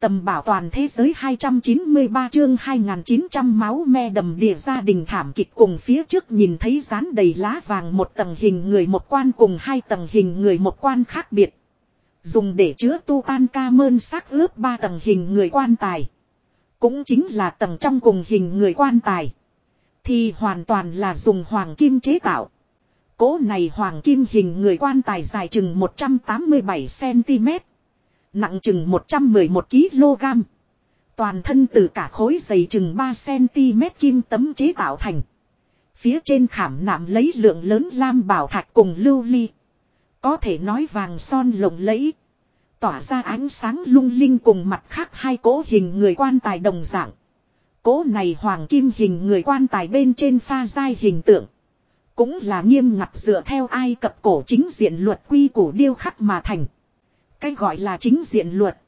Tầm bảo toàn thế giới 293 chương 2900 máu me đầm địa gia đình thảm kịch cùng phía trước nhìn thấy dán đầy lá vàng một tầng hình người một quan cùng hai tầng hình người một quan khác biệt. Dùng để chứa tu tan ca mơn xác ướp ba tầng hình người quan tài. Cũng chính là tầng trong cùng hình người quan tài. Thì hoàn toàn là dùng hoàng kim chế tạo. Cố này hoàng kim hình người quan tài dài chừng 187cm. Nặng chừng 111kg. Toàn thân từ cả khối dày chừng 3cm kim tấm chế tạo thành. Phía trên khảm nạm lấy lượng lớn lam bảo thạch cùng lưu ly. Có thể nói vàng son lộng lẫy. Tỏa ra ánh sáng lung linh cùng mặt khác hai cố hình người quan tài đồng dạng. Cố này hoàng kim hình người quan tài bên trên pha dai hình tượng. Cũng là nghiêm ngặt dựa theo ai cập cổ chính diện luật quy củ điêu khắc mà thành. Cái gọi là chính diện luật.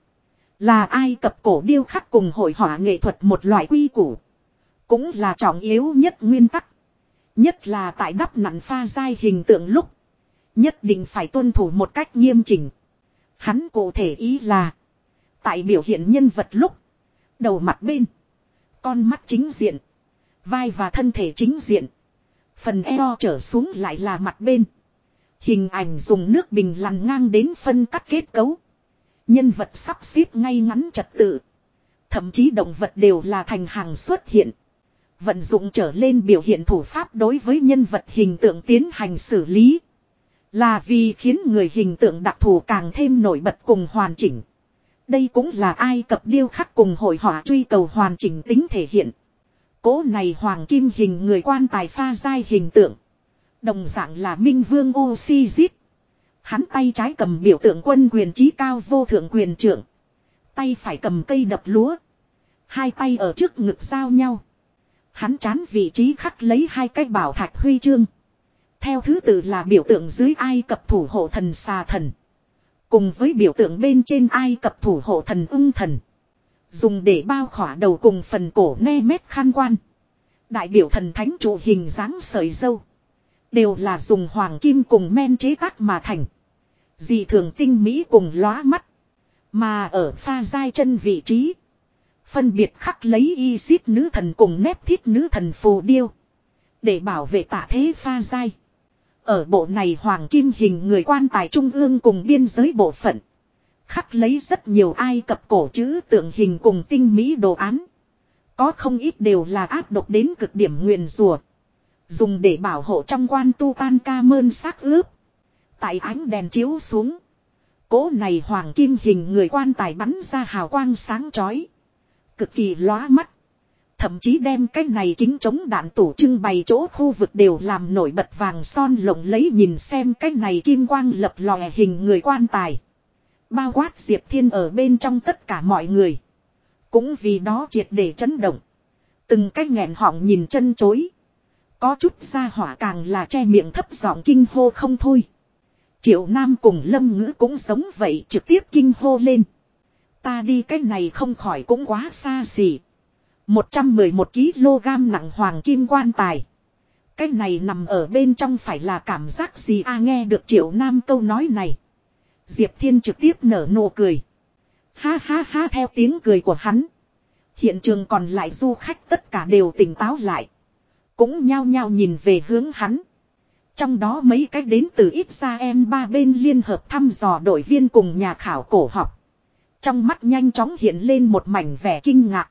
Là ai cập cổ điêu khắc cùng hội họa nghệ thuật một loại quy củ. Cũng là trọng yếu nhất nguyên tắc. Nhất là tại đắp nặn pha dai hình tượng lúc. Nhất định phải tuân thủ một cách nghiêm chỉnh. Hắn cụ thể ý là. Tại biểu hiện nhân vật lúc. Đầu mặt bên. Con mắt chính diện. Vai và thân thể chính diện. Phần eo trở xuống lại là mặt bên. Hình ảnh dùng nước bình lằn ngang đến phân cắt kết cấu. Nhân vật sắp xếp ngay ngắn trật tự. Thậm chí động vật đều là thành hàng xuất hiện. Vận dụng trở lên biểu hiện thủ pháp đối với nhân vật hình tượng tiến hành xử lý. Là vì khiến người hình tượng đặc thù càng thêm nổi bật cùng hoàn chỉnh. Đây cũng là ai cập điêu khắc cùng hội họa truy cầu hoàn chỉnh tính thể hiện. Cố này hoàng kim hình người quan tài pha dai hình tượng. Đồng dạng là minh vương Oxyzit. Hắn tay trái cầm biểu tượng quân quyền trí cao vô thượng quyền trưởng. Tay phải cầm cây đập lúa. Hai tay ở trước ngực giao nhau. Hắn chán vị trí khắc lấy hai cái bảo thạch huy chương. Theo thứ tự là biểu tượng dưới ai cập thủ hộ thần xà thần. Cùng với biểu tượng bên trên ai cập thủ hộ thần ưng thần. Dùng để bao khỏa đầu cùng phần cổ ne mét khăn quan. Đại biểu thần thánh trụ hình dáng sợi dâu. Đều là dùng hoàng kim cùng men chế tác mà thành. Dị thường tinh mỹ cùng lóa mắt. Mà ở pha dai chân vị trí. Phân biệt khắc lấy y xít nữ thần cùng nếp thiết nữ thần phù điêu. Để bảo vệ tạ thế pha dai. Ở bộ này hoàng kim hình người quan tài trung ương cùng biên giới bộ phận. Khắc lấy rất nhiều ai cập cổ chữ tượng hình cùng tinh mỹ đồ án. Có không ít đều là áp độc đến cực điểm nguyền rùa. Dùng để bảo hộ trong quan tu tan ca mơn xác ướp. Tại ánh đèn chiếu xuống. Cố này hoàng kim hình người quan tài bắn ra hào quang sáng chói. Cực kỳ lóa mắt. Thậm chí đem cái này kính chống đạn tủ trưng bày chỗ khu vực đều làm nổi bật vàng son lộng lấy nhìn xem cái này kim quang lập lòe hình người quan tài. Bao quát Diệp Thiên ở bên trong tất cả mọi người. Cũng vì đó triệt để chấn động. Từng cái nghẹn họng nhìn chân chối. Có chút ra hỏa càng là che miệng thấp giọng kinh hô không thôi. Triệu Nam cùng Lâm Ngữ cũng giống vậy trực tiếp kinh hô lên. Ta đi cái này không khỏi cũng quá xa xỉ. 111kg nặng hoàng kim quan tài. Cái này nằm ở bên trong phải là cảm giác gì a, nghe được Triệu Nam câu nói này. Diệp Thiên trực tiếp nở nụ cười. Ha ha ha, theo tiếng cười của hắn. Hiện trường còn lại du khách tất cả đều tỉnh táo lại. Cũng nhao nhao nhìn về hướng hắn. Trong đó mấy cách đến từ Israel ba bên liên hợp thăm dò đội viên cùng nhà khảo cổ học. Trong mắt nhanh chóng hiện lên một mảnh vẻ kinh ngạc.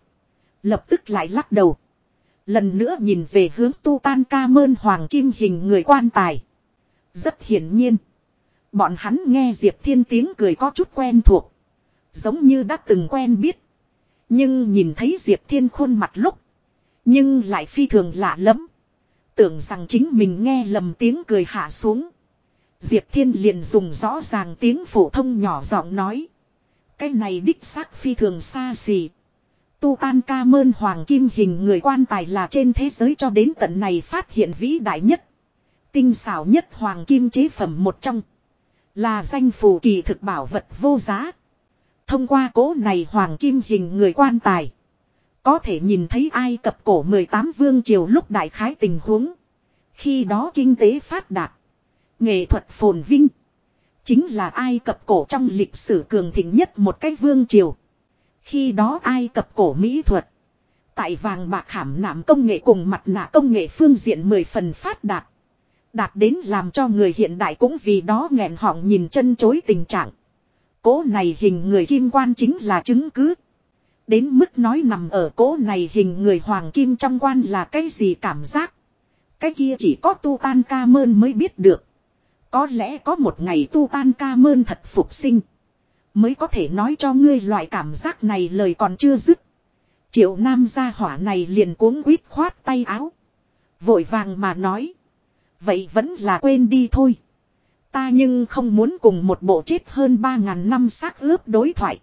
Lập tức lại lắc đầu. Lần nữa nhìn về hướng tu tan ca mơn hoàng kim hình người quan tài. Rất hiển nhiên. Bọn hắn nghe Diệp Thiên tiếng cười có chút quen thuộc. Giống như đã từng quen biết. Nhưng nhìn thấy Diệp Thiên khuôn mặt lúc. Nhưng lại phi thường lạ lắm. Tưởng rằng chính mình nghe lầm tiếng cười hạ xuống. Diệp Thiên liền dùng rõ ràng tiếng phổ thông nhỏ giọng nói. Cái này đích xác phi thường xa xỉ. Tu Tan Ca Mơn Hoàng Kim hình người quan tài là trên thế giới cho đến tận này phát hiện vĩ đại nhất. Tinh xảo nhất Hoàng Kim chế phẩm một trong. Là danh phù kỳ thực bảo vật vô giá. Thông qua cố này Hoàng Kim hình người quan tài. Có thể nhìn thấy ai cập cổ 18 vương triều lúc đại khái tình huống. Khi đó kinh tế phát đạt. Nghệ thuật phồn vinh. Chính là ai cập cổ trong lịch sử cường thịnh nhất một cái vương triều. Khi đó Ai Cập cổ mỹ thuật. Tại vàng bạc khảm nạm công nghệ cùng mặt nạ công nghệ phương diện mười phần phát đạt. Đạt đến làm cho người hiện đại cũng vì đó nghẹn họng nhìn chân chối tình trạng. Cố này hình người kim quan chính là chứng cứ. Đến mức nói nằm ở cố này hình người hoàng kim trong quan là cái gì cảm giác. Cái kia chỉ có tu tan ca mơn mới biết được. Có lẽ có một ngày tu tan ca mơn thật phục sinh. Mới có thể nói cho ngươi loại cảm giác này lời còn chưa dứt. Triệu nam gia hỏa này liền cuống quýt khoát tay áo. Vội vàng mà nói. Vậy vẫn là quên đi thôi. Ta nhưng không muốn cùng một bộ chết hơn ba ngàn năm xác ướp đối thoại.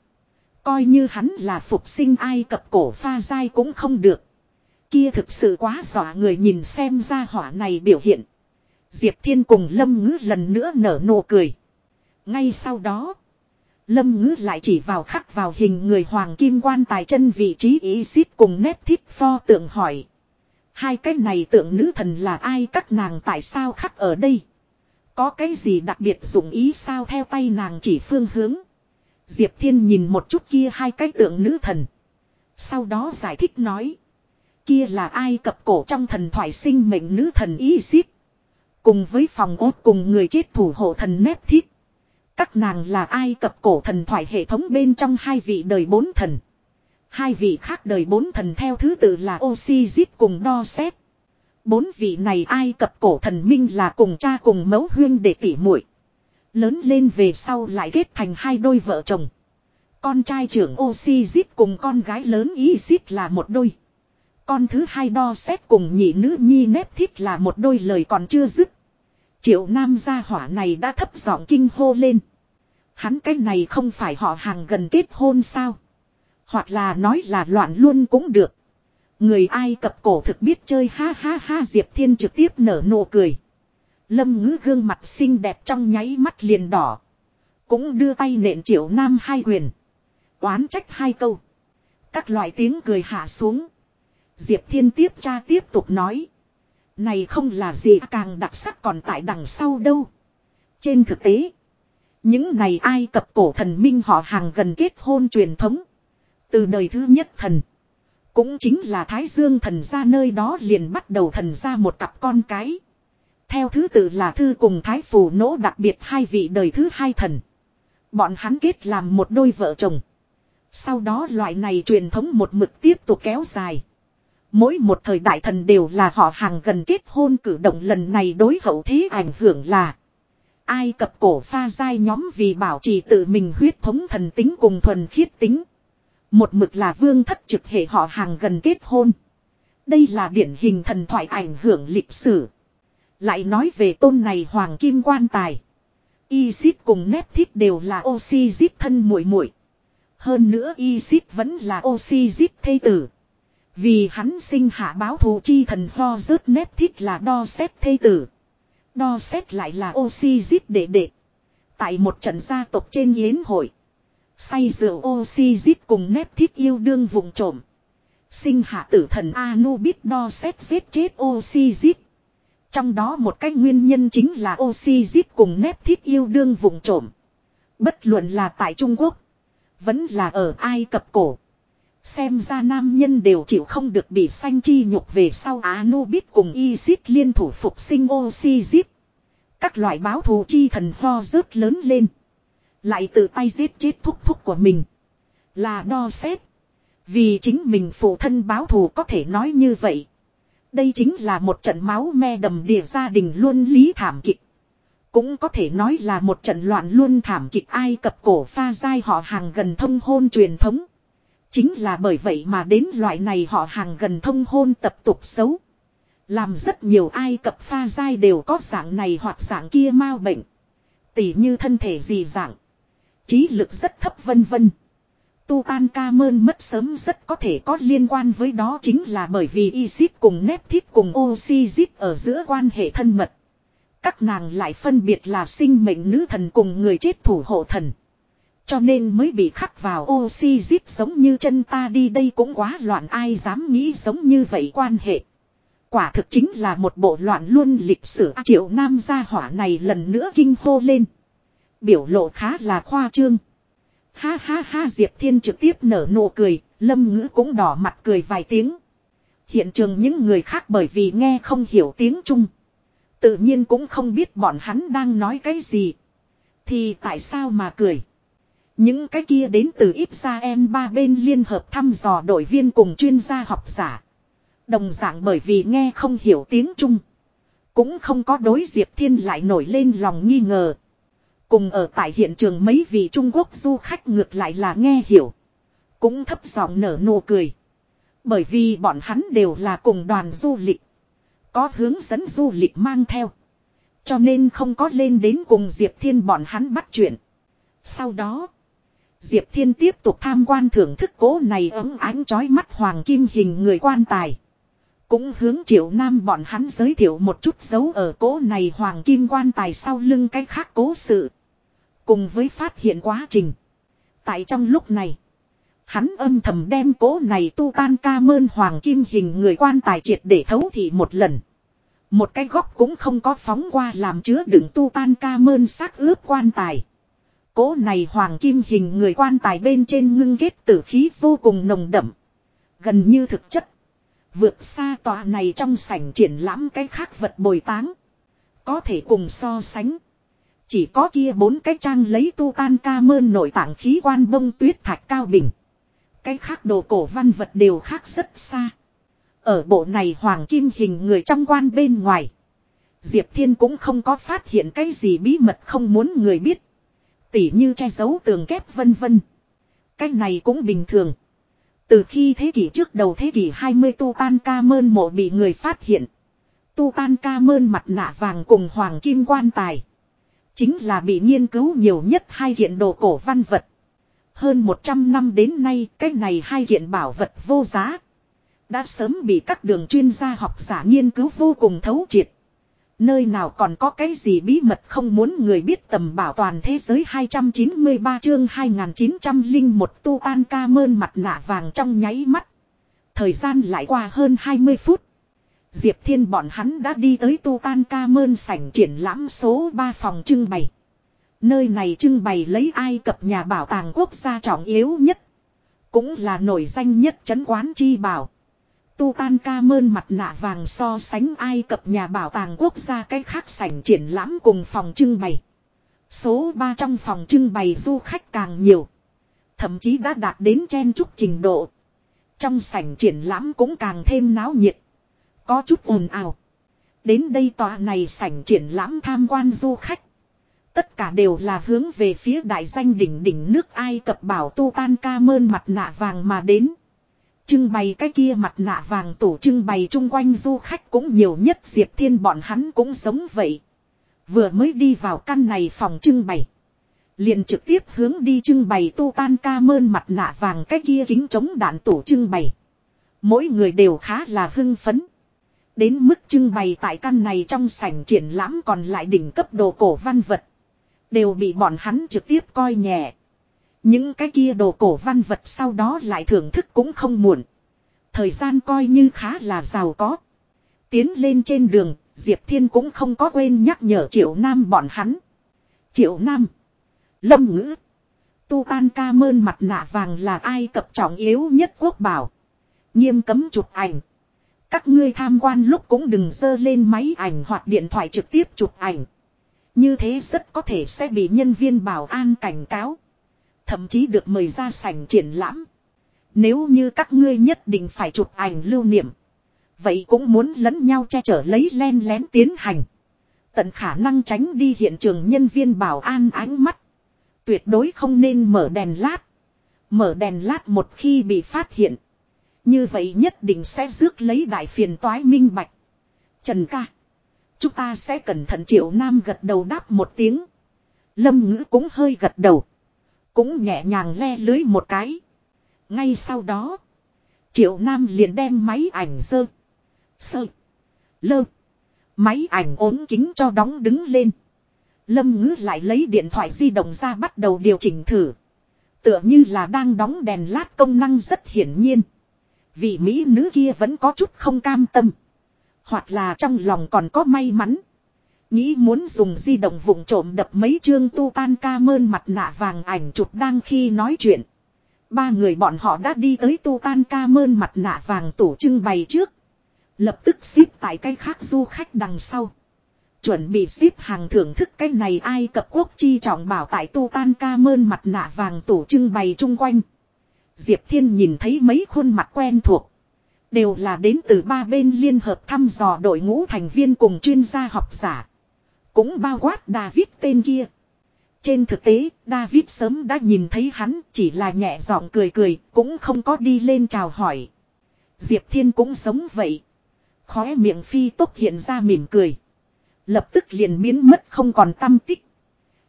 Coi như hắn là phục sinh ai cập cổ pha dai cũng không được. Kia thực sự quá dọa người nhìn xem ra hỏa này biểu hiện. Diệp Thiên cùng Lâm Ngữ lần nữa nở nụ cười. Ngay sau đó. Lâm Ngữ lại chỉ vào khắc vào hình người hoàng kim quan tài chân vị trí ý xít cùng nếp thiết pho tượng hỏi. Hai cái này tượng nữ thần là ai các nàng tại sao khắc ở đây? Có cái gì đặc biệt dụng ý sao theo tay nàng chỉ phương hướng? Diệp Thiên nhìn một chút kia hai cái tượng nữ thần. Sau đó giải thích nói. Kia là ai cập cổ trong thần thoại sinh mệnh nữ thần Isis. Cùng với phòng ốt cùng người chết thủ hộ thần nếp thiết. Các nàng là ai cập cổ thần thoại hệ thống bên trong hai vị đời bốn thần. Hai vị khác đời bốn thần theo thứ tự là Osiris cùng Đo Xét. Bốn vị này ai cập cổ thần minh là cùng cha cùng mẫu huyên để tỉ muội Lớn lên về sau lại kết thành hai đôi vợ chồng. Con trai trưởng Osiris cùng con gái lớn Isis là một đôi. Con thứ hai đo xét cùng nhị nữ nhi nếp thiết là một đôi lời còn chưa dứt. Triệu nam gia hỏa này đã thấp giọng kinh hô lên. Hắn cái này không phải họ hàng gần kết hôn sao. Hoặc là nói là loạn luôn cũng được. Người ai cập cổ thực biết chơi ha ha ha Diệp Thiên trực tiếp nở nụ cười. Lâm ngữ gương mặt xinh đẹp trong nháy mắt liền đỏ. Cũng đưa tay nện triệu nam hai quyền. Oán trách hai câu. Các loại tiếng cười hạ xuống. Diệp Thiên tiếp cha tiếp tục nói. Này không là gì, càng đặc sắc còn tại đằng sau đâu. Trên thực tế. Những này ai cập cổ thần minh họ hàng gần kết hôn truyền thống. Từ đời thứ nhất thần. Cũng chính là Thái Dương thần ra nơi đó liền bắt đầu thần ra một cặp con cái. Theo thứ tự là thư cùng Thái Phù nỗ đặc biệt hai vị đời thứ hai thần. Bọn hắn kết làm một đôi vợ chồng. Sau đó loại này truyền thống một mực tiếp tục kéo dài. Mỗi một thời đại thần đều là họ hàng gần kết hôn cử động lần này đối hậu thế ảnh hưởng là Ai cập cổ pha giai nhóm vì bảo trì tự mình huyết thống thần tính cùng thuần khiết tính. Một mực là vương thất trực hệ họ hàng gần kết hôn. Đây là điển hình thần thoại ảnh hưởng lịch sử. Lại nói về tôn này hoàng kim quan tài. Isis cùng Nephthys đều là Osiris thân muội muội. Hơn nữa Isis vẫn là Osiris thê tử. Vì hắn sinh hạ báo thù chi thần ho rớt Nephthys là đo xét thê tử. Đo xét lại là Osiris đệ đệ. Tại một trận gia tộc trên yến hội. Say rượu Osiris cùng Nephthys yêu đương vùng trộm. Sinh hạ tử thần Anubis đo xét giết chết Osiris. Trong đó một cái nguyên nhân chính là Osiris cùng Nephthys yêu đương vùng trộm. Bất luận là tại Trung Quốc. Vẫn là ở Ai Cập cổ. Xem ra nam nhân đều chịu không được bị sanh chi nhục về sau Anubis cùng Isis liên thủ phục sinh Osiris. Các loại báo thù chi thần ho rớt lớn lên. Lại tự tay giết chết thúc thúc của mình. Là đo xét. Vì chính mình phụ thân báo thù có thể nói như vậy. Đây chính là một trận máu me đầm đìa gia đình luôn lý thảm kịch. Cũng có thể nói là một trận loạn luôn thảm kịch ai cập cổ pha giai họ hàng gần thông hôn truyền thống. Chính là bởi vậy mà đến loại này họ hàng gần thông hôn tập tục xấu. Làm rất nhiều ai cập pha giai đều có dạng này hoặc dạng kia mau bệnh. Tỉ như thân thể gì dạng. Trí lực rất thấp vân vân. Tu Tan Ca Mơn mất sớm rất có thể có liên quan với đó chính là bởi vì Isis cùng Nephthys cùng Osiris ở giữa quan hệ thân mật. Các nàng lại phân biệt là sinh mệnh nữ thần cùng người chết thủ hộ thần. Cho nên mới bị khắc vào Osiris giống như chân ta đi đây cũng quá loạn, ai dám nghĩ giống như vậy quan hệ. Quả thực chính là một bộ loạn luôn lịch sử triệu nam gia hỏa này lần nữa kinh hô lên. Biểu lộ khá là khoa trương. Ha ha ha Diệp Thiên trực tiếp nở nụ cười, lâm ngữ cũng đỏ mặt cười vài tiếng. Hiện trường những người khác bởi vì nghe không hiểu tiếng Trung. Tự nhiên cũng không biết bọn hắn đang nói cái gì. Thì tại sao mà cười. Những cái kia đến từ ít xa em ba bên liên hợp thăm dò đội viên cùng chuyên gia học giả. Đồng dạng bởi vì nghe không hiểu tiếng Trung. Cũng không có đối Diệp Thiên lại nổi lên lòng nghi ngờ. Cùng ở tại hiện trường mấy vị Trung Quốc du khách ngược lại là nghe hiểu. Cũng thấp giọng nở nụ cười. Bởi vì bọn hắn đều là cùng đoàn du lịch. Có hướng dẫn du lịch mang theo. Cho nên không có lên đến cùng Diệp Thiên bọn hắn bắt chuyện. Sau đó. Diệp Thiên tiếp tục tham quan thưởng thức cố này ấm ánh chói mắt hoàng kim hình người quan tài. Cũng hướng triệu nam bọn hắn giới thiệu một chút dấu ở cố này hoàng kim quan tài sau lưng cái khác cố sự. Cùng với phát hiện quá trình. Tại trong lúc này. Hắn âm thầm đem cố này tu tan ca mơn hoàng kim hình người quan tài triệt để thấu thị một lần. Một cái góc cũng không có phóng qua làm chứa đựng tu tan ca mơn xác ướp quan tài. Cố này hoàng kim hình người quan tài bên trên ngưng kết tử khí vô cùng nồng đậm. Gần như thực chất. Vượt xa tòa này trong sảnh triển lãm cái khác vật bồi táng. Có thể cùng so sánh. Chỉ có kia bốn cái trang lấy tu tan ca mơn nội tảng khí quan bông tuyết thạch cao bình. Cái khác đồ cổ văn vật đều khác rất xa. Ở bộ này hoàng kim hình người trong quan bên ngoài. Diệp Thiên cũng không có phát hiện cái gì bí mật không muốn người biết. Tỉ như che giấu tường kép vân vân. Cái này cũng bình thường. Từ khi thế kỷ trước đầu thế kỷ 20 Tu Tan Ca Mơn mộ bị người phát hiện. Tu Tan Ca Mơn mặt nạ vàng cùng hoàng kim quan tài. Chính là bị nghiên cứu nhiều nhất hai hiện đồ cổ văn vật. Hơn 100 năm đến nay, cái này hai hiện bảo vật vô giá. Đã sớm bị các đường chuyên gia học giả nghiên cứu vô cùng thấu triệt. Nơi nào còn có cái gì bí mật không muốn người biết tầm bảo toàn thế giới 293 chương 2901 tu tan ca mơn mặt nạ vàng trong nháy mắt. Thời gian lại qua hơn 20 phút. Diệp Thiên bọn hắn đã đi tới tu tan ca mơn sảnh triển lãm số 3 phòng trưng bày. Nơi này trưng bày lấy ai cập nhà bảo tàng quốc gia trọng yếu nhất. Cũng là nổi danh nhất chấn quán chi bảo. Tu tan ca mơn mặt nạ vàng so sánh ai cập nhà bảo tàng quốc gia cái khác sảnh triển lãm cùng phòng trưng bày. Số 3 trong phòng trưng bày du khách càng nhiều. Thậm chí đã đạt đến chen chúc trình độ. Trong sảnh triển lãm cũng càng thêm náo nhiệt. Có chút ồn ào. Đến đây tòa này sảnh triển lãm tham quan du khách. Tất cả đều là hướng về phía đại danh đỉnh đỉnh nước Ai Cập bảo tu tan ca mơn mặt nạ vàng mà đến. Trưng bày cái kia mặt nạ vàng tổ trưng bày chung quanh du khách cũng nhiều nhất Diệp Thiên bọn hắn cũng giống vậy. Vừa mới đi vào căn này phòng trưng bày. Liền trực tiếp hướng đi trưng bày tu tan ca mơn mặt nạ vàng cái kia kính chống đạn tổ trưng bày. Mỗi người đều khá là hưng phấn. Đến mức trưng bày tại căn này trong sảnh triển lãm còn lại đỉnh cấp đồ cổ văn vật. Đều bị bọn hắn trực tiếp coi nhẹ. Những cái kia đồ cổ văn vật sau đó lại thưởng thức cũng không muộn. Thời gian coi như khá là giàu có. Tiến lên trên đường, Diệp Thiên cũng không có quên nhắc nhở Triệu Nam bọn hắn. Triệu Nam. Lâm Ngữ. Tu Tan Ca Mơn mặt nạ vàng là ai cập trọng yếu nhất quốc bảo. Nghiêm cấm chụp ảnh. Các ngươi tham quan lúc cũng đừng dơ lên máy ảnh hoặc điện thoại trực tiếp chụp ảnh. Như thế rất có thể sẽ bị nhân viên bảo an cảnh cáo. Thậm chí được mời ra sảnh triển lãm. Nếu như các ngươi nhất định phải chụp ảnh lưu niệm. Vậy cũng muốn lẫn nhau che chở lấy len lén tiến hành. Tận khả năng tránh đi hiện trường nhân viên bảo an ánh mắt. Tuyệt đối không nên mở đèn lát. Mở đèn lát một khi bị phát hiện. Như vậy nhất định sẽ rước lấy đại phiền toái minh bạch. Trần ca. Chúng ta sẽ cẩn thận triệu nam gật đầu đáp một tiếng. Lâm ngữ cũng hơi gật đầu. Cũng nhẹ nhàng le lưới một cái. Ngay sau đó. Triệu Nam liền đem máy ảnh sơ. Sơ. Lơ. Máy ảnh ốm kính cho đóng đứng lên. Lâm ngữ lại lấy điện thoại di động ra bắt đầu điều chỉnh thử. Tựa như là đang đóng đèn lát công năng rất hiển nhiên. Vị Mỹ nữ kia vẫn có chút không cam tâm. Hoặc là trong lòng còn có may mắn. Nghĩ muốn dùng di động vùng trộm đập mấy chương tu tan ca mơn mặt nạ vàng ảnh chụp đang khi nói chuyện. Ba người bọn họ đã đi tới tu tan ca mơn mặt nạ vàng tủ trưng bày trước. Lập tức xếp tại cái khác du khách đằng sau. Chuẩn bị xếp hàng thưởng thức cái này ai cập quốc chi trọng bảo tại tu tan ca mơn mặt nạ vàng tủ trưng bày chung quanh. Diệp Thiên nhìn thấy mấy khuôn mặt quen thuộc. Đều là đến từ ba bên liên hợp thăm dò đội ngũ thành viên cùng chuyên gia học giả. Cũng bao quát David tên kia. Trên thực tế, David sớm đã nhìn thấy hắn, chỉ là nhẹ giọng cười cười, cũng không có đi lên chào hỏi. Diệp Thiên cũng sống vậy. Khóe miệng phi tốc hiện ra mỉm cười. Lập tức liền biến mất không còn tâm tích.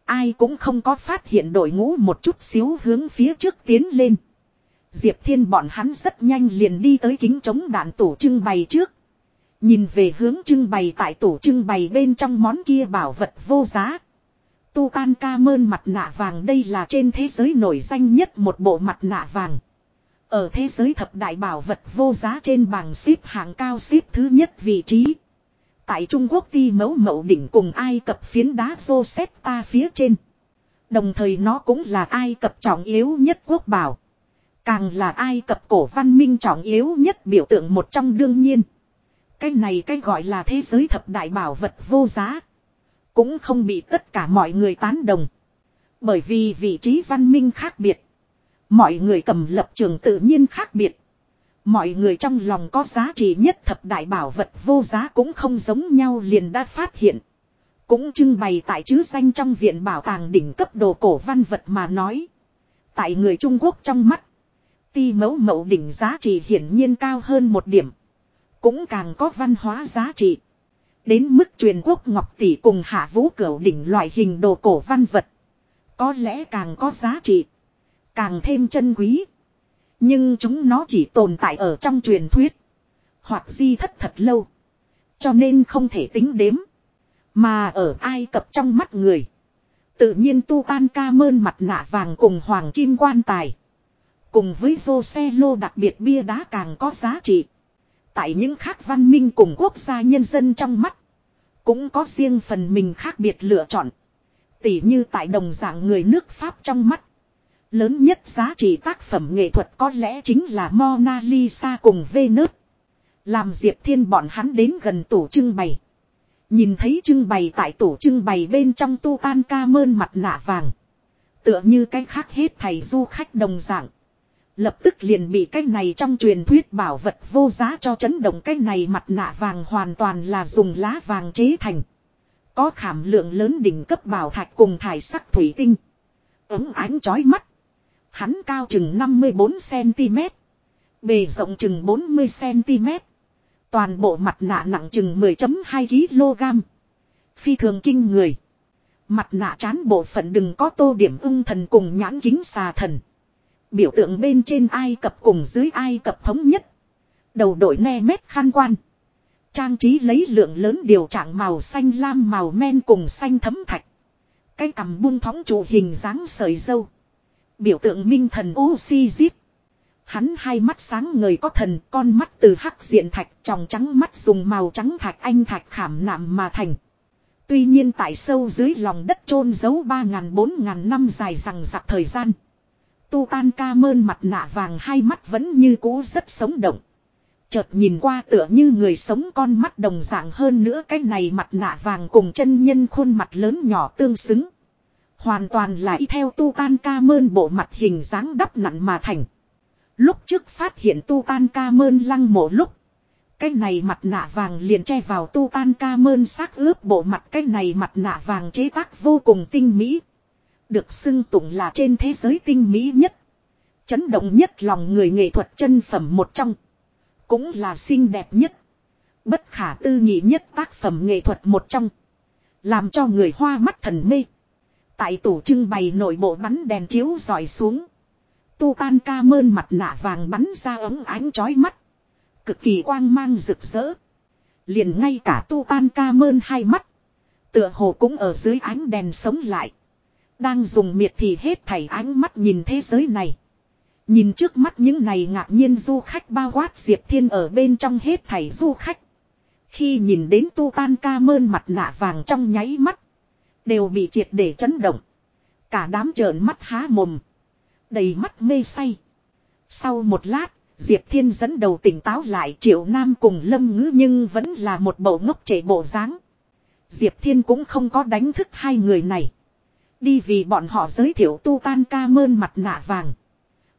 Ai cũng không có phát hiện đội ngũ một chút xíu hướng phía trước tiến lên. Diệp Thiên bọn hắn rất nhanh liền đi tới kính chống đạn tủ trưng bày trước. Nhìn về hướng trưng bày tại tủ trưng bày bên trong món kia bảo vật vô giá. Tu tan ca mơn mặt nạ vàng đây là trên thế giới nổi danh nhất một bộ mặt nạ vàng. Ở thế giới thập đại bảo vật vô giá trên bảng xếp hạng cao xếp thứ nhất vị trí. Tại Trung Quốc ti mẫu mẫu đỉnh cùng Ai Cập phiến đá vô xếp ta phía trên. Đồng thời nó cũng là Ai Cập trọng yếu nhất quốc bảo. Càng là Ai Cập cổ văn minh trọng yếu nhất biểu tượng một trong đương nhiên. Cái này cái gọi là thế giới thập đại bảo vật vô giá. Cũng không bị tất cả mọi người tán đồng. Bởi vì vị trí văn minh khác biệt. Mọi người cầm lập trường tự nhiên khác biệt. Mọi người trong lòng có giá trị nhất thập đại bảo vật vô giá cũng không giống nhau liền đã phát hiện. Cũng trưng bày tại chữ danh trong viện bảo tàng đỉnh cấp đồ cổ văn vật mà nói. Tại người Trung Quốc trong mắt. Ti mẫu mẫu đỉnh giá trị hiển nhiên cao hơn một điểm. Cũng càng có văn hóa giá trị. Đến mức truyền quốc ngọc tỷ cùng hạ vũ cửu đỉnh loại hình đồ cổ văn vật. Có lẽ càng có giá trị. Càng thêm chân quý. Nhưng chúng nó chỉ tồn tại ở trong truyền thuyết. Hoặc di thất thật lâu. Cho nên không thể tính đếm. Mà ở Ai Cập trong mắt người. Tự nhiên tu tan ca mơn mặt nạ vàng cùng hoàng kim quan tài. Cùng với vô xe lô đặc biệt bia đá càng có giá trị. Tại những khác văn minh cùng quốc gia nhân dân trong mắt. Cũng có riêng phần mình khác biệt lựa chọn. Tỉ như tại đồng dạng người nước Pháp trong mắt. Lớn nhất giá trị tác phẩm nghệ thuật có lẽ chính là Mona Lisa cùng Venus. Làm Diệp Thiên bọn hắn đến gần tủ trưng bày. Nhìn thấy trưng bày tại tủ trưng bày bên trong tu tan ca mơn mặt nạ vàng. Tựa như cái khác hết thầy du khách đồng dạng. Lập tức liền bị cái này trong truyền thuyết bảo vật vô giá cho chấn động cái này mặt nạ vàng hoàn toàn là dùng lá vàng chế thành. Có khảm lượng lớn đỉnh cấp bảo thạch cùng thải sắc thủy tinh. Ấm ánh chói mắt. Hắn cao chừng 54cm. Bề rộng chừng 40cm. Toàn bộ mặt nạ nặng chừng 10.2kg. Phi thường kinh người. Mặt nạ chán bộ phận đừng có tô điểm ung thần cùng nhãn kính xà thần. Biểu tượng bên trên Ai Cập cùng dưới Ai Cập thống nhất. Đầu đội ne mét khăn quan. Trang trí lấy lượng lớn điều trạng màu xanh lam màu men cùng xanh thấm thạch. Cái cằm buông thóng trụ hình dáng sợi dâu. Biểu tượng minh thần Oxyzip. Hắn hai mắt sáng ngời có thần, con mắt từ hắc diện thạch, tròng trắng mắt dùng màu trắng thạch anh thạch khảm nạm mà thành. Tuy nhiên tại sâu dưới lòng đất chôn giấu 3.000-4.000 năm dài rằng giặc thời gian. Tu tan ca mơn mặt nạ vàng hai mắt vẫn như cũ rất sống động. Chợt nhìn qua tựa như người sống con mắt đồng dạng hơn nữa, cái này mặt nạ vàng cùng chân nhân khuôn mặt lớn nhỏ tương xứng. Hoàn toàn là y theo tu tan ca mơn bộ mặt hình dáng đắp nặn mà thành. Lúc trước phát hiện tu tan ca mơn lăng mộ lúc. Cái này mặt nạ vàng liền che vào tu tan ca mơn xác ướp bộ mặt, cái này mặt nạ vàng chế tác vô cùng tinh mỹ. Được xưng tụng là trên thế giới tinh mỹ nhất. Chấn động nhất lòng người nghệ thuật chân phẩm một trong. Cũng là xinh đẹp nhất. Bất khả tư nghị nhất tác phẩm nghệ thuật một trong. Làm cho người hoa mắt thần mê. Tại tủ trưng bày nội bộ bắn đèn chiếu dọi xuống. Tu tan ca mơn mặt nạ vàng bắn ra ấm ánh chói mắt. Cực kỳ quang mang rực rỡ. Liền ngay cả tu tan ca mơn hai mắt. Tựa hồ cũng ở dưới ánh đèn sống lại. Đang dùng miệt thì hết thảy ánh mắt nhìn thế giới này. Nhìn trước mắt những này ngạc nhiên du khách bao quát Diệp Thiên ở bên trong hết thảy du khách. Khi nhìn đến tu tan ca mơn mặt nạ vàng trong nháy mắt. Đều bị triệt để chấn động. Cả đám trợn mắt há mồm. Đầy mắt mê say. Sau một lát, Diệp Thiên dẫn đầu tỉnh táo lại Triệu Nam cùng Lâm Ngữ nhưng vẫn là một bầu ngốc trẻ bộ dáng. Diệp Thiên cũng không có đánh thức hai người này. Đi vì bọn họ giới thiệu tu tan ca mơn mặt nạ vàng.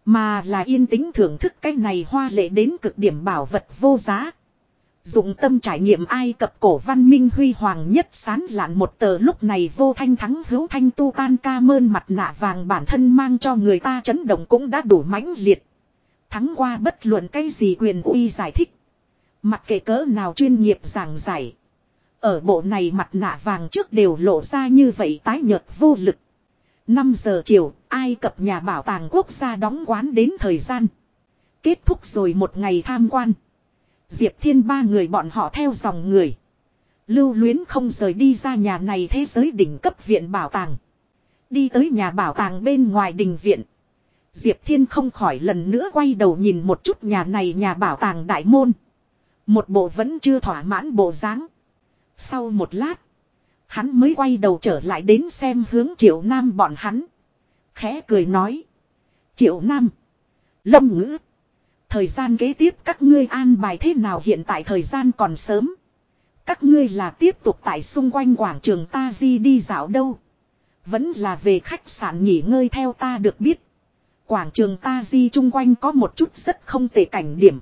Mà là yên tĩnh thưởng thức cái này hoa lệ đến cực điểm bảo vật vô giá. Dụng tâm trải nghiệm Ai Cập cổ văn minh huy hoàng nhất sán lạn một tờ lúc này vô thanh thắng hữu thanh tu tan ca mơn mặt nạ vàng bản thân mang cho người ta chấn động cũng đã đủ mãnh liệt. Thắng qua bất luận cái gì quyền uy giải thích. Mặc kệ cỡ nào chuyên nghiệp giảng giải. Ở bộ này mặt nạ vàng trước đều lộ ra như vậy tái nhợt vô lực. 5 giờ chiều, Ai Cập nhà bảo tàng quốc gia đóng quán đến thời gian. Kết thúc rồi một ngày tham quan. Diệp Thiên ba người bọn họ theo dòng người. Lưu luyến không rời đi ra nhà này thế giới đỉnh cấp viện bảo tàng. Đi tới nhà bảo tàng bên ngoài đình viện. Diệp Thiên không khỏi lần nữa quay đầu nhìn một chút nhà này nhà bảo tàng đại môn. Một bộ vẫn chưa thỏa mãn bộ dáng. Sau một lát. Hắn mới quay đầu trở lại đến xem hướng Triệu Nam bọn hắn. Khẽ cười nói. Triệu Nam. Lâm ngữ. Thời gian kế tiếp các ngươi an bài thế nào hiện tại thời gian còn sớm. Các ngươi là tiếp tục tại xung quanh quảng trường ta di đi dạo đâu. Vẫn là về khách sạn nghỉ ngơi theo ta được biết. Quảng trường ta di chung quanh có một chút rất không tệ cảnh điểm.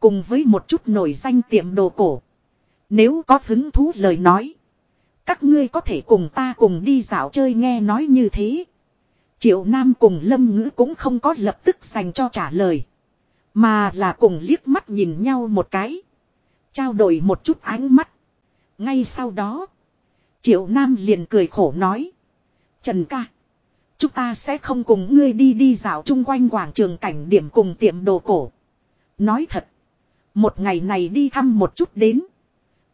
Cùng với một chút nổi danh tiệm đồ cổ. Nếu có hứng thú lời nói. Các ngươi có thể cùng ta cùng đi dạo chơi nghe nói như thế. Triệu Nam cùng Lâm Ngữ cũng không có lập tức dành cho trả lời. Mà là cùng liếc mắt nhìn nhau một cái. Trao đổi một chút ánh mắt. Ngay sau đó. Triệu Nam liền cười khổ nói. Trần ca. Chúng ta sẽ không cùng ngươi đi đi dạo chung quanh quảng trường cảnh điểm cùng tiệm đồ cổ. Nói thật. Một ngày này đi thăm một chút đến.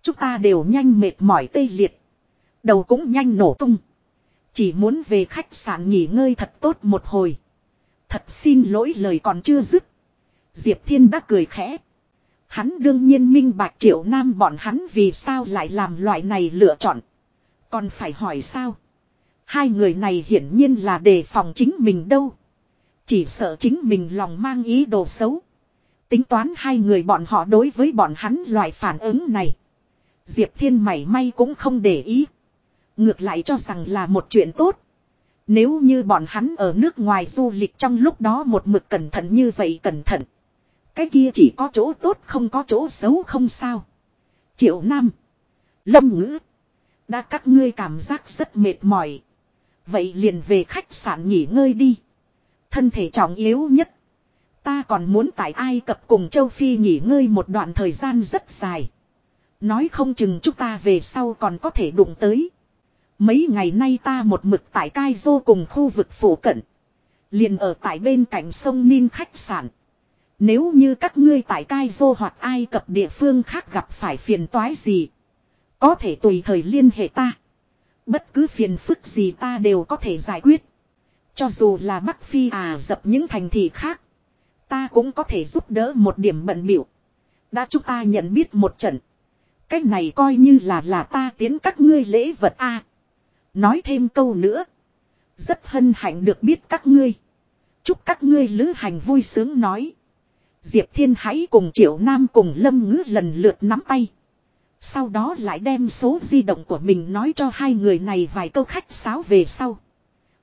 Chúng ta đều nhanh mệt mỏi tê liệt. Đầu cũng nhanh nổ tung. Chỉ muốn về khách sạn nghỉ ngơi thật tốt một hồi. Thật xin lỗi lời còn chưa dứt. Diệp Thiên đã cười khẽ. Hắn đương nhiên minh bạch triệu nam bọn hắn vì sao lại làm loại này lựa chọn. Còn phải hỏi sao? Hai người này hiển nhiên là đề phòng chính mình đâu. Chỉ sợ chính mình lòng mang ý đồ xấu. Tính toán hai người bọn họ đối với bọn hắn loại phản ứng này. Diệp Thiên mảy may cũng không để ý. Ngược lại cho rằng là một chuyện tốt. Nếu như bọn hắn ở nước ngoài du lịch trong lúc đó một mực cẩn thận như vậy cẩn thận. Cái kia chỉ có chỗ tốt không có chỗ xấu không sao. Triệu Nam. Lâm Ngữ. Đã các ngươi cảm giác rất mệt mỏi. Vậy liền về khách sạn nghỉ ngơi đi. Thân thể trọng yếu nhất. Ta còn muốn tại Ai Cập cùng châu Phi nghỉ ngơi một đoạn thời gian rất dài. Nói không chừng chúng ta về sau còn có thể đụng tới. Mấy ngày nay ta một mực tại cai vô cùng khu vực phủ cận. Liền ở tại bên cạnh sông Ninh khách sạn. Nếu như các ngươi tại cai vô hoặc ai cập địa phương khác gặp phải phiền toái gì. Có thể tùy thời liên hệ ta. Bất cứ phiền phức gì ta đều có thể giải quyết. Cho dù là Bắc Phi à dập những thành thị khác. Ta cũng có thể giúp đỡ một điểm bận biểu. Đã chúng ta nhận biết một trận. Cách này coi như là là ta tiến các ngươi lễ vật a. Nói thêm câu nữa. Rất hân hạnh được biết các ngươi. Chúc các ngươi lữ hành vui sướng nói. Diệp Thiên hãy cùng Triệu Nam cùng Lâm Ngữ lần lượt nắm tay. Sau đó lại đem số di động của mình nói cho hai người này vài câu khách sáo về sau.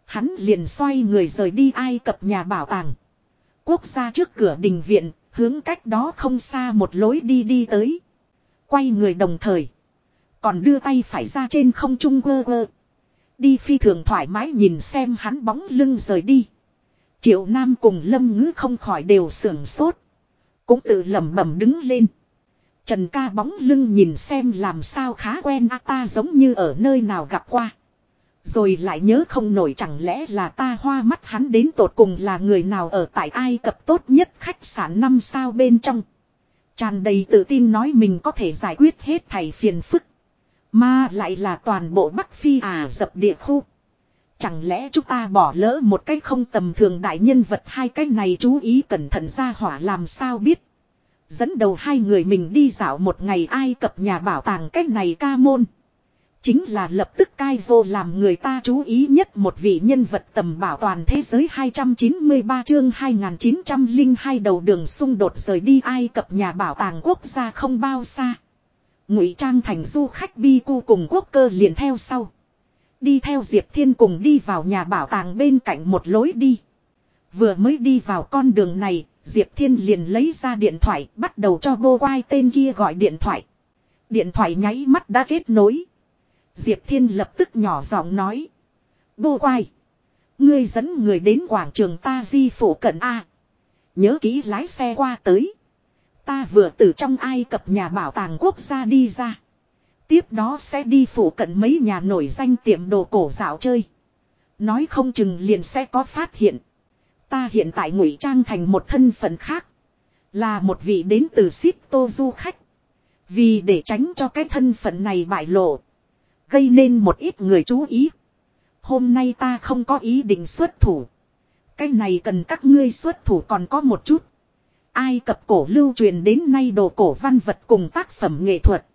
Hắn liền xoay người rời đi Ai Cập nhà bảo tàng. Quốc gia trước cửa đình viện, hướng cách đó không xa một lối đi đi tới. Quay người đồng thời. Còn đưa tay phải ra trên không trung quơ quơ. Đi phi thường thoải mái nhìn xem hắn bóng lưng rời đi. Triệu Nam cùng Lâm Ngữ không khỏi đều sưởng sốt. Cũng tự lẩm bẩm đứng lên. Trần ca bóng lưng nhìn xem làm sao khá quen a ta giống như ở nơi nào gặp qua. Rồi lại nhớ không nổi chẳng lẽ là ta hoa mắt hắn đến tột cùng là người nào ở tại Ai Cập tốt nhất khách sạn năm sao bên trong. Tràn đầy tự tin nói mình có thể giải quyết hết thầy phiền phức. Mà lại là toàn bộ Bắc Phi à dập địa khu. Chẳng lẽ chúng ta bỏ lỡ một cái không tầm thường đại nhân vật hai cái này chú ý cẩn thận ra hỏa làm sao biết. Dẫn đầu hai người mình đi dạo một ngày ai cập nhà bảo tàng cách này ca môn. Chính là lập tức cai vô làm người ta chú ý nhất một vị nhân vật tầm bảo toàn thế giới 293 chương 2902 đầu đường xung đột rời đi ai cập nhà bảo tàng quốc gia không bao xa. ngụy trang thành du khách bi cu cùng quốc cơ liền theo sau. Đi theo Diệp Thiên cùng đi vào nhà bảo tàng bên cạnh một lối đi. Vừa mới đi vào con đường này, Diệp Thiên liền lấy ra điện thoại bắt đầu cho vô quai tên kia gọi điện thoại. Điện thoại nháy mắt đã kết nối. Diệp Thiên lập tức nhỏ giọng nói. Bô quai. Ngươi dẫn người đến quảng trường ta di phủ cận A. Nhớ kỹ lái xe qua tới. Ta vừa từ trong Ai Cập nhà bảo tàng quốc gia đi ra. Tiếp đó sẽ đi phủ cận mấy nhà nổi danh tiệm đồ cổ dạo chơi. Nói không chừng liền sẽ có phát hiện. Ta hiện tại ngụy trang thành một thân phận khác. Là một vị đến từ Sít tô du khách. Vì để tránh cho cái thân phận này bại lộ. Gây nên một ít người chú ý. Hôm nay ta không có ý định xuất thủ. Cái này cần các ngươi xuất thủ còn có một chút. Ai cập cổ lưu truyền đến nay đồ cổ văn vật cùng tác phẩm nghệ thuật.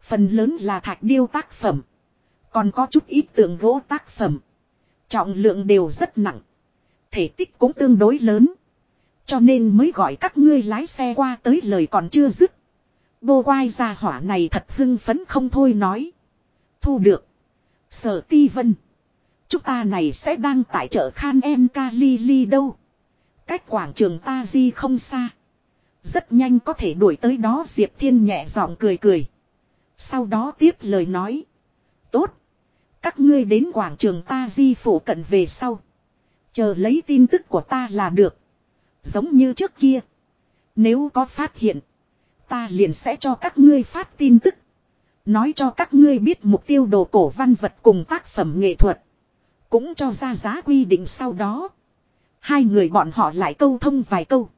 Phần lớn là thạch điêu tác phẩm. Còn có chút ít tượng gỗ tác phẩm. Trọng lượng đều rất nặng. Thể tích cũng tương đối lớn. Cho nên mới gọi các ngươi lái xe qua tới lời còn chưa dứt. Bô quai ra hỏa này thật hưng phấn không thôi nói. Thu được. Sở ti vân. Chúng ta này sẽ đang tại chợ Khan Em Kalili đâu. Cách quảng trường ta di không xa. Rất nhanh có thể đuổi tới đó, Diệp Thiên nhẹ giọng cười cười. Sau đó tiếp lời nói. Tốt. Các ngươi đến quảng trường ta di phủ cận về sau. Chờ lấy tin tức của ta là được. Giống như trước kia. Nếu có phát hiện. Ta liền sẽ cho các ngươi phát tin tức. Nói cho các ngươi biết mục tiêu đồ cổ văn vật cùng tác phẩm nghệ thuật. Cũng cho ra giá quy định sau đó. Hai người bọn họ lại câu thông vài câu.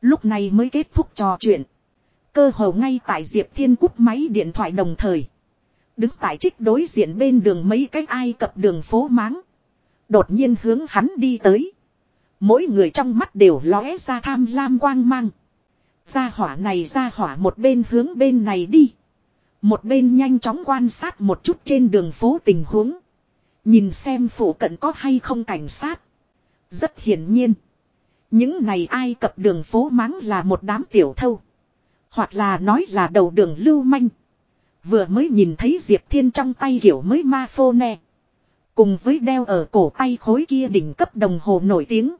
Lúc này mới kết thúc trò chuyện. Cơ hồ ngay tại Diệp Thiên cúp máy điện thoại đồng thời. Đứng tại trích đối diện bên đường mấy cái ai cập đường phố máng. Đột nhiên hướng hắn đi tới. Mỗi người trong mắt đều lóe ra tham lam quang mang. Ra hỏa này ra hỏa một bên hướng bên này đi. Một bên nhanh chóng quan sát một chút trên đường phố tình huống. Nhìn xem phụ cận có hay không cảnh sát. Rất hiển nhiên. Những này ai cập đường phố mắng là một đám tiểu thâu. Hoặc là nói là đầu đường lưu manh. Vừa mới nhìn thấy Diệp Thiên trong tay kiểu mới ma phô nè. Cùng với đeo ở cổ tay khối kia đỉnh cấp đồng hồ nổi tiếng.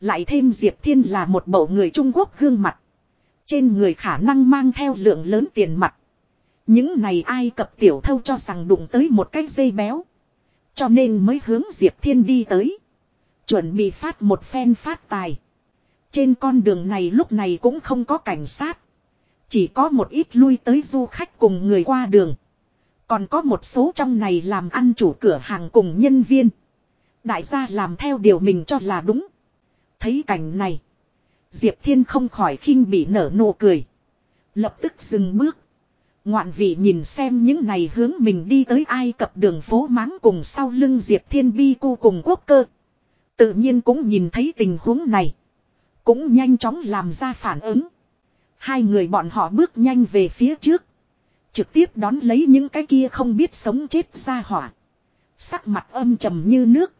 Lại thêm Diệp Thiên là một bộ người Trung Quốc gương mặt. Trên người khả năng mang theo lượng lớn tiền mặt. Những này ai cập tiểu thâu cho rằng đụng tới một cái dây béo. Cho nên mới hướng Diệp Thiên đi tới. Chuẩn bị phát một phen phát tài. Trên con đường này lúc này cũng không có cảnh sát. Chỉ có một ít lui tới du khách cùng người qua đường. Còn có một số trong này làm ăn chủ cửa hàng cùng nhân viên. Đại gia làm theo điều mình cho là đúng. Thấy cảnh này. Diệp Thiên không khỏi khinh bị nở nụ cười. Lập tức dừng bước. Ngoạn vị nhìn xem những này hướng mình đi tới ai cập đường phố máng cùng sau lưng Diệp Thiên Bi cu cùng quốc cơ. Tự nhiên cũng nhìn thấy tình huống này. Cũng nhanh chóng làm ra phản ứng. Hai người bọn họ bước nhanh về phía trước. Trực tiếp đón lấy những cái kia không biết sống chết ra hỏa. Sắc mặt âm trầm như nước.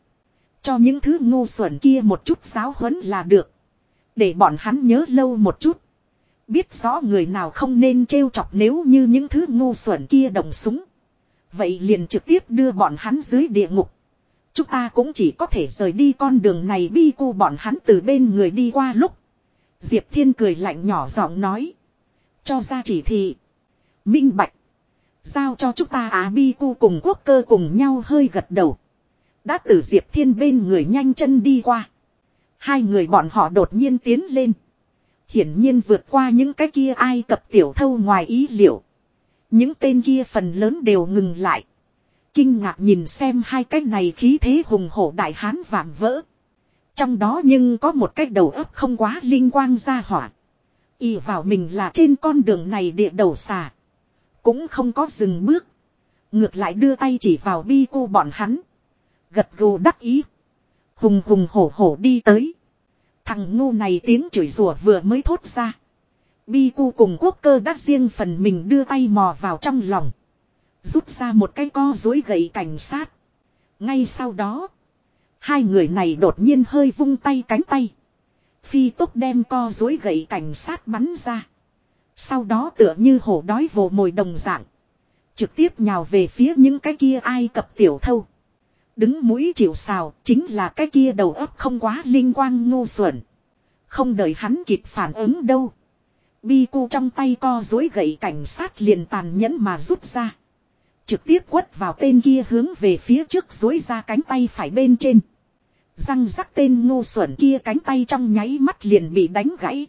Cho những thứ ngu xuẩn kia một chút giáo huấn là được. Để bọn hắn nhớ lâu một chút. Biết rõ người nào không nên trêu chọc nếu như những thứ ngu xuẩn kia đồng súng. Vậy liền trực tiếp đưa bọn hắn dưới địa ngục. Chúng ta cũng chỉ có thể rời đi con đường này bi cu bọn hắn từ bên người đi qua lúc. Diệp Thiên cười lạnh nhỏ giọng nói. Cho ra chỉ thị. Minh Bạch. Giao cho chúng ta á bi cu cùng quốc cơ cùng nhau hơi gật đầu. Đã từ Diệp Thiên bên người nhanh chân đi qua. Hai người bọn họ đột nhiên tiến lên. Hiển nhiên vượt qua những cái kia ai cập tiểu thâu ngoài ý liệu. Những tên kia phần lớn đều ngừng lại. Kinh ngạc nhìn xem hai cái này khí thế hùng hổ đại hán vạm vỡ. Trong đó nhưng có một cái đầu óc không quá linh quang ra hỏa. Y vào mình là trên con đường này địa đầu xà. Cũng không có dừng bước. Ngược lại đưa tay chỉ vào bi cô bọn hắn. Gật gù đắc ý. Hùng hùng hổ hổ đi tới. Thằng ngu này tiếng chửi rủa vừa mới thốt ra. Bi cu cùng quốc cơ đã riêng phần mình đưa tay mò vào trong lòng. Rút ra một cái co dối gậy cảnh sát. Ngay sau đó. Hai người này đột nhiên hơi vung tay cánh tay. Phi tốc đem co dối gậy cảnh sát bắn ra. Sau đó tựa như hổ đói vồ mồi đồng dạng. Trực tiếp nhào về phía những cái kia ai cập tiểu thâu. Đứng mũi chịu xào chính là cái kia đầu óc không quá linh quang ngu xuẩn. Không đợi hắn kịp phản ứng đâu. Bi cu trong tay co dối gậy cảnh sát liền tàn nhẫn mà rút ra. Trực tiếp quất vào tên kia hướng về phía trước dối ra cánh tay phải bên trên. Răng rắc tên ngu xuẩn kia cánh tay trong nháy mắt liền bị đánh gãy.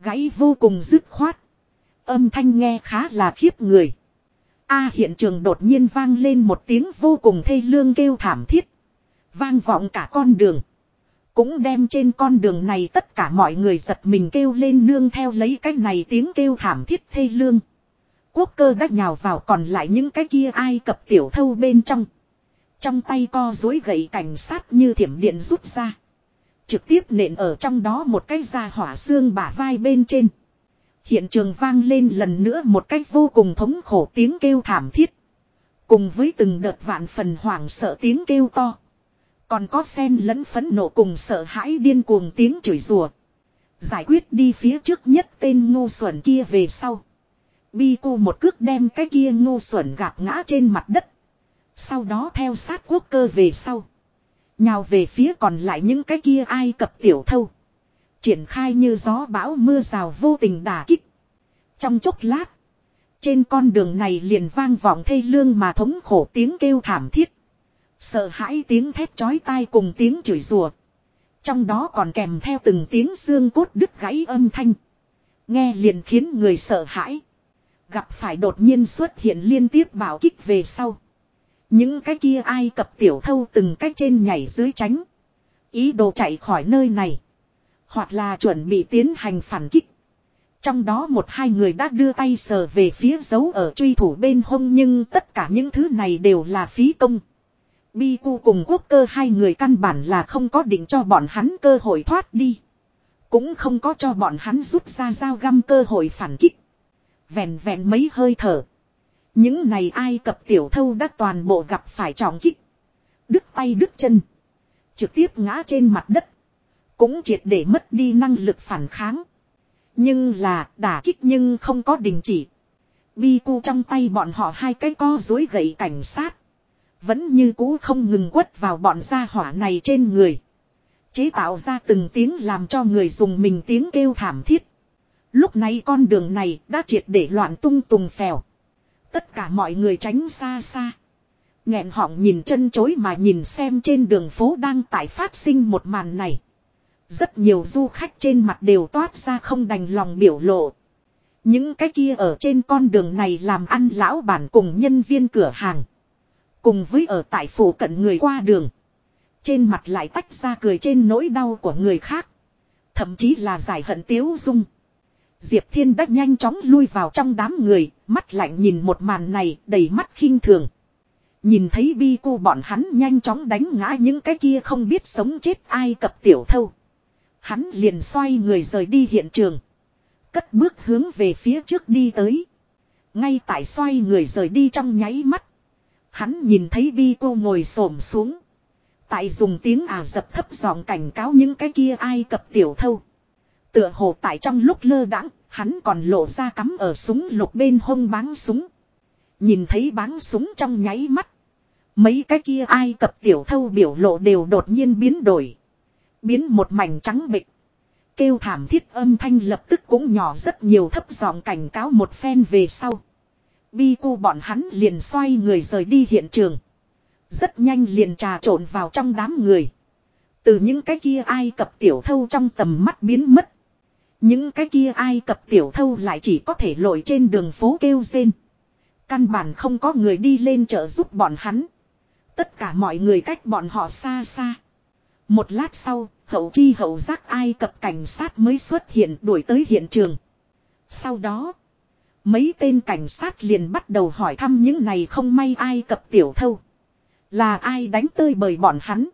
Gãy vô cùng dứt khoát. Âm thanh nghe khá là khiếp người. A hiện trường đột nhiên vang lên một tiếng vô cùng thê lương kêu thảm thiết. Vang vọng cả con đường. Cũng đem trên con đường này tất cả mọi người giật mình kêu lên nương theo lấy cái này tiếng kêu thảm thiết thê lương. Quốc cơ đã nhào vào còn lại những cái kia ai cập tiểu thâu bên trong. Trong tay co dối gậy cảnh sát như thiểm điện rút ra. Trực tiếp nện ở trong đó một cái da hỏa xương bả vai bên trên. Hiện trường vang lên lần nữa một cách vô cùng thống khổ tiếng kêu thảm thiết. Cùng với từng đợt vạn phần hoảng sợ tiếng kêu to. Còn có sen lẫn phấn nộ cùng sợ hãi điên cuồng tiếng chửi rủa. Giải quyết đi phía trước nhất tên ngu xuẩn kia về sau. Bi cô một cước đem cái kia ngu xuẩn gạt ngã trên mặt đất. Sau đó theo sát quốc cơ về sau. Nhào về phía còn lại những cái kia ai cập tiểu thâu. Triển khai như gió bão mưa rào vô tình đả kích. Trong chốc lát. Trên con đường này liền vang vọng thê lương mà thống khổ tiếng kêu thảm thiết. Sợ hãi tiếng thét chói tai cùng tiếng chửi rủa. Trong đó còn kèm theo từng tiếng xương cốt đứt gãy âm thanh. Nghe liền khiến người sợ hãi. Gặp phải đột nhiên xuất hiện liên tiếp bảo kích về sau. Những cái kia ai cập tiểu thâu từng cách trên nhảy dưới tránh. Ý đồ chạy khỏi nơi này. Hoặc là chuẩn bị tiến hành phản kích. Trong đó một hai người đã đưa tay sờ về phía dấu ở truy thủ bên hông nhưng tất cả những thứ này đều là phí công. Bi cu cùng quốc cơ hai người căn bản là không có định cho bọn hắn cơ hội thoát đi. Cũng không có cho bọn hắn rút ra dao găm cơ hội phản kích. Vẹn vẹn mấy hơi thở. Những này ai cập tiểu thâu đã toàn bộ gặp phải trọng kích. Đứt tay đứt chân. Trực tiếp ngã trên mặt đất. Cũng triệt để mất đi năng lực phản kháng. Nhưng là, đả kích nhưng không có đình chỉ. Bi cu trong tay bọn họ hai cái co dối gậy cảnh sát. Vẫn như cũ không ngừng quất vào bọn gia hỏa này trên người. Chế tạo ra từng tiếng làm cho người dùng mình tiếng kêu thảm thiết. Lúc này con đường này đã triệt để loạn tung tùng phèo. Tất cả mọi người tránh xa xa. nghẹn họng nhìn chân chối mà nhìn xem trên đường phố đang tại phát sinh một màn này. Rất nhiều du khách trên mặt đều toát ra không đành lòng biểu lộ. Những cái kia ở trên con đường này làm ăn lão bản cùng nhân viên cửa hàng. Cùng với ở tại phủ cận người qua đường. Trên mặt lại tách ra cười trên nỗi đau của người khác. Thậm chí là giải hận tiếu dung. Diệp Thiên đã nhanh chóng lui vào trong đám người, mắt lạnh nhìn một màn này, đầy mắt khinh thường. Nhìn thấy bi cô bọn hắn nhanh chóng đánh ngã những cái kia không biết sống chết ai cập tiểu thâu. Hắn liền xoay người rời đi hiện trường. Cất bước hướng về phía trước đi tới. Ngay tại xoay người rời đi trong nháy mắt. Hắn nhìn thấy bi cô ngồi xổm xuống. Tại dùng tiếng ả dập thấp giọng cảnh cáo những cái kia ai cập tiểu thâu. Tựa hồ tại trong lúc lơ đãng, hắn còn lộ ra cắm ở súng lục bên hông báng súng. Nhìn thấy báng súng trong nháy mắt. Mấy cái kia ai cập tiểu thâu biểu lộ đều đột nhiên biến đổi. Biến một mảnh trắng bịch. Kêu thảm thiết âm thanh lập tức cũng nhỏ rất nhiều thấp giọng cảnh cáo một phen về sau. Bi cu bọn hắn liền xoay người rời đi hiện trường. Rất nhanh liền trà trộn vào trong đám người. Từ những cái kia ai cập tiểu thâu trong tầm mắt biến mất. Những cái kia ai cập tiểu thâu lại chỉ có thể lội trên đường phố kêu rên. Căn bản không có người đi lên trợ giúp bọn hắn. Tất cả mọi người cách bọn họ xa xa. Một lát sau, hậu chi hậu giác ai cập cảnh sát mới xuất hiện đuổi tới hiện trường. Sau đó, mấy tên cảnh sát liền bắt đầu hỏi thăm những này không may ai cập tiểu thâu. Là ai đánh tơi bởi bọn hắn?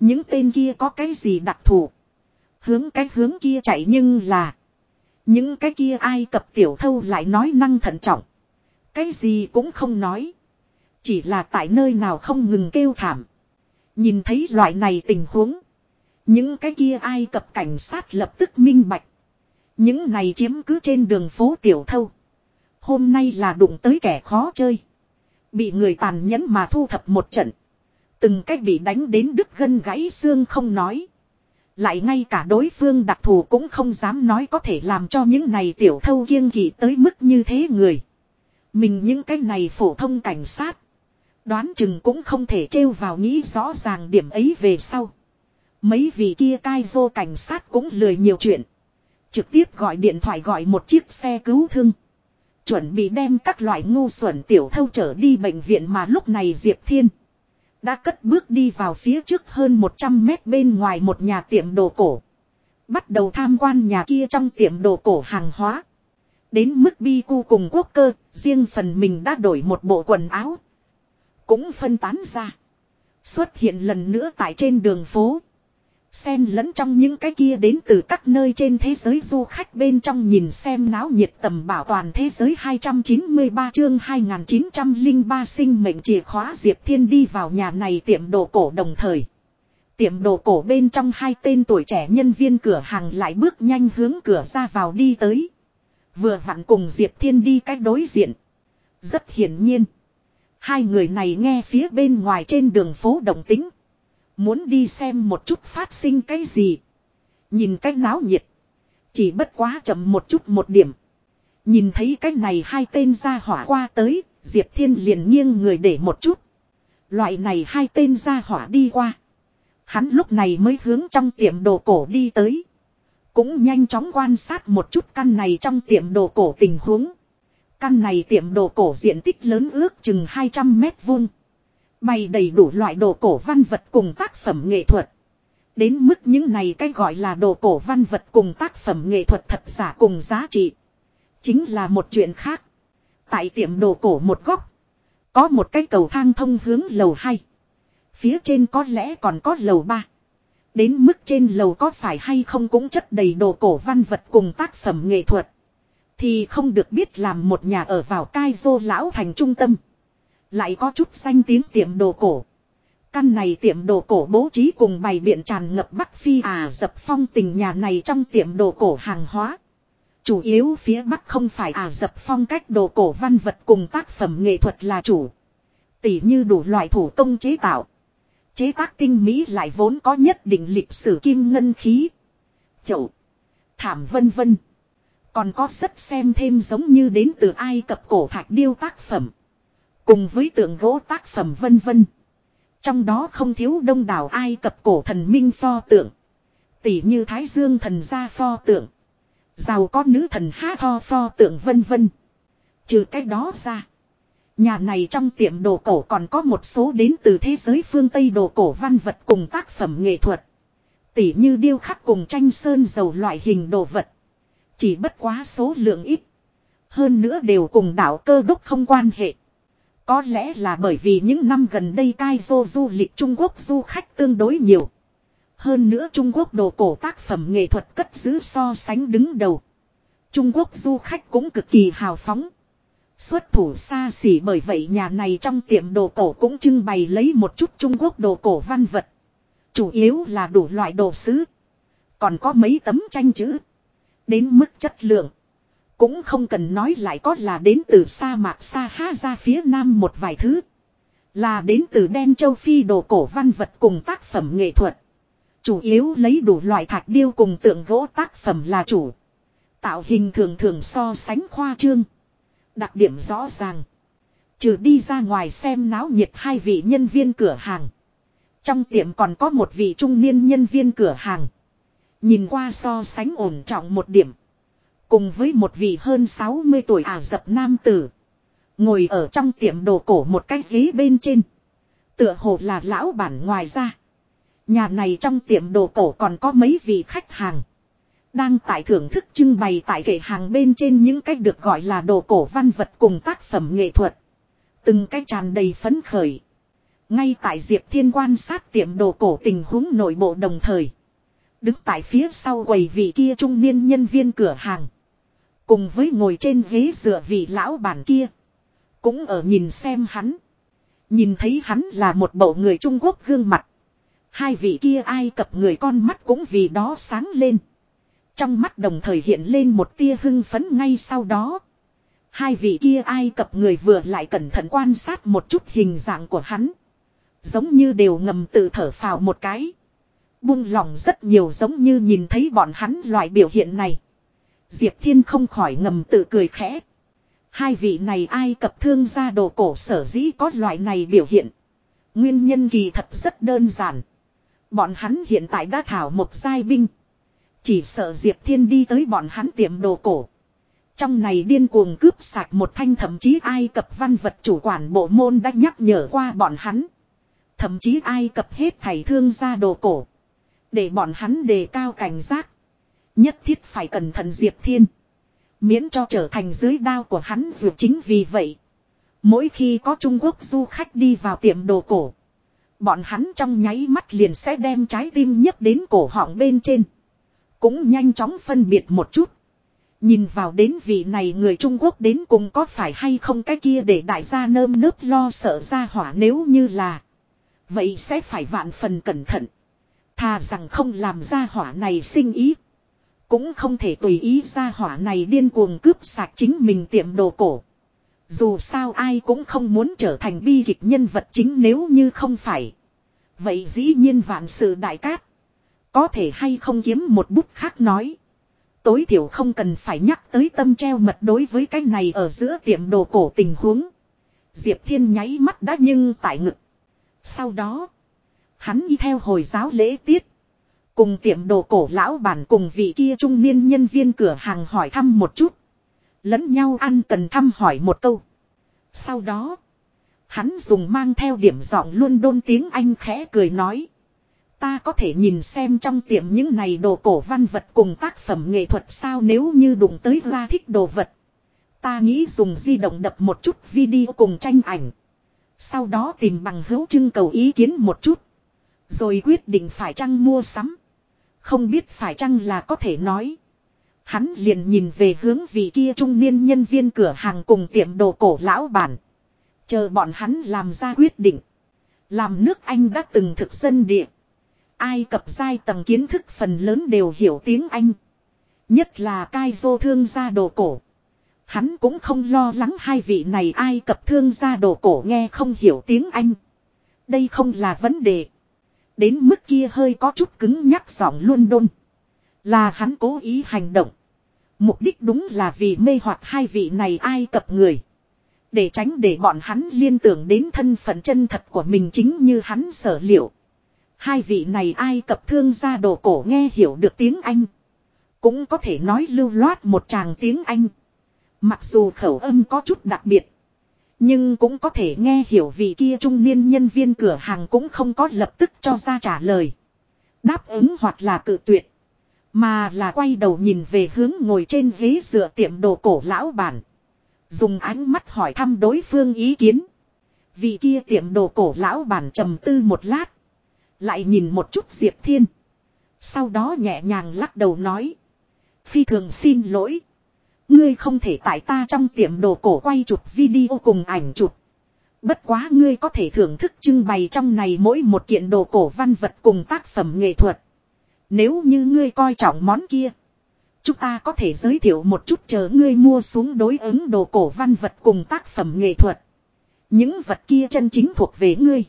Những tên kia có cái gì đặc thù? Hướng cái hướng kia chạy nhưng là. Những cái kia ai cập tiểu thâu lại nói năng thận trọng. Cái gì cũng không nói. Chỉ là tại nơi nào không ngừng kêu thảm. Nhìn thấy loại này tình huống. Những cái kia ai cập cảnh sát lập tức minh bạch. Những này chiếm cứ trên đường phố tiểu thâu. Hôm nay là đụng tới kẻ khó chơi. Bị người tàn nhẫn mà thu thập một trận. Từng cách bị đánh đến đứt gân gãy xương không nói. Lại ngay cả đối phương đặc thù cũng không dám nói có thể làm cho những này tiểu thâu kiêng kỵ tới mức như thế người. Mình những cái này phổ thông cảnh sát. Đoán chừng cũng không thể trêu vào nghĩ rõ ràng điểm ấy về sau. Mấy vị kia cai vô cảnh sát cũng lười nhiều chuyện. Trực tiếp gọi điện thoại gọi một chiếc xe cứu thương. Chuẩn bị đem các loại ngu xuẩn tiểu thâu trở đi bệnh viện mà lúc này Diệp Thiên. Đã cất bước đi vào phía trước hơn 100 mét bên ngoài một nhà tiệm đồ cổ. Bắt đầu tham quan nhà kia trong tiệm đồ cổ hàng hóa. Đến mức bi cu cùng quốc cơ, riêng phần mình đã đổi một bộ quần áo. Cũng phân tán ra. Xuất hiện lần nữa tại trên đường phố. Xen lẫn trong những cái kia đến từ các nơi trên thế giới du khách bên trong nhìn xem náo nhiệt tầm bảo toàn thế giới 293 chương 2903 sinh mệnh chìa khóa Diệp Thiên đi vào nhà này tiệm đồ cổ đồng thời. Tiệm đồ cổ bên trong hai tên tuổi trẻ nhân viên cửa hàng lại bước nhanh hướng cửa ra vào đi tới. Vừa vặn cùng Diệp Thiên đi cách đối diện. Rất hiển nhiên. Hai người này nghe phía bên ngoài trên đường phố đồng tính. Muốn đi xem một chút phát sinh cái gì. Nhìn cách náo nhiệt. Chỉ bất quá chậm một chút một điểm. Nhìn thấy cái này hai tên ra hỏa qua tới, Diệp Thiên liền nghiêng người để một chút. Loại này hai tên ra hỏa đi qua. Hắn lúc này mới hướng trong tiệm đồ cổ đi tới. Cũng nhanh chóng quan sát một chút căn này trong tiệm đồ cổ tình huống. Căn này tiệm đồ cổ diện tích lớn ước chừng 200 mét vuông. Bày đầy đủ loại đồ cổ văn vật cùng tác phẩm nghệ thuật. Đến mức những này cái gọi là đồ cổ văn vật cùng tác phẩm nghệ thuật thật giả cùng giá trị. Chính là một chuyện khác. Tại tiệm đồ cổ một góc. Có một cái cầu thang thông hướng lầu 2. Phía trên có lẽ còn có lầu 3. Đến mức trên lầu có phải hay không cũng chất đầy đồ cổ văn vật cùng tác phẩm nghệ thuật. Thì không được biết làm một nhà ở vào cai dô lão thành trung tâm. Lại có chút danh tiếng tiệm đồ cổ. Căn này tiệm đồ cổ bố trí cùng bày biện tràn ngập Bắc Phi à dập phong tình nhà này trong tiệm đồ cổ hàng hóa. Chủ yếu phía Bắc không phải à dập phong cách đồ cổ văn vật cùng tác phẩm nghệ thuật là chủ. Tỷ như đủ loại thủ công chế tạo. Chế tác tinh mỹ lại vốn có nhất định lịch sử kim ngân khí. Chậu. Thảm vân vân. Còn có rất xem thêm giống như đến từ Ai Cập cổ thạch điêu tác phẩm. Cùng với tượng gỗ tác phẩm vân vân. Trong đó không thiếu đông đảo Ai Cập cổ thần minh pho tượng. Tỷ như Thái Dương thần gia pho tượng. Giàu có nữ thần há pho pho tượng vân vân. Trừ cái đó ra. Nhà này trong tiệm đồ cổ còn có một số đến từ thế giới phương Tây đồ cổ văn vật cùng tác phẩm nghệ thuật. Tỷ như điêu khắc cùng tranh sơn dầu loại hình đồ vật. Chỉ bất quá số lượng ít. Hơn nữa đều cùng đảo cơ đúc không quan hệ. Có lẽ là bởi vì những năm gần đây cai dô du lịch Trung Quốc du khách tương đối nhiều. Hơn nữa Trung Quốc đồ cổ tác phẩm nghệ thuật cất giữ so sánh đứng đầu. Trung Quốc du khách cũng cực kỳ hào phóng. Xuất thủ xa xỉ bởi vậy nhà này trong tiệm đồ cổ cũng trưng bày lấy một chút Trung Quốc đồ cổ văn vật. Chủ yếu là đủ loại đồ sứ. Còn có mấy tấm tranh chữ. Đến mức chất lượng. Cũng không cần nói lại có là đến từ sa mạc sa ha ra phía nam một vài thứ. Là đến từ đen châu phi đồ cổ văn vật cùng tác phẩm nghệ thuật. Chủ yếu lấy đủ loại thạch điêu cùng tượng gỗ tác phẩm là chủ. Tạo hình thường thường so sánh khoa trương. Đặc điểm rõ ràng. Trừ đi ra ngoài xem náo nhiệt hai vị nhân viên cửa hàng. Trong tiệm còn có một vị trung niên nhân viên cửa hàng. Nhìn qua so sánh ổn trọng một điểm. Cùng với một vị hơn 60 tuổi ả dập nam tử. Ngồi ở trong tiệm đồ cổ một cái ghế bên trên. Tựa hồ là lão bản ngoài ra. Nhà này trong tiệm đồ cổ còn có mấy vị khách hàng. Đang tại thưởng thức trưng bày tại kệ hàng bên trên những cách được gọi là đồ cổ văn vật cùng tác phẩm nghệ thuật. Từng cách tràn đầy phấn khởi. Ngay tại Diệp Thiên quan sát tiệm đồ cổ tình huống nội bộ đồng thời. Đứng tại phía sau quầy vị kia trung niên nhân viên cửa hàng. Cùng với ngồi trên ghế dựa vị lão bản kia. Cũng ở nhìn xem hắn. Nhìn thấy hắn là một bộ người Trung Quốc gương mặt. Hai vị kia ai cập người con mắt cũng vì đó sáng lên. Trong mắt đồng thời hiện lên một tia hưng phấn ngay sau đó. Hai vị kia ai cập người vừa lại cẩn thận quan sát một chút hình dạng của hắn. Giống như đều ngầm tự thở phào một cái. Buông lòng rất nhiều giống như nhìn thấy bọn hắn loại biểu hiện này. Diệp Thiên không khỏi ngầm tự cười khẽ. Hai vị này ai cập thương gia đồ cổ sở dĩ có loại này biểu hiện. Nguyên nhân kỳ thật rất đơn giản. Bọn hắn hiện tại đã thảo một giai binh. Chỉ sợ Diệp Thiên đi tới bọn hắn tiệm đồ cổ. Trong này điên cuồng cướp sạc một thanh thậm chí ai cập văn vật chủ quản bộ môn đã nhắc nhở qua bọn hắn. Thậm chí ai cập hết thầy thương gia đồ cổ. Để bọn hắn đề cao cảnh giác. Nhất thiết phải cẩn thận Diệp Thiên. Miễn cho trở thành dưới đao của hắn dù chính vì vậy. Mỗi khi có Trung Quốc du khách đi vào tiệm đồ cổ. Bọn hắn trong nháy mắt liền sẽ đem trái tim nhấp đến cổ họng bên trên. Cũng nhanh chóng phân biệt một chút. Nhìn vào đến vị này người Trung Quốc đến cùng có phải hay không cái kia để đại gia nơm nớp lo sợ ra hỏa nếu như là. Vậy sẽ phải vạn phần cẩn thận. Thà rằng không làm ra hỏa này sinh ý. Cũng không thể tùy ý ra hỏa này điên cuồng cướp sạc chính mình tiệm đồ cổ. Dù sao ai cũng không muốn trở thành bi kịch nhân vật chính nếu như không phải. Vậy dĩ nhiên vạn sự đại cát. Có thể hay không kiếm một bút khác nói. Tối thiểu không cần phải nhắc tới tâm treo mật đối với cái này ở giữa tiệm đồ cổ tình huống. Diệp Thiên nháy mắt đã nhưng tại ngực. Sau đó, hắn đi theo hồi giáo lễ tiết. Cùng tiệm đồ cổ lão bản cùng vị kia trung niên nhân viên cửa hàng hỏi thăm một chút. Lẫn nhau ăn cần thăm hỏi một câu. Sau đó, hắn dùng mang theo điểm giọng luôn đôn tiếng Anh khẽ cười nói. Ta có thể nhìn xem trong tiệm những này đồ cổ văn vật cùng tác phẩm nghệ thuật sao nếu như đụng tới ra thích đồ vật. Ta nghĩ dùng di động đập một chút video cùng tranh ảnh. Sau đó tìm bằng hữu trưng cầu ý kiến một chút. Rồi quyết định phải chăng mua sắm. Không biết phải chăng là có thể nói. Hắn liền nhìn về hướng vị kia trung niên nhân viên cửa hàng cùng tiệm đồ cổ lão bản. Chờ bọn hắn làm ra quyết định. Làm nước Anh đã từng thực dân địa. Ai cập giai tầng kiến thức phần lớn đều hiểu tiếng Anh. Nhất là cai dô thương gia đồ cổ. Hắn cũng không lo lắng hai vị này ai cập thương gia đồ cổ nghe không hiểu tiếng Anh. Đây không là vấn đề. Đến mức kia hơi có chút cứng nhắc giọng luôn đôn. Là hắn cố ý hành động. Mục đích đúng là vì mê hoặc hai vị này ai cập người. Để tránh để bọn hắn liên tưởng đến thân phận chân thật của mình chính như hắn sở liệu. Hai vị này ai cập thương gia đồ cổ nghe hiểu được tiếng Anh. Cũng có thể nói lưu loát một tràng tiếng Anh. Mặc dù khẩu âm có chút đặc biệt. Nhưng cũng có thể nghe hiểu vị kia trung niên nhân viên cửa hàng cũng không có lập tức cho ra trả lời. Đáp ứng hoặc là cự tuyệt. Mà là quay đầu nhìn về hướng ngồi trên ghế dựa tiệm đồ cổ lão bản. Dùng ánh mắt hỏi thăm đối phương ý kiến. Vị kia tiệm đồ cổ lão bản trầm tư một lát. Lại nhìn một chút Diệp Thiên. Sau đó nhẹ nhàng lắc đầu nói. Phi thường xin lỗi. Ngươi không thể tại ta trong tiệm đồ cổ quay chụp video cùng ảnh chụp. Bất quá ngươi có thể thưởng thức trưng bày trong này mỗi một kiện đồ cổ văn vật cùng tác phẩm nghệ thuật. Nếu như ngươi coi trọng món kia. Chúng ta có thể giới thiệu một chút chờ ngươi mua xuống đối ứng đồ cổ văn vật cùng tác phẩm nghệ thuật. Những vật kia chân chính thuộc về ngươi.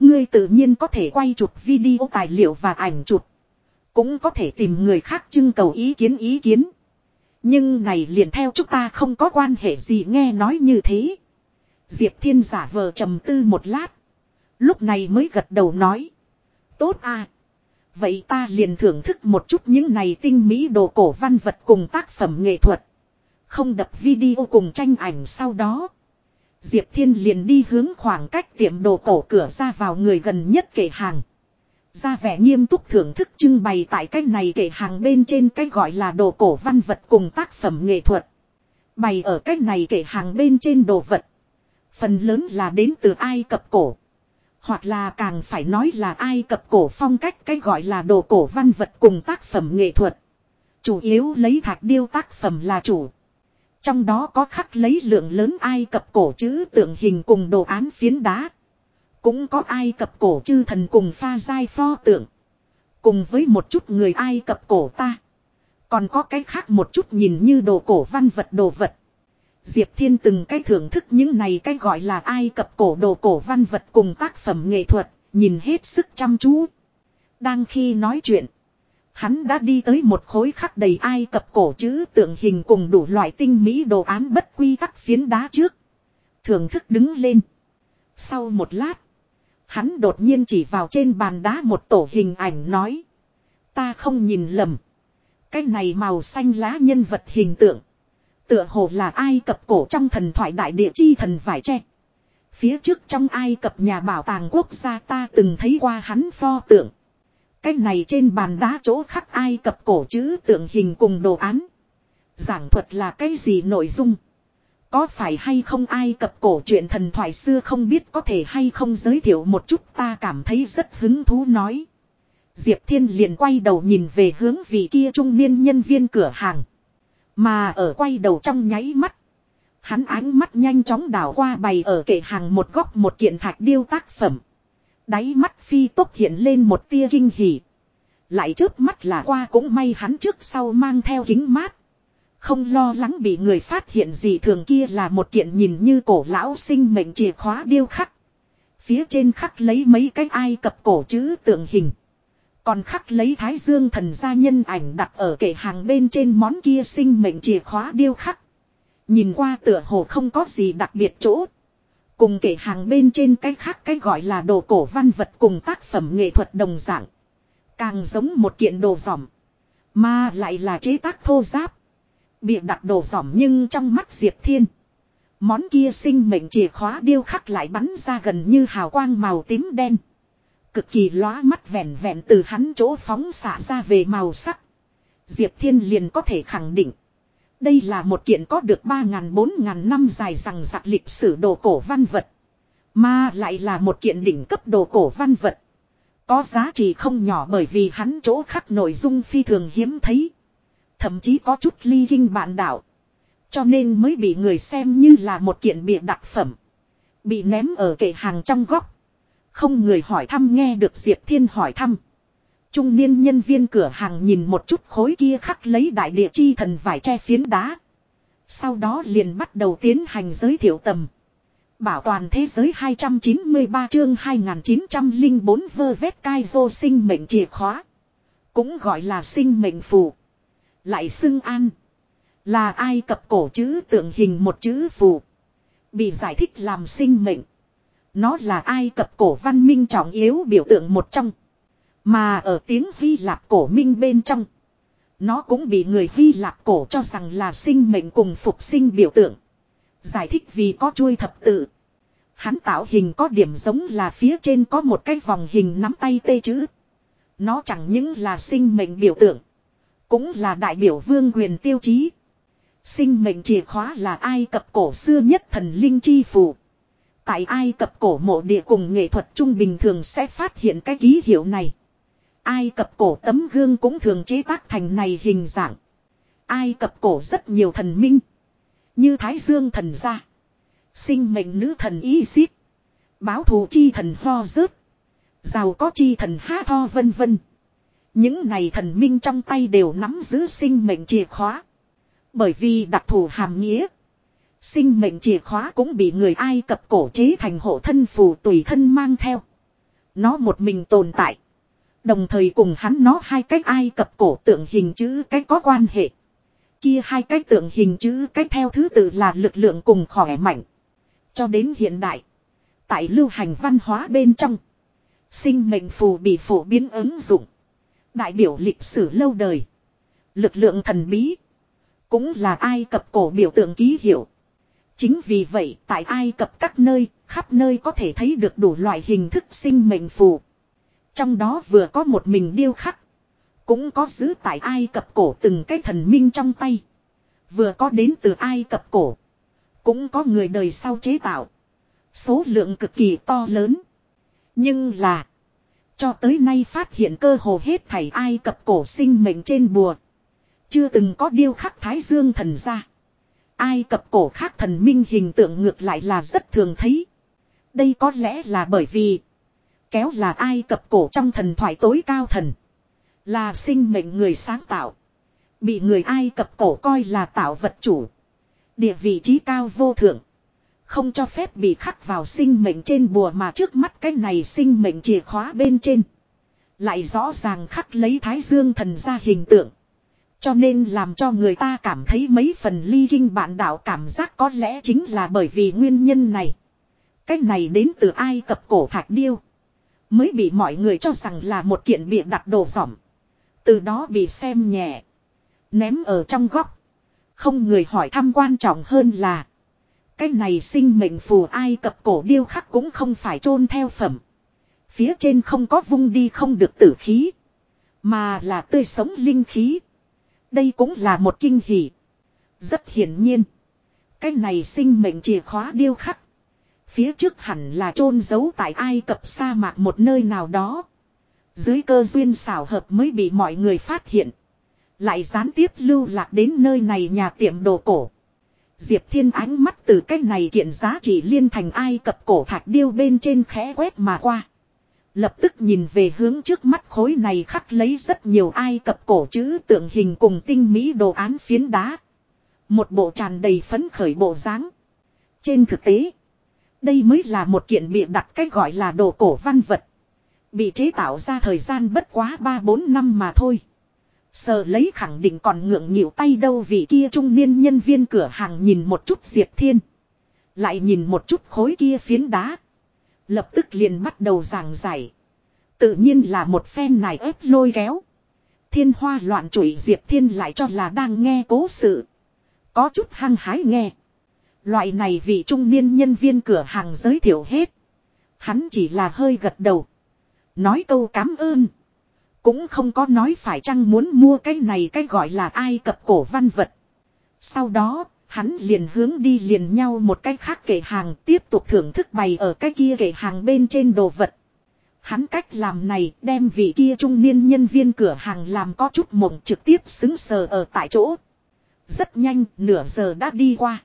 Ngươi tự nhiên có thể quay chụp video tài liệu và ảnh chụp. Cũng có thể tìm người khác trưng cầu ý kiến ý kiến. Nhưng này liền theo chúng ta không có quan hệ gì nghe nói như thế. Diệp Thiên giả vờ trầm tư một lát. Lúc này mới gật đầu nói. Tốt à. Vậy ta liền thưởng thức một chút những này tinh mỹ đồ cổ văn vật cùng tác phẩm nghệ thuật. Không đập video cùng tranh ảnh sau đó. Diệp Thiên liền đi hướng khoảng cách tiệm đồ cổ cửa ra vào người gần nhất kệ hàng. Ra vẻ nghiêm túc thưởng thức trưng bày tại cái này kể hàng bên trên cái gọi là đồ cổ văn vật cùng tác phẩm nghệ thuật. Bày ở cái này kể hàng bên trên đồ vật. Phần lớn là đến từ Ai Cập cổ. Hoặc là càng phải nói là Ai Cập cổ phong cách cái gọi là đồ cổ văn vật cùng tác phẩm nghệ thuật. Chủ yếu lấy thạch điêu tác phẩm là chủ. Trong đó có khắc lấy lượng lớn Ai Cập cổ chữ tượng hình cùng đồ án phiến đá. Cũng có Ai Cập cổ chư thần cùng pha giai pho tượng. Cùng với một chút người Ai Cập cổ ta. Còn có cái khác một chút nhìn như đồ cổ văn vật đồ vật. Diệp Thiên từng cái thưởng thức những này cái gọi là Ai Cập cổ đồ cổ văn vật cùng tác phẩm nghệ thuật, nhìn hết sức chăm chú. Đang khi nói chuyện, hắn đã đi tới một khối khắc đầy Ai Cập cổ chữ tượng hình cùng đủ loại tinh mỹ đồ án bất quy tắc phiến đá trước. Thưởng thức đứng lên. Sau một lát, hắn đột nhiên chỉ vào trên bàn đá một tổ hình ảnh nói. Ta không nhìn lầm. Cái này màu xanh lá nhân vật hình tượng. Tựa hồ là Ai Cập cổ trong thần thoại đại địa chi thần vải tre. Phía trước trong Ai Cập nhà bảo tàng quốc gia ta từng thấy qua hắn pho tượng. Cái này trên bàn đá chỗ khắc Ai Cập cổ chữ tượng hình cùng đồ án. Giảng thuật là cái gì nội dung. Có phải hay không ai cập cổ chuyện thần thoại xưa không biết có thể hay không giới thiệu một chút ta cảm thấy rất hứng thú nói. Diệp Thiên liền quay đầu nhìn về hướng vị kia trung niên nhân viên cửa hàng. Mà ở quay đầu trong nháy mắt. Hắn ánh mắt nhanh chóng đảo qua bày ở kệ hàng một góc một kiện thạch điêu tác phẩm. Đáy mắt phi tốc hiện lên một tia kinh hỉ. Lại trước mắt là qua cũng may hắn trước sau mang theo kính mát. Không lo lắng bị người phát hiện gì thường kia là một kiện nhìn như cổ lão sinh mệnh chìa khóa điêu khắc. Phía trên khắc lấy mấy cái ai cập cổ chữ tượng hình. Còn khắc lấy thái dương thần gia nhân ảnh đặt ở kệ hàng bên trên món kia sinh mệnh chìa khóa điêu khắc. Nhìn qua tựa hồ không có gì đặc biệt chỗ. Cùng kệ hàng bên trên cái khác cái gọi là đồ cổ văn vật cùng tác phẩm nghệ thuật đồng dạng. Càng giống một kiện đồ giỏm. Mà lại là chế tác thô giáp. Bịa đặt đồ giỏm nhưng trong mắt Diệp Thiên. Món kia sinh mệnh chìa khóa điêu khắc lại bắn ra gần như hào quang màu tím đen. Cực kỳ lóa mắt vẹn vẹn từ hắn chỗ phóng xả ra về màu sắc. Diệp Thiên liền có thể khẳng định. Đây là một kiện có được 3.000-4.000 năm dài rằng giặc lịch sử đồ cổ văn vật. Mà lại là một kiện đỉnh cấp đồ cổ văn vật. Có giá trị không nhỏ bởi vì hắn chỗ khắc nội dung phi thường hiếm thấy. Thậm chí có chút ly kinh bạn đạo. Cho nên mới bị người xem như là một kiện bịa đặc phẩm. Bị ném ở kệ hàng trong góc. Không người hỏi thăm nghe được Diệp Thiên hỏi thăm. Trung niên nhân viên cửa hàng nhìn một chút khối kia khắc lấy đại địa chi thần vải che phiến đá. Sau đó liền bắt đầu tiến hành giới thiệu tầm. Bảo toàn thế giới 293 chương 2904 vơ vét cai vô sinh mệnh chìa khóa. Cũng gọi là sinh mệnh phù. Lại xưng an. Là ai cập cổ chữ tượng hình một chữ phù. Bị giải thích làm sinh mệnh. Nó là ai cập cổ văn minh trọng yếu biểu tượng một trong. Mà ở tiếng Hy Lạp cổ minh bên trong. Nó cũng bị người Hy Lạp cổ cho rằng là sinh mệnh cùng phục sinh biểu tượng. Giải thích vì có chuôi thập tự. Hắn tạo hình có điểm giống là phía trên có một cái vòng hình nắm tay tê chữ. Nó chẳng những là sinh mệnh biểu tượng. Cũng là đại biểu vương quyền tiêu chí. Sinh mệnh chìa khóa là ai cập cổ xưa nhất thần linh chi phù. Tại Ai Cập cổ mộ địa cùng nghệ thuật trung bình thường sẽ phát hiện cái ký hiệu này. Ai Cập cổ tấm gương cũng thường chế tác thành này hình dạng. Ai Cập cổ rất nhiều thần minh. Như Thái Dương thần gia. Sinh mệnh nữ thần Isis. Báo thù chi thần Ho rớt. Giàu có chi thần Ha Tho vân vân. Những này thần minh trong tay đều nắm giữ sinh mệnh chìa khóa. Bởi vì đặc thù hàm nghĩa. Sinh mệnh chìa khóa cũng bị người Ai Cập cổ chế thành hộ thân phù tùy thân mang theo. Nó một mình tồn tại. Đồng thời cùng hắn nó hai cách Ai Cập cổ tượng hình chữ cách có quan hệ. Kia hai cách tượng hình chữ cách theo thứ tự là lực lượng cùng khỏe mạnh. Cho đến hiện đại. Tại lưu hành văn hóa bên trong. Sinh mệnh phù bị phổ biến ứng dụng. Đại biểu lịch sử lâu đời. Lực lượng thần bí. Cũng là Ai Cập cổ biểu tượng ký hiệu. Chính vì vậy tại Ai Cập các nơi, khắp nơi có thể thấy được đủ loại hình thức sinh mệnh phù. Trong đó vừa có một mình điêu khắc. Cũng có giữ tại Ai Cập cổ từng cái thần minh trong tay. Vừa có đến từ Ai Cập cổ. Cũng có người đời sau chế tạo. Số lượng cực kỳ to lớn. Nhưng là. Cho tới nay phát hiện cơ hồ hết thảy Ai Cập cổ sinh mệnh trên bùa. Chưa từng có điêu khắc Thái Dương thần ra. Ai cập cổ khác thần minh hình tượng ngược lại là rất thường thấy. Đây có lẽ là bởi vì kéo là ai cập cổ trong thần thoại tối cao thần. Là sinh mệnh người sáng tạo. Bị người Ai Cập cổ coi là tạo vật chủ. Địa vị trí cao vô thượng. Không cho phép bị khắc vào sinh mệnh trên bùa mà trước mắt cái này sinh mệnh chìa khóa bên trên. Lại rõ ràng khắc lấy thái dương thần ra hình tượng. Cho nên làm cho người ta cảm thấy mấy phần ly kinh bạn đạo cảm giác có lẽ chính là bởi vì nguyên nhân này. Cái này đến từ Ai Cập cổ thạch điêu. Mới bị mọi người cho rằng là một kiện bịa đặt đồ giỏm. Từ đó bị xem nhẹ. Ném ở trong góc. Không người hỏi thăm quan trọng hơn là. Cái này sinh mệnh phù ai cập cổ điêu khắc cũng không phải chôn theo phẩm. Phía trên không có vung đi không được tử khí. Mà là tươi sống linh khí. Đây cũng là một kinh hỉ. Rất hiển nhiên. Cái này sinh mệnh chìa khóa điêu khắc. Phía trước hẳn là chôn giấu tại Ai Cập sa mạc một nơi nào đó. Dưới cơ duyên xảo hợp mới bị mọi người phát hiện. Lại gián tiếp lưu lạc đến nơi này nhà tiệm đồ cổ. Diệp Thiên ánh mắt từ cái này kiện giá trị liên thành ai cập cổ thạch điêu bên trên khẽ quét mà qua. Lập tức nhìn về hướng trước mắt khối này khắc lấy rất nhiều ai cập cổ chữ tượng hình cùng tinh mỹ đồ án phiến đá. Một bộ tràn đầy phấn khởi bộ dáng. Trên thực tế, đây mới là một kiện bịa đặt cách gọi là đồ cổ văn vật. Bị chế tạo ra thời gian bất quá 3-4 năm mà thôi. Sờ lấy khẳng định còn ngượng nghịu tay đâu vì kia trung niên nhân viên cửa hàng nhìn một chút Diệp Thiên. Lại nhìn một chút khối kia phiến đá. Lập tức liền bắt đầu giảng giải. Tự nhiên là một phen này ép lôi kéo. Thiên hoa loạn trụy Diệp Thiên lại cho là đang nghe cố sự. Có chút hăng hái nghe. Loại này vị trung niên nhân viên cửa hàng giới thiệu hết. Hắn chỉ là hơi gật đầu. Nói câu cảm ơn. Cũng không có nói phải chăng muốn mua cái này cái gọi là ai cập cổ văn vật. Sau đó, hắn liền hướng đi liền nhau một cái khác kệ hàng tiếp tục thưởng thức bày ở cái kia kệ hàng bên trên đồ vật. Hắn cách làm này đem vị kia trung niên nhân viên cửa hàng làm có chút mộng trực tiếp xứng sờ ở tại chỗ. Rất nhanh, nửa giờ đã đi qua.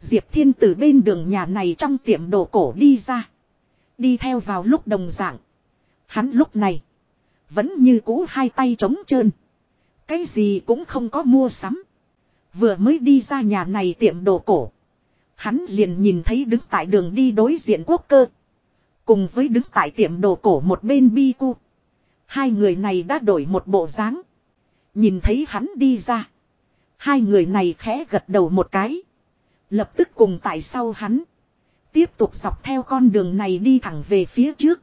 Diệp Thiên từ bên đường nhà này trong tiệm đồ cổ đi ra. Đi theo vào lúc đồng dạng. Hắn lúc này. Vẫn như cũ hai tay trống trơn. Cái gì cũng không có mua sắm. Vừa mới đi ra nhà này tiệm đồ cổ. Hắn liền nhìn thấy đứng tại đường đi đối diện quốc cơ. Cùng với đứng tại tiệm đồ cổ một bên bi cu. Hai người này đã đổi một bộ dáng. Nhìn thấy hắn đi ra. Hai người này khẽ gật đầu một cái. Lập tức cùng tại sau hắn. Tiếp tục dọc theo con đường này đi thẳng về phía trước.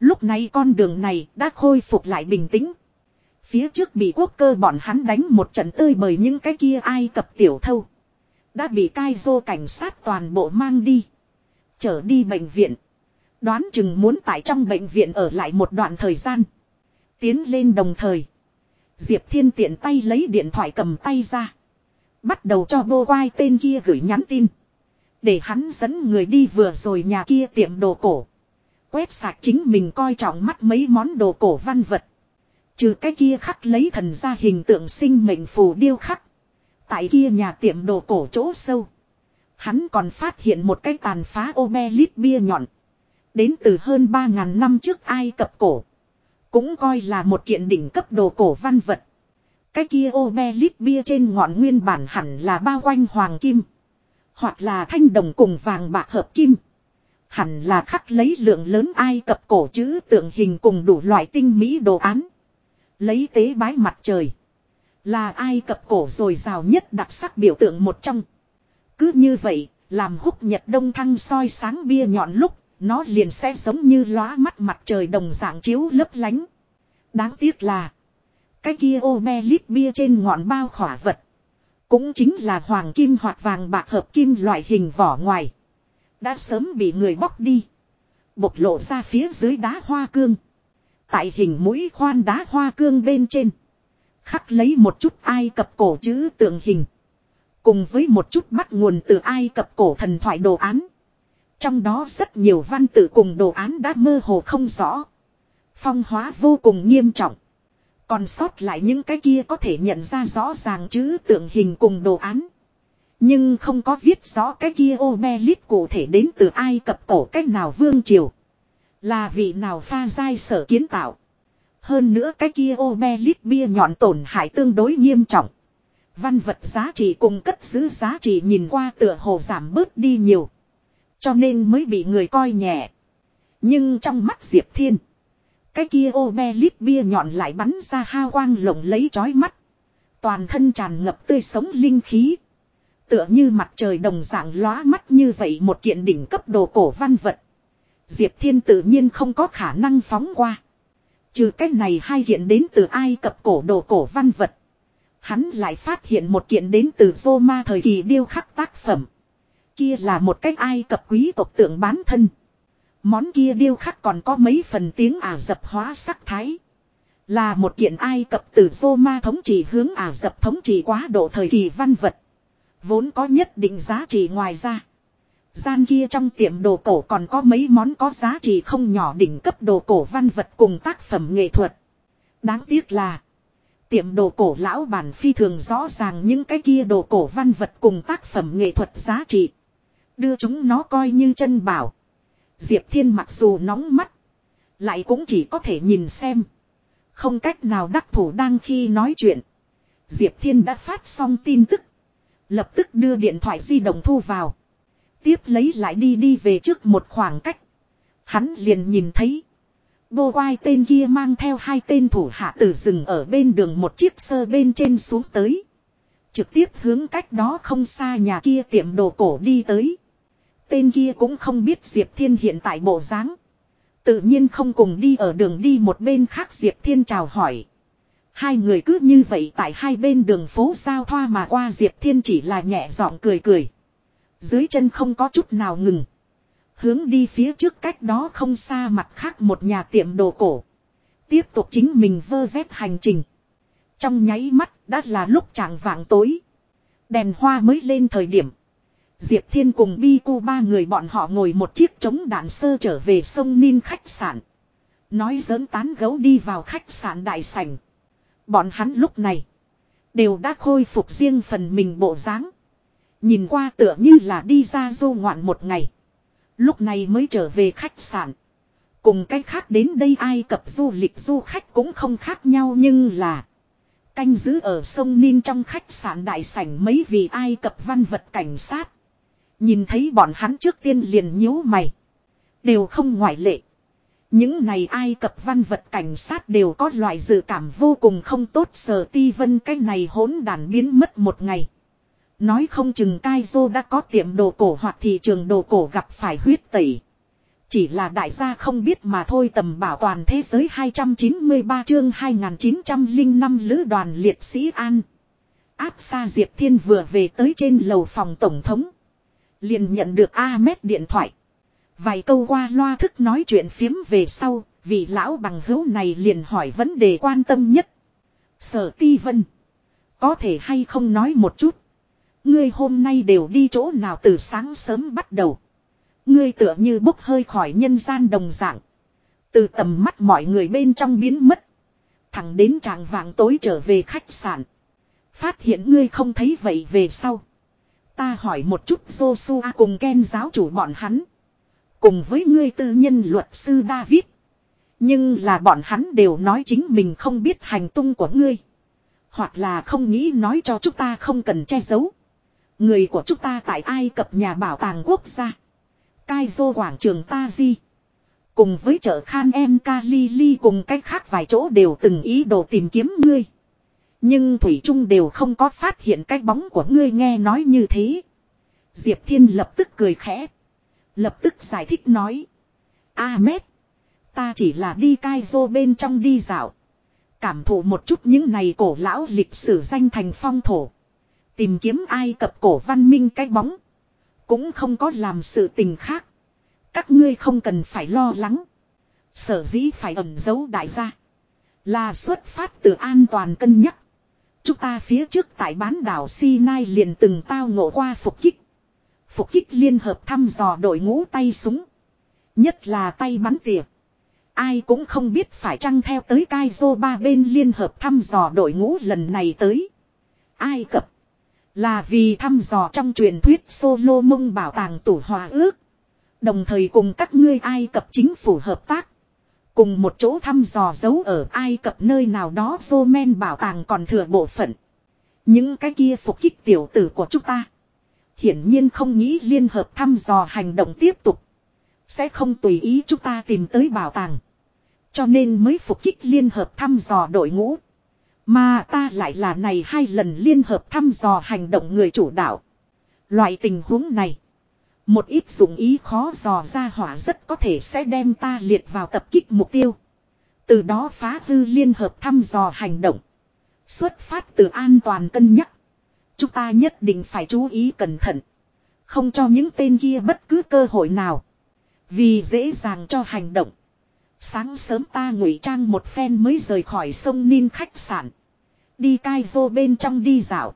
Lúc này con đường này đã khôi phục lại bình tĩnh. Phía trước bị quốc cơ bọn hắn đánh một trận tơi bởi những cái kia ai cập tiểu thâu. Đã bị cai vô cảnh sát toàn bộ mang đi. Trở đi bệnh viện. Đoán chừng muốn tại trong bệnh viện ở lại một đoạn thời gian. Tiến lên đồng thời. Diệp Thiên tiện tay lấy điện thoại cầm tay ra. Bắt đầu cho bô quai tên kia gửi nhắn tin. Để hắn dẫn người đi vừa rồi nhà kia tiệm đồ cổ. Quét sạc chính mình coi trọng mắt mấy món đồ cổ văn vật. Trừ cái kia khắc lấy thần ra hình tượng sinh mệnh phù điêu khắc. Tại kia nhà tiệm đồ cổ chỗ sâu. Hắn còn phát hiện một cái tàn phá ô me lít bia nhọn. Đến từ hơn 3.000 năm trước Ai Cập cổ. Cũng coi là một kiện đỉnh cấp đồ cổ văn vật. Cái kia ô me lít bia trên ngọn nguyên bản hẳn là bao quanh hoàng kim. Hoặc là thanh đồng cùng vàng bạc hợp kim. Hẳn là khắc lấy lượng lớn ai cập cổ chữ tượng hình cùng đủ loại tinh mỹ đồ án. Lấy tế bái mặt trời. Là ai cập cổ rồi rào nhất đặc sắc biểu tượng một trong. Cứ như vậy, làm húc nhật đông thăng soi sáng bia nhọn lúc, nó liền sẽ giống như lóa mắt mặt trời đồng dạng chiếu lấp lánh. Đáng tiếc là, cái kia ô me lít bia trên ngọn bao khỏa vật. Cũng chính là hoàng kim hoặc vàng bạc hợp kim loại hình vỏ ngoài. Đã sớm bị người bóc đi. Bộc lộ ra phía dưới đá hoa cương. Tại hình mũi khoan đá hoa cương bên trên. Khắc lấy một chút ai cập cổ chữ tượng hình. Cùng với một chút bắt nguồn từ ai cập cổ thần thoại đồ án. Trong đó rất nhiều văn tự cùng đồ án đã mơ hồ không rõ. Phong hóa vô cùng nghiêm trọng. Còn sót lại những cái kia có thể nhận ra rõ ràng chữ tượng hình cùng đồ án. Nhưng không có viết rõ cái kia Omelit cụ thể đến từ ai cập cổ cách nào vương triều. Là vị nào pha giai sở kiến tạo. Hơn nữa cái kia Omelit bia nhọn tổn hại tương đối nghiêm trọng. Văn vật giá trị cùng cất giữ giá trị nhìn qua tựa hồ giảm bớt đi nhiều. Cho nên mới bị người coi nhẹ. Nhưng trong mắt Diệp Thiên. Cái kia Omelit bia nhọn lại bắn ra hao quang lộng lấy chói mắt. Toàn thân tràn ngập tươi sống linh khí. Tựa như mặt trời đồng dạng lóa mắt như vậy một kiện đỉnh cấp đồ cổ văn vật. Diệp Thiên tự nhiên không có khả năng phóng qua. Trừ cách này hai kiện đến từ Ai Cập cổ đồ cổ văn vật. Hắn lại phát hiện một kiện đến từ Roma thời kỳ điêu khắc tác phẩm. Kia là một cách Ai Cập quý tộc tượng bán thân. Món kia điêu khắc còn có mấy phần tiếng Ả dập hóa sắc thái. Là một kiện Ai Cập từ Roma thống trị hướng Ả dập thống trị quá độ thời kỳ văn vật. Vốn có nhất định giá trị ngoài ra. Gian kia trong tiệm đồ cổ còn có mấy món có giá trị không nhỏ đỉnh cấp đồ cổ văn vật cùng tác phẩm nghệ thuật. Đáng tiếc là, tiệm đồ cổ lão bản phi thường rõ ràng những cái kia đồ cổ văn vật cùng tác phẩm nghệ thuật giá trị. Đưa chúng nó coi như chân bảo. Diệp Thiên mặc dù nóng mắt. Lại cũng chỉ có thể nhìn xem. Không cách nào đắc thủ đang khi nói chuyện. Diệp Thiên đã phát xong tin tức. Lập tức đưa điện thoại di động thu vào. Tiếp lấy lại đi đi về trước một khoảng cách. Hắn liền nhìn thấy. Bô quai tên kia mang theo hai tên thủ hạ tử rừng ở bên đường một chiếc sơ bên trên xuống tới. Trực tiếp hướng cách đó không xa nhà kia tiệm đồ cổ đi tới. Tên kia cũng không biết Diệp Thiên hiện tại bộ dáng Tự nhiên không cùng đi ở đường đi một bên khác Diệp Thiên chào hỏi. Hai người cứ như vậy tại hai bên đường phố giao thoa mà qua Diệp Thiên chỉ là nhẹ giọng cười cười. Dưới chân không có chút nào ngừng. Hướng đi phía trước cách đó không xa mặt khác một nhà tiệm đồ cổ. Tiếp tục chính mình vơ vét hành trình. Trong nháy mắt đã là lúc chạng vạng tối. Đèn hoa mới lên thời điểm. Diệp Thiên cùng Bi cô ba người bọn họ ngồi một chiếc chống đạn sơ trở về sông Ninh khách sạn. Nói giỡn tán gấu đi vào khách sạn đại sảnh. Bọn hắn lúc này. Đều đã khôi phục riêng phần mình bộ dáng. Nhìn qua tựa như là đi ra du ngoạn một ngày. Lúc này mới trở về khách sạn. Cùng cách khác đến đây ai cập du lịch du khách cũng không khác nhau nhưng là. Canh giữ ở sông Ninh trong khách sạn đại sảnh mấy vị ai cập văn vật cảnh sát. Nhìn thấy bọn hắn trước tiên liền nhíu mày. Đều không ngoại lệ. Những này ai cập văn vật cảnh sát đều có loại dự cảm vô cùng không tốt, sở ti vân cái này hỗn đàn biến mất một ngày. Nói không chừng cai dô đã có tiệm đồ cổ hoặc thị trường đồ cổ gặp phải huyết tẩy. Chỉ là đại gia không biết mà thôi, tầm bảo toàn thế giới 293 chương 2905 lữ đoàn liệt sĩ An. Áp xa Diệp Thiên vừa về tới trên lầu phòng tổng thống. Liền nhận được Ahmed điện thoại. Vài câu qua loa thức nói chuyện phiếm về sau, vị lão bằng hữu này liền hỏi vấn đề quan tâm nhất. Sở ti vân. Có thể hay không nói một chút. Ngươi hôm nay đều đi chỗ nào từ sáng sớm bắt đầu. Ngươi tựa như bốc hơi khỏi nhân gian đồng dạng. Từ tầm mắt mọi người bên trong biến mất. Thẳng đến trạng vàng tối trở về khách sạn. Phát hiện ngươi không thấy vậy về sau. Ta hỏi một chút Joshua cùng Ken giáo chủ bọn hắn. Cùng với ngươi tư nhân luật sư David. Nhưng là bọn hắn đều nói chính mình không biết hành tung của ngươi. Hoặc là không nghĩ nói cho chúng ta không cần che giấu. Người của chúng ta tại Ai Cập nhà bảo tàng quốc gia. Cai vô quảng trường ta di. Cùng với chợ Khan Em Kalili cùng cách khác vài chỗ đều từng ý đồ tìm kiếm ngươi. Nhưng Thủy Trung đều không có phát hiện cái bóng của ngươi nghe nói như thế. Diệp Thiên lập tức cười khẽ. Lập tức giải thích nói. Ahmed. Ta chỉ là đi cai vô bên trong đi dạo. Cảm thụ một chút những này cổ lão lịch sử danh thành phong thổ. Tìm kiếm ai cập cổ văn minh cái bóng. Cũng không có làm sự tình khác. Các ngươi không cần phải lo lắng. Sở dĩ phải ẩn giấu đại gia. Là xuất phát từ an toàn cân nhắc. Chúng ta phía trước tại bán đảo Sinai liền từng tao ngộ qua phục kích. Phục kích liên hợp thăm dò đội ngũ tay súng. Nhất là tay bắn tỉa. Ai cũng không biết phải chăng theo tới Cai ba bên liên hợp thăm dò đội ngũ lần này tới. Ai cập. Là vì thăm dò trong truyền thuyết solo mông bảo tàng tủ hòa ước. Đồng thời cùng các ngươi Ai Cập chính phủ hợp tác. Cùng một chỗ thăm dò giấu ở Ai Cập nơi nào đó vô men bảo tàng còn thừa bộ phận. Những cái kia phục kích tiểu tử của chúng ta. Hiển nhiên không nghĩ liên hợp thăm dò hành động tiếp tục. Sẽ không tùy ý chúng ta tìm tới bảo tàng. Cho nên mới phục kích liên hợp thăm dò đội ngũ. Mà ta lại là này hai lần liên hợp thăm dò hành động người chủ đạo. Loại tình huống này. Một ít dụng ý khó dò ra hỏa rất có thể sẽ đem ta liệt vào tập kích mục tiêu. Từ đó phá hư liên hợp thăm dò hành động. Xuất phát từ an toàn cân nhắc. Chúng ta nhất định phải chú ý cẩn thận. Không cho những tên kia bất cứ cơ hội nào. Vì dễ dàng cho hành động. Sáng sớm ta ngụy trang một phen mới rời khỏi sông Nin khách sạn. Đi cai vô bên trong đi dạo.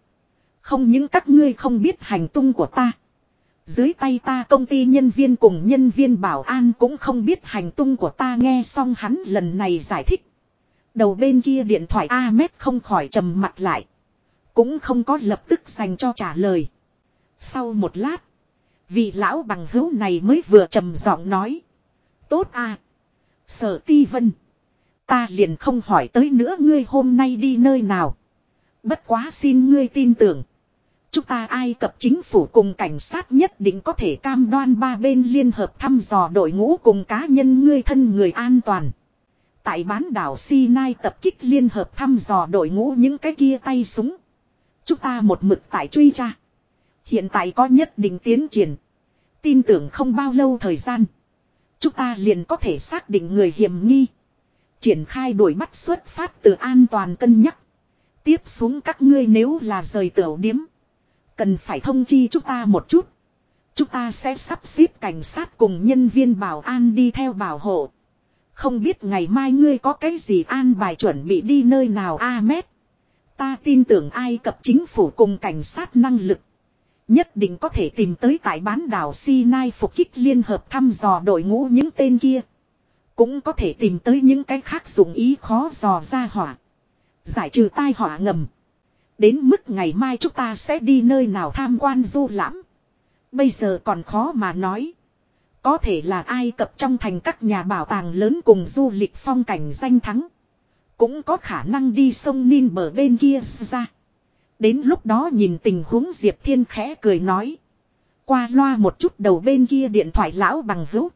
Không những các ngươi không biết hành tung của ta. Dưới tay ta công ty nhân viên cùng nhân viên bảo an cũng không biết hành tung của ta nghe xong hắn lần này giải thích. Đầu bên kia điện thoại Ahmed không khỏi trầm mặt lại. Cũng không có lập tức dành cho trả lời. Sau một lát. Vị lão bằng hữu này mới vừa trầm giọng nói. Tốt à. Sở ti vân. Ta liền không hỏi tới nữa ngươi hôm nay đi nơi nào. Bất quá xin ngươi tin tưởng. Chúng ta Ai Cập chính phủ cùng cảnh sát nhất định có thể cam đoan ba bên liên hợp thăm dò đội ngũ cùng cá nhân ngươi thân người an toàn. Tại bán đảo Sinai tập kích liên hợp thăm dò đội ngũ những cái kia tay súng. Chúng ta một mực tại truy tra. Hiện tại có nhất định tiến triển. Tin tưởng không bao lâu thời gian. Chúng ta liền có thể xác định người hiểm nghi. Triển khai đuổi bắt xuất phát từ an toàn cân nhắc. Tiếp xuống các ngươi nếu là rời tiểu điếm. Cần phải thông chi chúng ta một chút. Chúng ta sẽ sắp xếp cảnh sát cùng nhân viên bảo an đi theo bảo hộ. Không biết ngày mai ngươi có cái gì an bài chuẩn bị đi nơi nào Ahmed. Ta tin tưởng ai cập chính phủ cùng cảnh sát năng lực. Nhất định có thể tìm tới tại bán đảo Sinai phục kích liên hợp thăm dò đội ngũ những tên kia. Cũng có thể tìm tới những cái khác dụng ý khó dò ra hỏa. Giải trừ tai họa ngầm. Đến mức ngày mai chúng ta sẽ đi nơi nào tham quan du lãm. Bây giờ còn khó mà nói. Có thể là ai cập trong thành các nhà bảo tàng lớn cùng du lịch phong cảnh danh thắng. Cũng có khả năng đi sông ninh bờ bên kia ra. Đến lúc đó nhìn tình huống Diệp Thiên khẽ cười nói. Qua loa một chút đầu bên kia điện thoại lão bằng hữu.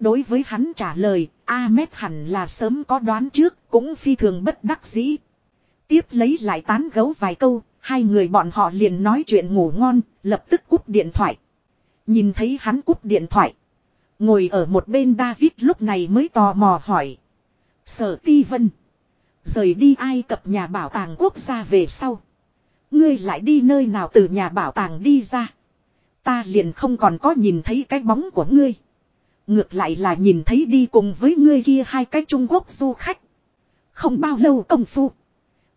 Đối với hắn trả lời, Ahmed hẳn là sớm có đoán trước, cũng phi thường bất đắc dĩ. Tiếp lấy lại tán gấu vài câu, hai người bọn họ liền nói chuyện ngủ ngon, lập tức cúp điện thoại. Nhìn thấy hắn cúp điện thoại. Ngồi ở một bên David lúc này mới tò mò hỏi. Sở ti vân. Rời đi Ai Cập nhà bảo tàng quốc gia về sau. Ngươi lại đi nơi nào từ nhà bảo tàng đi ra. Ta liền không còn có nhìn thấy cái bóng của ngươi. Ngược lại là nhìn thấy đi cùng với ngươi kia hai cái Trung Quốc du khách. Không bao lâu công phu.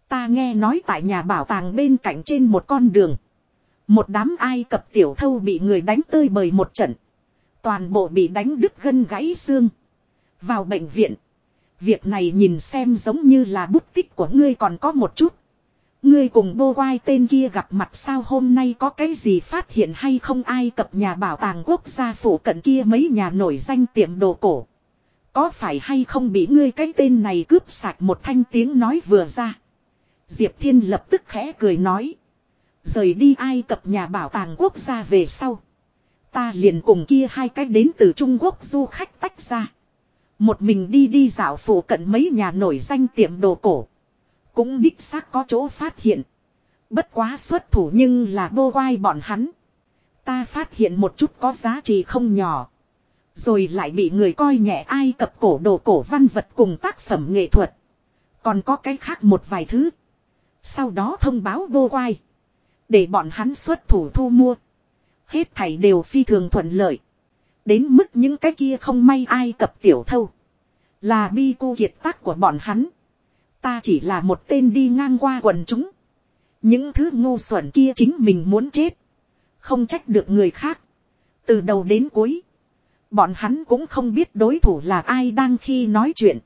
Ta nghe nói tại nhà bảo tàng bên cạnh trên một con đường. Một đám Ai Cập tiểu thâu bị người đánh tơi bời một trận. Toàn bộ bị đánh đứt gân gãy xương. Vào bệnh viện. Việc này nhìn xem giống như là bút tích của ngươi còn có một chút. Ngươi cùng bô quai tên kia gặp mặt sao hôm nay có cái gì phát hiện hay không ai cập nhà bảo tàng quốc gia phủ cận kia mấy nhà nổi danh tiệm đồ cổ. Có phải hay không bị ngươi cái tên này cướp sạch một thanh tiếng nói vừa ra. Diệp Thiên lập tức khẽ cười nói. Rời đi ai cập nhà bảo tàng quốc gia về sau. Ta liền cùng kia hai cái đến từ Trung Quốc du khách tách ra. Một mình đi đi dạo phủ cận mấy nhà nổi danh tiệm đồ cổ. Cũng đích xác có chỗ phát hiện. Bất quá xuất thủ nhưng là vô quai bọn hắn. Ta phát hiện một chút có giá trị không nhỏ. Rồi lại bị người coi nhẹ ai cập cổ đồ cổ văn vật cùng tác phẩm nghệ thuật. Còn có cái khác một vài thứ. Sau đó thông báo vô quai. Để bọn hắn xuất thủ thu mua. Hết thảy đều phi thường thuận lợi. Đến mức những cái kia không may ai cập tiểu thâu. Là bi cu kiệt tác của bọn hắn. Ta chỉ là một tên đi ngang qua quần chúng. Những thứ ngu xuẩn kia chính mình muốn chết. Không trách được người khác. Từ đầu đến cuối. Bọn hắn cũng không biết đối thủ là ai đang khi nói chuyện.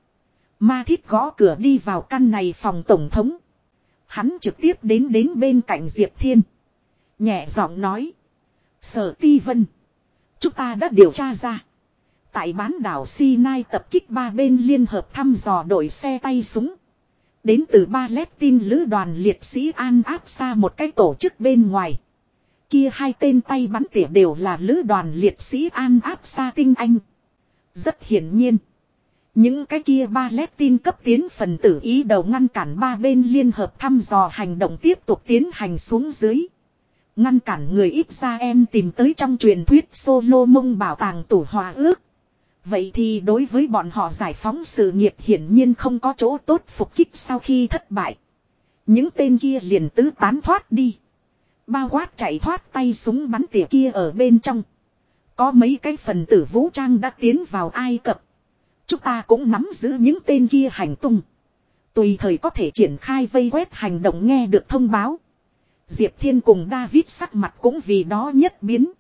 Ma thiết gõ cửa đi vào căn này phòng tổng thống. Hắn trực tiếp đến đến bên cạnh Diệp Thiên. Nhẹ giọng nói. Sở ti vân. Chúng ta đã điều tra ra. Tại bán đảo Sinai tập kích ba bên liên hợp thăm dò đội xe tay súng. Đến từ ba lép tin lữ đoàn liệt sĩ an áp xa một cái tổ chức bên ngoài. Kia hai tên tay bắn tỉa đều là lữ đoàn liệt sĩ an áp xa tinh anh. Rất hiển nhiên. Những cái kia ba lép tin cấp tiến phần tử ý đầu ngăn cản ba bên liên hợp thăm dò hành động tiếp tục tiến hành xuống dưới. Ngăn cản người ít ra em tìm tới trong truyền thuyết solo mông bảo tàng tủ hòa ước. Vậy thì đối với bọn họ giải phóng sự nghiệp hiển nhiên không có chỗ tốt phục kích sau khi thất bại. Những tên kia liền tứ tán thoát đi. Bao quát chạy thoát tay súng bắn tỉa kia ở bên trong. Có mấy cái phần tử vũ trang đã tiến vào Ai Cập. Chúng ta cũng nắm giữ những tên kia hành tung. Tùy thời có thể triển khai vây quét hành động nghe được thông báo. Diệp Thiên cùng David sắc mặt cũng vì đó nhất biến.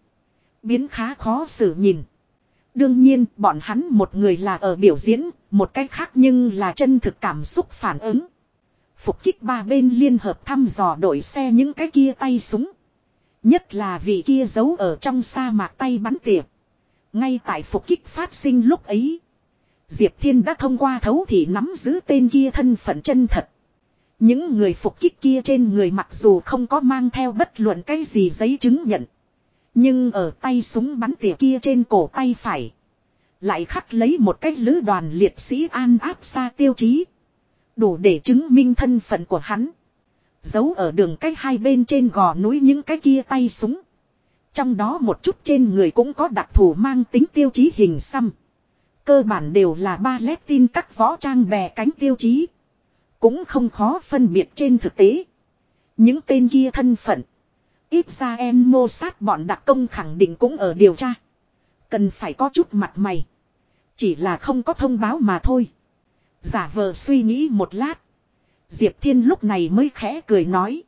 Biến khá khó xử nhìn. Đương nhiên bọn hắn một người là ở biểu diễn, một cách khác nhưng là chân thực cảm xúc phản ứng. Phục kích ba bên liên hợp thăm dò đội xe những cái kia tay súng. Nhất là vị kia giấu ở trong sa mạc tay bắn tiệp. Ngay tại phục kích phát sinh lúc ấy. Diệp Thiên đã thông qua thấu thì nắm giữ tên kia thân phận chân thật. Những người phục kích kia trên người mặc dù không có mang theo bất luận cái gì giấy chứng nhận. Nhưng ở tay súng bắn tỉa kia trên cổ tay phải. Lại khắc lấy một cái lữ đoàn liệt sĩ an áp xa tiêu chí. Đủ để chứng minh thân phận của hắn. Giấu ở đường cách hai bên trên gò núi những cái kia tay súng. Trong đó một chút trên người cũng có đặc thù mang tính tiêu chí hình xăm. Cơ bản đều là ba lét tin các võ trang bè cánh tiêu chí. Cũng không khó phân biệt trên thực tế. Những tên kia thân phận. Ít ra em mô sát bọn đặc công khẳng định cũng ở điều tra. Cần phải có chút mặt mày. Chỉ là không có thông báo mà thôi. Giả vờ suy nghĩ một lát. Diệp Thiên lúc này mới khẽ cười nói.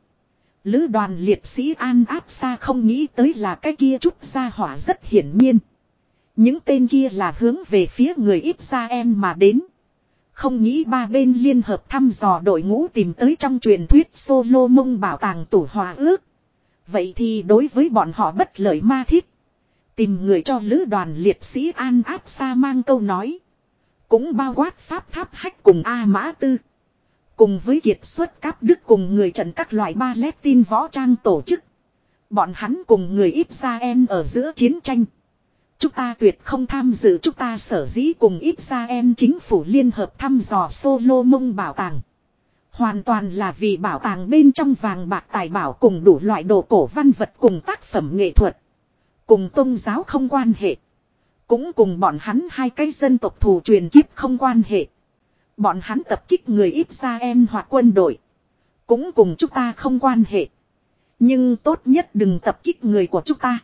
Lữ đoàn liệt sĩ an áp xa không nghĩ tới là cái kia chút ra hỏa rất hiển nhiên. Những tên kia là hướng về phía người ít ra em mà đến. Không nghĩ ba bên liên hợp thăm dò đội ngũ tìm tới trong truyền thuyết solo mông bảo tàng tủ hòa ước. Vậy thì đối với bọn họ bất lợi ma thiết. Tìm người cho lữ đoàn liệt sĩ an áp xa mang câu nói. Cũng bao quát pháp tháp hách cùng A Mã Tư. Cùng với kiệt xuất cáp đức cùng người trận các loại ba lét tin võ trang tổ chức. Bọn hắn cùng người ít ra em ở giữa chiến tranh. Chúng ta tuyệt không tham dự, chúng ta sở dĩ cùng ít ra em chính phủ liên hợp thăm dò solo mông bảo tàng. Hoàn toàn là vì bảo tàng bên trong vàng bạc tài bảo cùng đủ loại đồ cổ văn vật cùng tác phẩm nghệ thuật. Cùng tôn giáo không quan hệ. Cũng cùng bọn hắn hai cái dân tộc thù truyền kiếp không quan hệ. Bọn hắn tập kích người ít ra em hoặc quân đội. Cũng cùng chúng ta không quan hệ. Nhưng tốt nhất đừng tập kích người của chúng ta.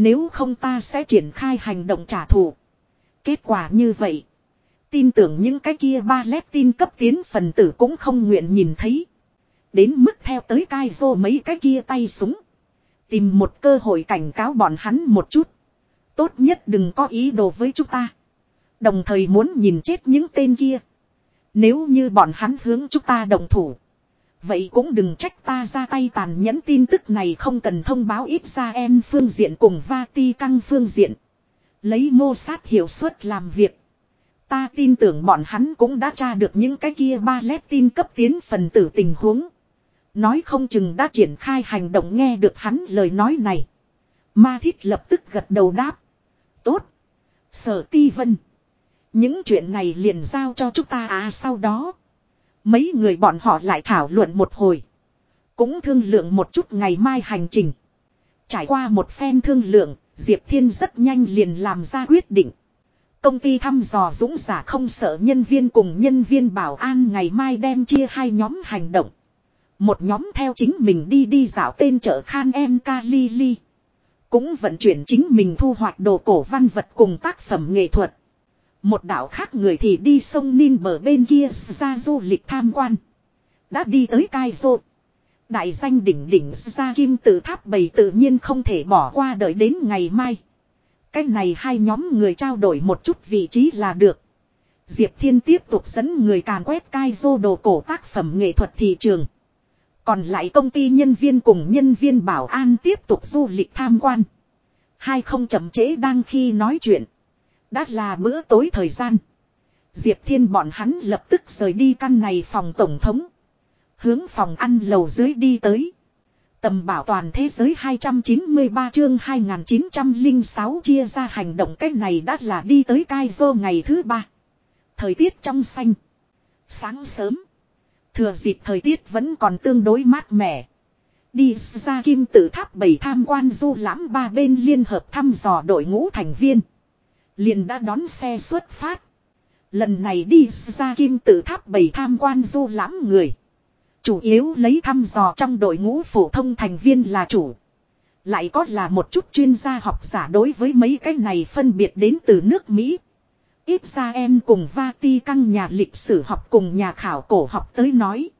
Nếu không ta sẽ triển khai hành động trả thù. Kết quả như vậy. Tin tưởng những cái kia ba lét tin cấp tiến phần tử cũng không nguyện nhìn thấy. Đến mức theo tới cai vô mấy cái kia tay súng. Tìm một cơ hội cảnh cáo bọn hắn một chút. Tốt nhất đừng có ý đồ với chúng ta. Đồng thời muốn nhìn chết những tên kia. Nếu như bọn hắn hướng chúng ta đồng thủ. Vậy cũng đừng trách ta ra tay tàn nhẫn tin tức này không cần thông báo ít ra em phương diện cùng Vati căng phương diện. Lấy mô sát hiệu suất làm việc. Ta tin tưởng bọn hắn cũng đã tra được những cái kia ba lét tin cấp tiến phần tử tình huống. Nói không chừng đã triển khai hành động nghe được hắn lời nói này. Ma thiết lập tức gật đầu đáp. Tốt. Sở ti vân. Những chuyện này liền giao cho chúng ta à sau đó. Mấy người bọn họ lại thảo luận một hồi. Cũng thương lượng một chút ngày mai hành trình. Trải qua một phen thương lượng, Diệp Thiên rất nhanh liền làm ra quyết định. Công ty thăm dò dũng giả không sợ nhân viên cùng nhân viên bảo an ngày mai đem chia hai nhóm hành động. Một nhóm theo chính mình đi đi dạo tên chợ Khan Em Kalili. Cũng vận chuyển chính mình thu hoạch đồ cổ văn vật cùng tác phẩm nghệ thuật. Một đảo khác người thì đi sông ninh bờ bên kia ra du lịch tham quan. Đã đi tới Cai Dô. Đại danh đỉnh đỉnh ra kim tự tháp bầy tự nhiên không thể bỏ qua đợi đến ngày mai. Cái này hai nhóm người trao đổi một chút vị trí là được. Diệp Thiên tiếp tục dẫn người càn quét Cai Dô đồ cổ tác phẩm nghệ thuật thị trường. Còn lại công ty nhân viên cùng nhân viên bảo an tiếp tục du lịch tham quan. Hai không chậm chế đang khi nói chuyện. Đã là bữa tối thời gian. Diệp Thiên bọn hắn lập tức rời đi căn này phòng tổng thống. Hướng phòng ăn lầu dưới đi tới. Tầm bảo toàn thế giới 293 chương 2906 chia ra hành động cách này đã là đi tới cai vô ngày thứ ba. Thời tiết trong xanh. Sáng sớm. Thừa dịp thời tiết vẫn còn tương đối mát mẻ. Đi ra kim tự tháp bảy tham quan du lãm ba bên liên hợp thăm dò đội ngũ thành viên. Liền đã đón xe xuất phát. Lần này đi ra kim tự tháp bảy tham quan du lãm người. Chủ yếu lấy thăm dò trong đội ngũ phổ thông thành viên là chủ. Lại có là một chút chuyên gia học giả đối với mấy cái này phân biệt đến từ nước Mỹ. Ít ra em cùng Vati căng nhà lịch sử học cùng nhà khảo cổ học tới nói.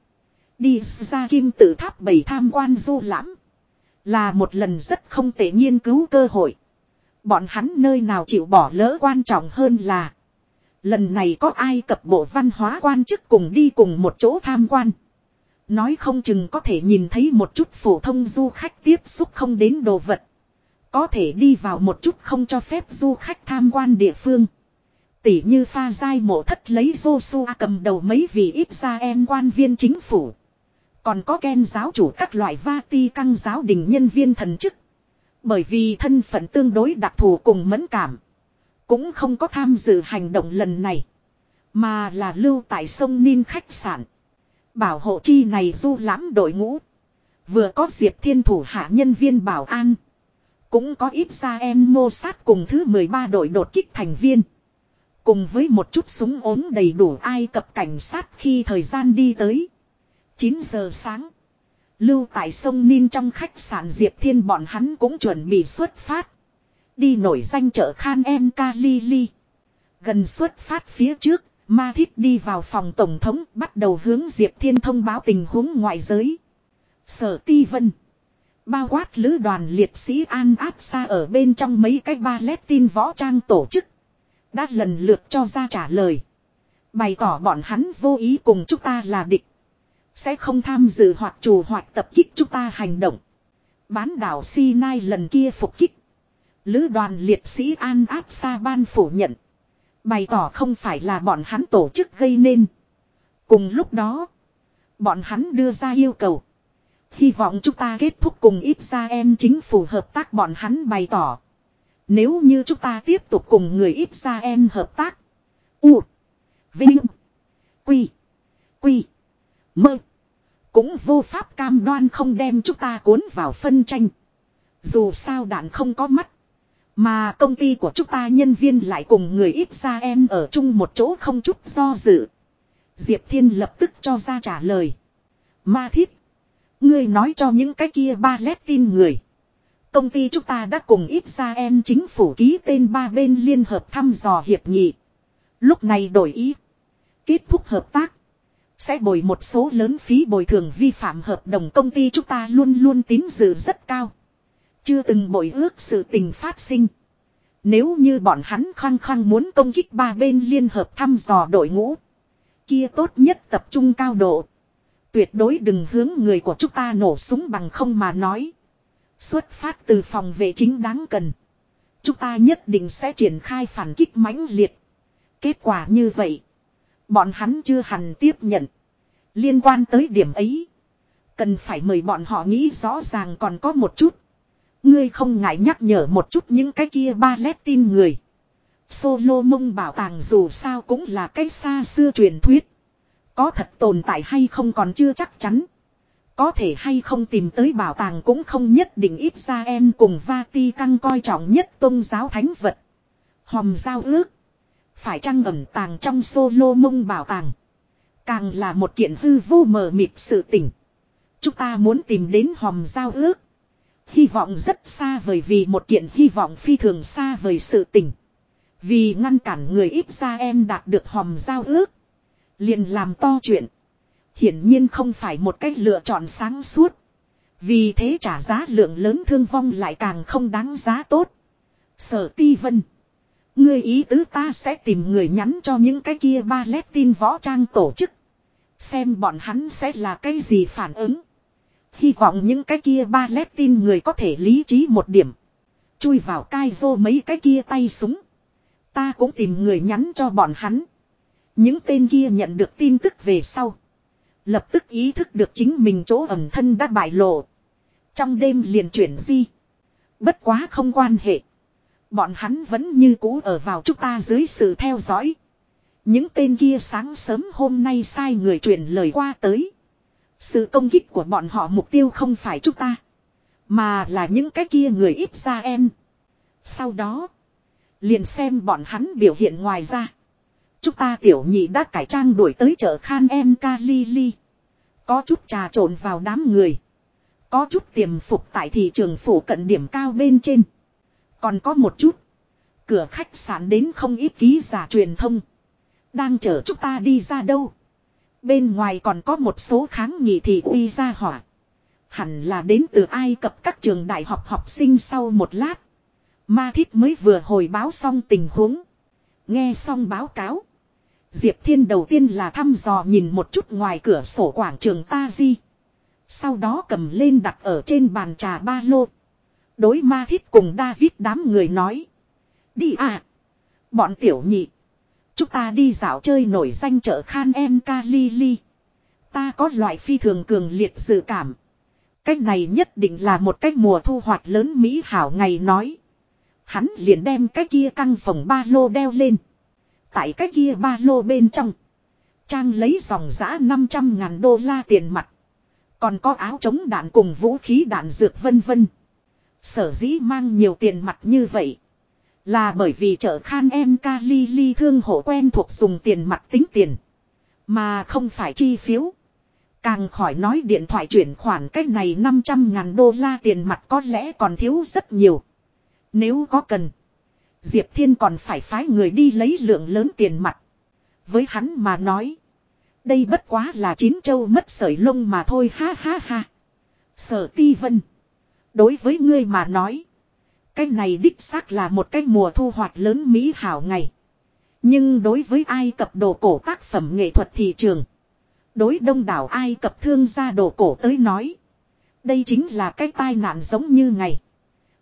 Đi ra kim tự tháp bảy tham quan du lãm. Là một lần rất không tệ nghiên cứu cơ hội. Bọn hắn nơi nào chịu bỏ lỡ quan trọng hơn là. Lần này có ai cập bộ văn hóa quan chức cùng đi cùng một chỗ tham quan. Nói không chừng có thể nhìn thấy một chút phổ thông du khách tiếp xúc không đến đồ vật. Có thể đi vào một chút không cho phép du khách tham quan địa phương. Tỷ như pha giai mộ thất lấy Joshua cầm đầu mấy vị ít ra em quan viên chính phủ. Còn có Ken giáo chủ các loại Vati căng giáo đình nhân viên thần chức. Bởi vì thân phận tương đối đặc thù cùng mẫn cảm. Cũng không có tham dự hành động lần này. Mà là lưu tại sông Ninh khách sạn. Bảo hộ chi này du lãm đội ngũ. Vừa có Diệp Thiên thủ hạ nhân viên bảo an. Cũng có ít ra em mô sát cùng thứ 13 đội đột kích thành viên. Cùng với một chút súng ốm đầy đủ ai cập cảnh sát khi thời gian đi tới. 9 giờ sáng. Lưu tại sông Ninh trong khách sạn Diệp Thiên bọn hắn cũng chuẩn bị xuất phát. Đi nổi danh chợ Khan Em Kalili. Gần xuất phát phía trước, Ma Thiết đi vào phòng tổng thống bắt đầu hướng Diệp Thiên thông báo tình huống ngoại giới. Sở Ti Vân. Bao quát lữ đoàn liệt sĩ An Áp Sa ở bên trong mấy cái ba lét tin võ trang tổ chức. Đã lần lượt cho ra trả lời. Bày tỏ bọn hắn vô ý cùng chúng ta là địch. Sẽ không tham dự hoặc chủ hoặc tập kích chúng ta hành động. Bán đảo Sinai lần kia phục kích. Lữ đoàn liệt sĩ An Áp Sa ban phủ nhận. Bày tỏ không phải là bọn hắn tổ chức gây nên. Cùng lúc đó, bọn hắn đưa ra yêu cầu. Hy vọng chúng ta kết thúc cùng ít ra em chính phủ hợp tác bọn hắn bày tỏ. Nếu như chúng ta tiếp tục cùng người ít ra em hợp tác. U. Vinh. Quy. Quy. Mơ. Cũng vô pháp cam đoan không đem chúng ta cuốn vào phân tranh. Dù sao đạn không có mắt. Mà công ty của chúng ta nhân viên lại cùng người ít ra em ở chung một chỗ không chút do dự. Diệp Thiên lập tức cho ra trả lời. Ma thiết. Ngươi nói cho những cái kia ba lét tin người. Công ty chúng ta đã cùng ít ra em chính phủ ký tên ba bên liên hợp thăm dò hiệp nghị. Lúc này đổi ý. Kết thúc hợp tác. Sẽ bồi một số lớn phí bồi thường vi phạm hợp đồng công ty chúng ta luôn luôn tín dự rất cao. Chưa từng bội ước sự tình phát sinh. Nếu như bọn hắn khăng khăng muốn công kích ba bên liên hợp thăm dò đội ngũ. Kia tốt nhất tập trung cao độ. Tuyệt đối đừng hướng người của chúng ta nổ súng bằng không mà nói. Xuất phát từ phòng vệ chính đáng cần. Chúng ta nhất định sẽ triển khai phản kích mãnh liệt. Kết quả như vậy. Bọn hắn chưa hẳn tiếp nhận. Liên quan tới điểm ấy. Cần phải mời bọn họ nghĩ rõ ràng còn có một chút. Ngươi không ngại nhắc nhở một chút những cái kia ba lét tin người. Solo mông bảo tàng dù sao cũng là cái xa xưa truyền thuyết. Có thật tồn tại hay không còn chưa chắc chắn. Có thể hay không tìm tới bảo tàng cũng không nhất định ít ra em cùng Vati căng coi trọng nhất tôn giáo thánh vật. Hòm giao ước. Phải chăng ẩn tàng trong solo mông bảo tàng. Càng là một kiện hư vô mờ mịt sự tỉnh. Chúng ta muốn tìm đến hòm giao ước. Hy vọng rất xa vời vì một kiện hy vọng phi thường xa vời sự tình. Vì ngăn cản người ít ra em đạt được hòm giao ước. Liền làm to chuyện. Hiển nhiên không phải một cách lựa chọn sáng suốt. Vì thế trả giá lượng lớn thương vong lại càng không đáng giá tốt. Sở ti vân. Ngươi ý tứ ta sẽ tìm người nhắn cho những cái kia ba lét tin võ trang tổ chức. Xem bọn hắn sẽ là cái gì phản ứng. Hy vọng những cái kia ba lét tin người có thể lý trí một điểm. Chui vào cai vô mấy cái kia tay súng. Ta cũng tìm người nhắn cho bọn hắn. Những tên kia nhận được tin tức về sau. Lập tức ý thức được chính mình chỗ ẩn thân đã bại lộ. Trong đêm liền chuyển di. Bất quá không quan hệ. Bọn hắn vẫn như cũ ở vào chúng ta dưới sự theo dõi. Những tên kia sáng sớm hôm nay sai người truyền lời qua tới. Sự công kích của bọn họ mục tiêu không phải chúng ta. Mà là những cái kia người ít ra em. Sau đó. Liền xem bọn hắn biểu hiện ngoài ra. Chúng ta tiểu nhị đã cải trang đuổi tới chợ Khan Em Kalili. Có chút trà trộn vào đám người. Có chút tiềm phục tại thị trường phủ cận điểm cao bên trên. Còn có một chút. Cửa khách sạn đến không ít ký giả truyền thông. Đang chở chúng ta đi ra đâu. Bên ngoài còn có một số kháng nghị thị uy ra hỏa. Hẳn là đến từ Ai Cập các trường đại học học sinh sau một lát. Ma Thích mới vừa hồi báo xong tình huống. Nghe xong báo cáo. Diệp Thiên đầu tiên là thăm dò nhìn một chút ngoài cửa sổ quảng trường ta di. Sau đó cầm lên đặt ở trên bàn trà ba lô. Đối ma thiết cùng David đám người nói. Đi à. Bọn tiểu nhị. Chúng ta đi dạo chơi nổi danh chợ Khan Em Kalili. Ta có loại phi thường cường liệt dự cảm. Cách này nhất định là một cách mùa thu hoạch lớn Mỹ hảo ngày nói. Hắn liền đem cái kia căng phòng ba lô đeo lên. Tại cái kia ba lô bên trong. Trang lấy dòng giã 500 ngàn đô la tiền mặt. Còn có áo chống đạn cùng vũ khí đạn dược vân vân. Sở dĩ mang nhiều tiền mặt như vậy. Là bởi vì chợ Khan Em ca ly ly thương hộ quen thuộc dùng tiền mặt tính tiền. Mà không phải chi phiếu. Càng khỏi nói điện thoại chuyển khoản cách này 500 ngàn đô la tiền mặt có lẽ còn thiếu rất nhiều. Nếu có cần. Diệp Thiên còn phải phái người đi lấy lượng lớn tiền mặt. Với hắn mà nói. Đây bất quá là chín châu mất sợi lông mà thôi, ha ha ha. Sở ti vân. Đối với ngươi mà nói. Cái này đích xác là một cái mùa thu hoạch lớn mỹ hảo ngày. Nhưng đối với Ai Cập đồ cổ tác phẩm nghệ thuật thị trường. Đối đông đảo Ai Cập thương gia đồ cổ tới nói. Đây chính là cái tai nạn giống như ngày.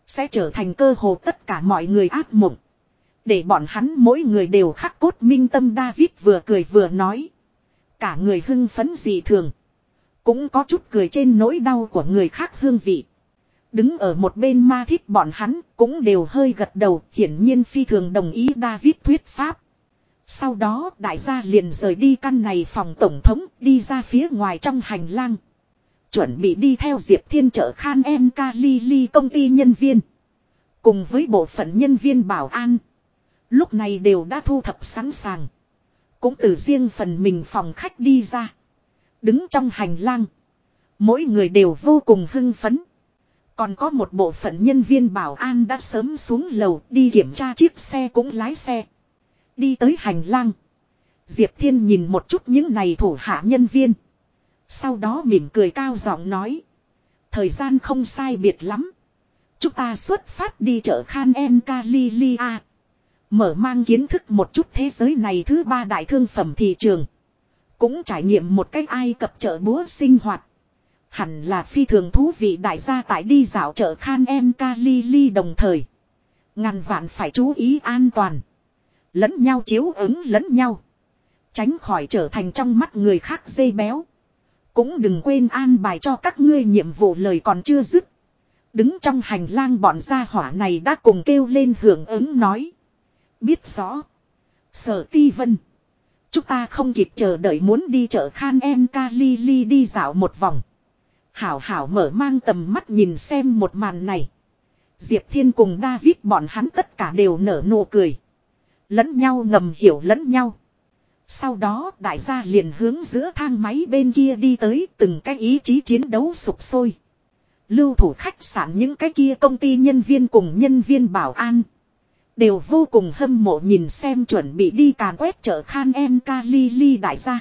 Sẽ trở thành cơ hồ tất cả mọi người ác mộng. Để bọn hắn mỗi người đều khắc cốt minh tâm David vừa cười vừa nói. Cả người hưng phấn dị thường. Cũng có chút cười trên nỗi đau của người khác hương vị. Đứng ở một bên ma thiết bọn hắn cũng đều hơi gật đầu, hiển nhiên phi thường đồng ý David thuyết pháp. Sau đó, đại gia liền rời đi căn này phòng tổng thống, đi ra phía ngoài trong hành lang. Chuẩn bị đi theo Diệp Thiên trợ Khan Em Kali Li công ty nhân viên. Cùng với bộ phận nhân viên bảo an. Lúc này đều đã thu thập sẵn sàng. Cũng từ riêng phần mình phòng khách đi ra. Đứng trong hành lang. Mỗi người đều vô cùng hưng phấn. Còn có một bộ phận nhân viên bảo an đã sớm xuống lầu, đi kiểm tra chiếc xe cũng lái xe. Đi tới hành lang. Diệp Thiên nhìn một chút những này thủ hạ nhân viên. Sau đó mỉm cười cao giọng nói. Thời gian không sai biệt lắm. Chúng ta xuất phát đi chợ Khan En Kalilia. Mở mang kiến thức một chút thế giới này thứ ba đại thương phẩm thị trường. Cũng trải nghiệm một cách ai cập chợ búa sinh hoạt. Hẳn là phi thường thú vị đại gia tại đi dạo chợ Khan Em Kalili đồng thời. Ngàn vạn phải chú ý an toàn. Lẫn nhau chiếu ứng lẫn nhau. Tránh khỏi trở thành trong mắt người khác dây béo. Cũng đừng quên an bài cho các ngươi nhiệm vụ lời còn chưa dứt. Đứng trong hành lang bọn gia hỏa này đã cùng kêu lên hưởng ứng nói. Biết rõ. Sở ti vân. Chúng ta không kịp chờ đợi muốn đi chợ Khan Em Kalili đi dạo một vòng. Hảo hảo mở mang tầm mắt nhìn xem một màn này. Diệp Thiên cùng David bọn hắn tất cả đều nở nụ cười. Lẫn nhau ngầm hiểu lẫn nhau. Sau đó, đại gia liền hướng giữa thang máy bên kia đi tới, từng cái ý chí chiến đấu sụp sôi. Lưu thủ khách sạn những cái kia công ty nhân viên cùng nhân viên bảo an. Đều vô cùng hâm mộ nhìn xem chuẩn bị đi càn quét chợ Khan Em Kalili đại gia.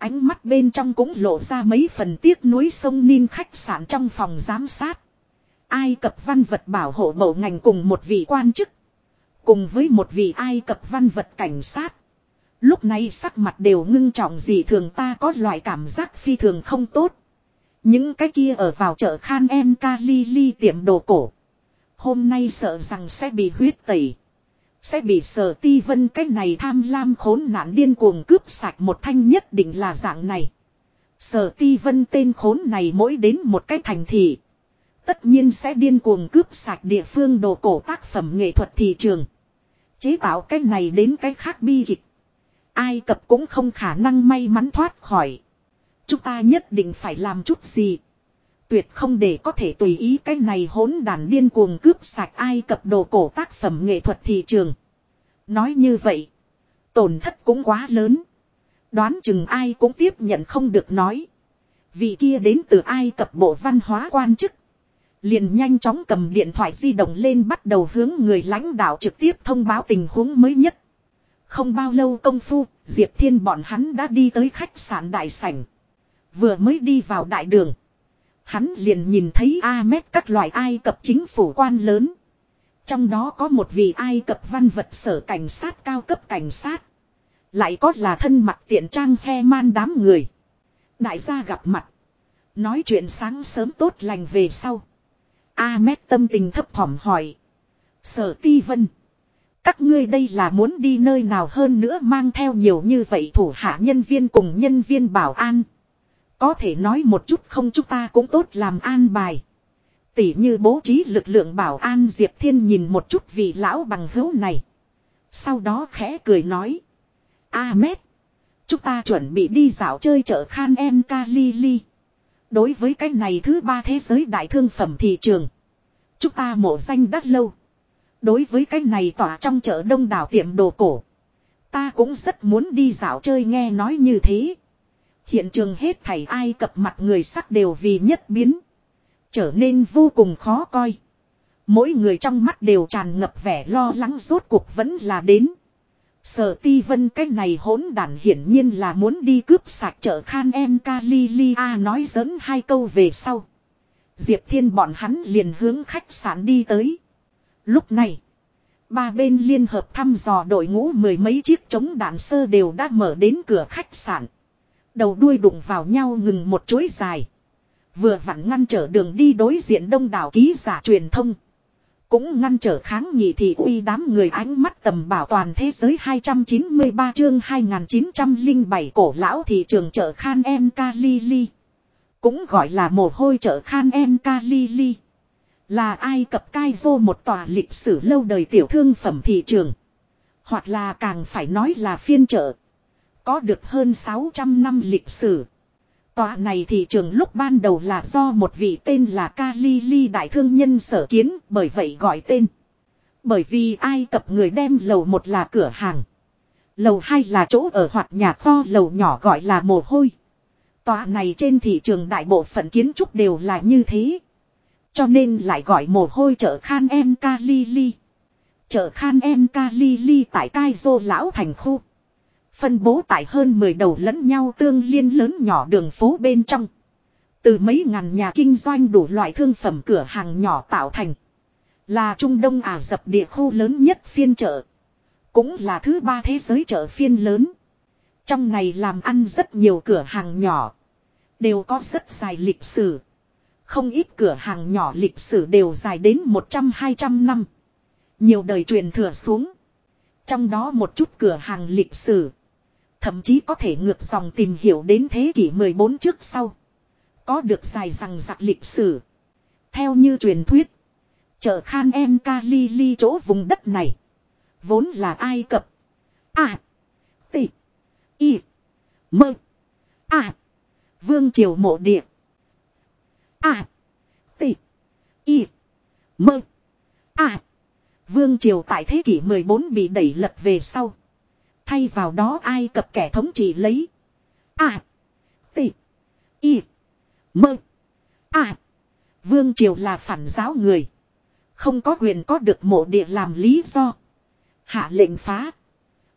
Ánh mắt bên trong cũng lộ ra mấy phần tiếc núi sông Ninh khách sạn trong phòng giám sát. Ai cập văn vật bảo hộ bộ ngành cùng một vị quan chức. Cùng với một vị Ai Cập văn vật cảnh sát. Lúc này sắc mặt đều ngưng trọng gì thường ta có loại cảm giác phi thường không tốt. Những cái kia ở vào chợ Khan En Kalili tiệm đồ cổ. Hôm nay sợ rằng sẽ bị huyết tẩy. Sẽ bị sở ti vân cái này tham lam khốn nạn điên cuồng cướp sạch một thanh nhất định là dạng này. Sở ti vân tên khốn này mỗi đến một cái thành thị. Tất nhiên sẽ điên cuồng cướp sạch địa phương đồ cổ tác phẩm nghệ thuật thị trường. Chế tạo cái này đến cái khác bi kịch. Ai cập cũng không khả năng may mắn thoát khỏi. Chúng ta nhất định phải làm chút gì. Tuyệt không để có thể tùy ý cái này hỗn đàn điên cuồng cướp sạch ai cập đồ cổ tác phẩm nghệ thuật thị trường. Nói như vậy. Tổn thất cũng quá lớn. Đoán chừng ai cũng tiếp nhận không được nói. Vị kia đến từ ai cập bộ văn hóa quan chức. Liền nhanh chóng cầm điện thoại di động lên bắt đầu hướng người lãnh đạo trực tiếp thông báo tình huống mới nhất. Không bao lâu công phu, Diệp Thiên bọn hắn đã đi tới khách sạn đại sảnh. Vừa mới đi vào đại đường. Hắn liền nhìn thấy Ahmed các loại Ai Cập chính phủ quan lớn. Trong đó có một vị Ai Cập văn vật sở cảnh sát cao cấp cảnh sát. Lại có là thân mặt tiện trang he man đám người. Đại gia gặp mặt. Nói chuyện sáng sớm tốt lành về sau. Ahmed tâm tình thấp thỏm hỏi. Sở ti vân. Các ngươi đây là muốn đi nơi nào hơn nữa mang theo nhiều như vậy thủ hạ nhân viên cùng nhân viên bảo an. Có thể nói một chút không chúng ta cũng tốt làm an bài. Tỉ như bố trí lực lượng bảo an Diệp Thiên nhìn một chút vị lão bằng hữu này. Sau đó khẽ cười nói. Ahmed. Chúng ta chuẩn bị đi dạo chơi chợ Khan Em Kalili. Đối với cái này thứ ba thế giới đại thương phẩm thị trường. Chúng ta mộ danh đắt lâu. Đối với cái này tỏa trong chợ đông đảo tiệm đồ cổ. Ta cũng rất muốn đi dạo chơi nghe nói như thế. Hiện trường hết thảy ai cập mặt người sắc đều vì nhất biến. Trở nên vô cùng khó coi. Mỗi người trong mắt đều tràn ngập vẻ lo lắng rốt cuộc vẫn là đến. Sở ti vân cái này hỗn đản hiển nhiên là muốn đi cướp sạch chợ Khan Em Kalilia nói dẫn hai câu về sau. Diệp Thiên bọn hắn liền hướng khách sạn đi tới. Lúc này, ba bên liên hợp thăm dò đội ngũ mười mấy chiếc chống đạn sơ đều đã mở đến cửa khách sạn. Đầu đuôi đụng vào nhau ngừng một chuỗi dài. Vừa vặn ngăn trở đường đi đối diện đông đảo ký giả truyền thông. Cũng ngăn trở kháng nghị thị uy đám người ánh mắt tầm bảo toàn thế giới 293 chương 2907 cổ lão thị trường chợ Khan Em Kalili. Cũng gọi là mồ hôi chợ Khan Em Kalili. Là Ai Cập Cai vô một tòa lịch sử lâu đời tiểu thương phẩm thị trường. Hoặc là càng phải nói là phiên chợ. Có được hơn 600 năm lịch sử. Tòa này thị trường lúc ban đầu là do một vị tên là Kalili đại thương nhân sở kiến, bởi vậy gọi tên. Bởi vì Ai Cập người đem lầu một là cửa hàng. Lầu hai là chỗ ở hoặc nhà kho, lầu nhỏ gọi là mồ hôi. Tòa này trên thị trường đại bộ phận kiến trúc đều là như thế. Cho nên lại gọi mồ hôi chợ Khan Em Kalili. Chợ Khan Em Kalili tại Cai Dô Lão Thành Khu. Phân bố tại hơn 10 đầu lẫn nhau tương liên lớn nhỏ đường phố bên trong. Từ mấy ngàn nhà kinh doanh đủ loại thương phẩm cửa hàng nhỏ tạo thành. Là Trung Đông Ả Rập địa khu lớn nhất phiên chợ. Cũng là thứ ba thế giới chợ phiên lớn. Trong này làm ăn rất nhiều cửa hàng nhỏ. Đều có rất dài lịch sử. Không ít cửa hàng nhỏ lịch sử đều dài đến 100-200 năm. Nhiều đời truyền thừa xuống. Trong đó một chút cửa hàng lịch sử. Thậm chí có thể ngược dòng tìm hiểu đến thế kỷ 14 trước sau. Có được dài rằng giặc lịch sử. Theo như truyền thuyết. Chợ Khan Em Kalili chỗ vùng đất này. Vốn là Ai Cập. À. T. Y. Mơ. À. Vương Triều Mộ Địa. À. T. Y. Mơ. À. Vương Triều tại thế kỷ 14 bị đẩy lật về sau. Thay vào đó ai cập kẻ thống trị lấy. À. T. Y. Mơ. À. Vương Triều là phản giáo người. Không có quyền có được mộ địa làm lý do. Hạ lệnh phá.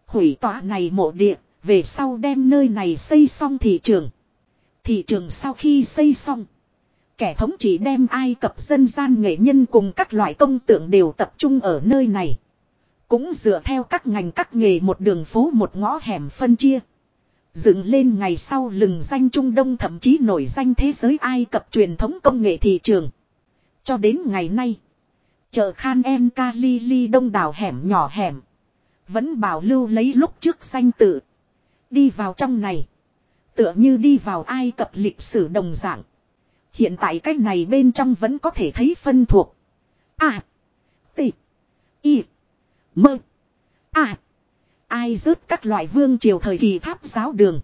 Hủy tọa này mộ địa. Về sau đem nơi này xây xong thị trường. Thị trường sau khi xây xong. Kẻ thống trị đem ai cập dân gian nghệ nhân cùng các loại công tượng đều tập trung ở nơi này. Cũng dựa theo các ngành các nghề một đường phố một ngõ hẻm phân chia. Dựng lên ngày sau lừng danh Trung Đông thậm chí nổi danh thế giới Ai Cập truyền thống công nghệ thị trường. Cho đến ngày nay, chợ Khan Em Kalili đông đảo hẻm nhỏ hẻm. Vẫn bảo lưu lấy lúc trước danh tự. Đi vào trong này. Tựa như đi vào Ai Cập lịch sử đồng dạng. Hiện tại cách này bên trong vẫn có thể thấy phân thuộc. À. T. Y. Mơ. À. Ai rớt các loại vương triều thời kỳ tháp giáo đường.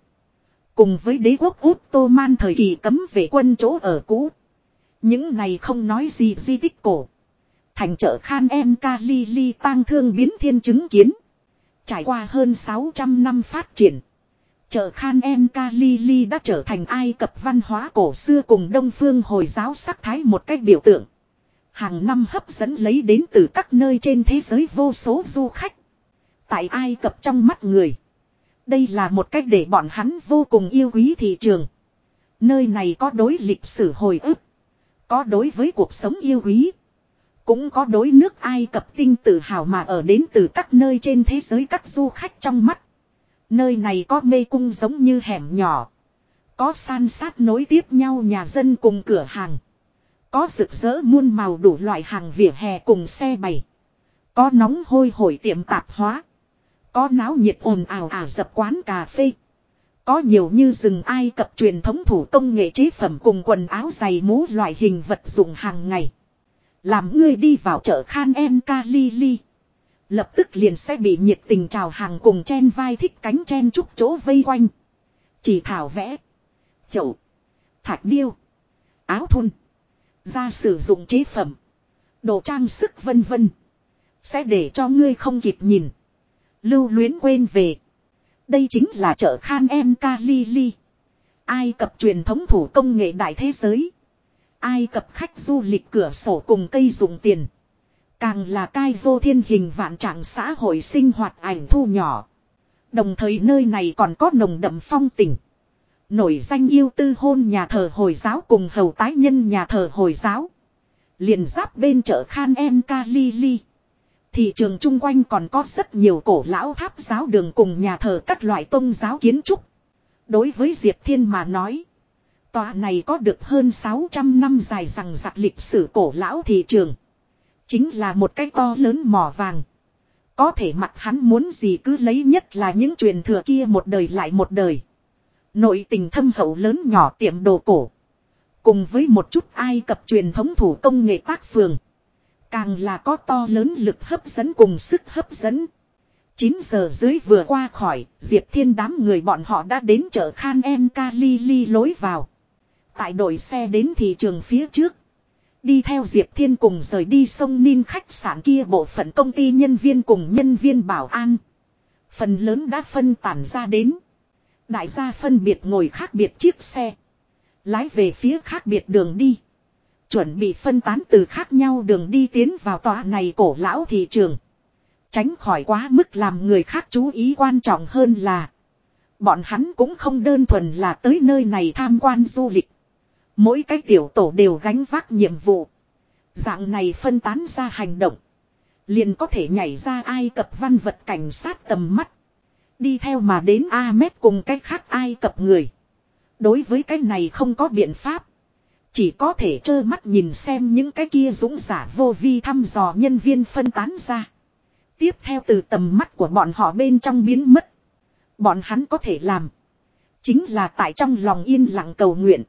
Cùng với đế quốc Ottoman thời kỳ cấm vệ quân chỗ ở cũ. Những này không nói gì, di tích cổ. Thành chợ Khan Em Kalili tang thương biến thiên chứng kiến. Trải qua hơn 600 năm phát triển. Chợ Khan Em Kalili đã trở thành Ai Cập văn hóa cổ xưa cùng Đông Phương Hồi giáo sắc thái một cách biểu tượng. Hàng năm hấp dẫn lấy đến từ các nơi trên thế giới vô số du khách. Tại Ai Cập trong mắt người. Đây là một cách để bọn hắn vô cùng yêu quý thị trường. Nơi này có đối lịch sử hồi ức. Có đối với cuộc sống yêu quý. Cũng có đối nước Ai Cập tinh tự hào mà ở đến từ các nơi trên thế giới các du khách trong mắt. Nơi này có mê cung giống như hẻm nhỏ. Có san sát nối tiếp nhau nhà dân cùng cửa hàng. Có rực rỡ muôn màu đủ loại hàng vỉa hè cùng xe bày. Có nóng hôi hổi tiệm tạp hóa. Có náo nhiệt ồn ào ả dập quán cà phê. Có nhiều như rừng Ai Cập truyền thống thủ công nghệ chế phẩm cùng quần áo giày mũ loại hình vật dụng hàng ngày. Làm ngươi đi vào chợ Khan Em Kalili. Lập tức liền sẽ bị nhiệt tình chào hàng cùng chen vai thích cánh chen chúc chỗ vây quanh. Chỉ thảo vẽ. Chậu. Thạch điêu. Áo thun. Ra sử dụng chế phẩm. Đồ trang sức vân vân. Sẽ để cho ngươi không kịp nhìn. Lưu luyến quên về. Đây chính là chợ Khan Em Kalili. Ai cập truyền thống thủ công nghệ đại thế giới. Ai cập khách du lịch cửa sổ cùng cây dùng tiền. Càng là cai vô thiên hình vạn trạng xã hội sinh hoạt ảnh thu nhỏ. Đồng thời nơi này còn có nồng đậm phong tình. Nổi danh yêu tư hôn nhà thờ Hồi giáo cùng hầu tái nhân nhà thờ Hồi giáo. liền giáp bên chợ Khan Em Kalili. Thị trường chung quanh còn có rất nhiều cổ lão tháp giáo đường cùng nhà thờ các loại tôn giáo kiến trúc. Đối với Diệp Thiên mà nói. Tòa này có được hơn 600 năm dài rằng giặc lịch sử cổ lão thị trường. Chính là một cái to lớn mỏ vàng. Có thể mặt hắn muốn gì cứ lấy nhất là những truyền thừa kia một đời lại một đời. Nội tình thâm hậu lớn nhỏ tiệm đồ cổ. Cùng với một chút Ai Cập truyền thống thủ công nghệ tác phường. Càng là có to lớn lực hấp dẫn cùng sức hấp dẫn. 9 giờ dưới vừa qua khỏi, Diệp Thiên đám người bọn họ đã đến chợ Khan Em Kalili lối vào. Tại đội xe đến thị trường phía trước. Đi theo Diệp Thiên cùng rời đi sông Ninh khách sạn kia bộ phận công ty nhân viên cùng nhân viên bảo an. Phần lớn đã phân tản ra đến. Đại gia phân biệt ngồi khác biệt chiếc xe. Lái về phía khác biệt đường đi. Chuẩn bị phân tán từ khác nhau đường đi tiến vào tòa này cổ lão thị trường. Tránh khỏi quá mức làm người khác chú ý quan trọng hơn là. Bọn hắn cũng không đơn thuần là tới nơi này tham quan du lịch. Mỗi cái tiểu tổ đều gánh vác nhiệm vụ. Dạng này phân tán ra hành động. Liền có thể nhảy ra ai cập văn vật cảnh sát tầm mắt. Đi theo mà đến Ahmed cùng cách khác ai cập người. Đối với cái này không có biện pháp. Chỉ có thể trơ mắt nhìn xem những cái kia dũng giả vô vi thăm dò nhân viên phân tán ra. Tiếp theo từ tầm mắt của bọn họ bên trong biến mất. Bọn hắn có thể làm. Chính là tại trong lòng yên lặng cầu nguyện.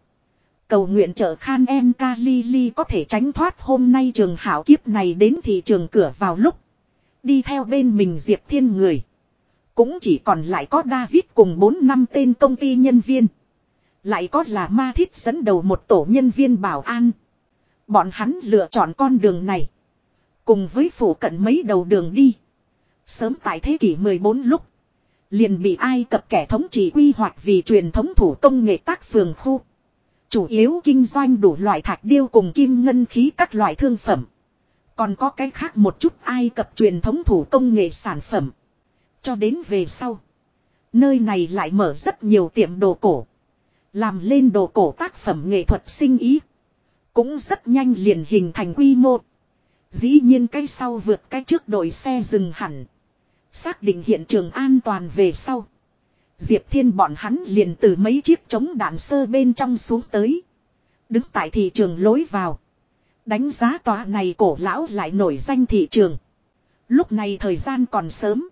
Cầu nguyện trợ Khan Em Kalili có thể tránh thoát hôm nay trường hảo kiếp này đến thị trường cửa vào lúc. Đi theo bên mình Diệp Thiên người. Cũng chỉ còn lại có David cùng 4 năm tên công ty nhân viên. Lại có là ma thiết dẫn đầu một tổ nhân viên bảo an. Bọn hắn lựa chọn con đường này. Cùng với phủ cận mấy đầu đường đi. Sớm tại thế kỷ 14 lúc. Liền bị ai cập kẻ thống trị quy hoạch vì truyền thống thủ công nghệ tác phường khu. Chủ yếu kinh doanh đủ loại thạch điêu cùng kim ngân khí các loại thương phẩm. Còn có cái khác một chút ai cập truyền thống thủ công nghệ sản phẩm. Cho đến về sau. Nơi này lại mở rất nhiều tiệm đồ cổ. Làm lên đồ cổ tác phẩm nghệ thuật sinh ý. Cũng rất nhanh liền hình thành quy mô. Dĩ nhiên cái sau vượt cái trước đội xe dừng hẳn. Xác định hiện trường an toàn về sau. Diệp Thiên bọn hắn liền từ mấy chiếc chống đạn sơ bên trong xuống tới. Đứng tại thị trường lối vào. Đánh giá tòa này cổ lão lại nổi danh thị trường. Lúc này thời gian còn sớm.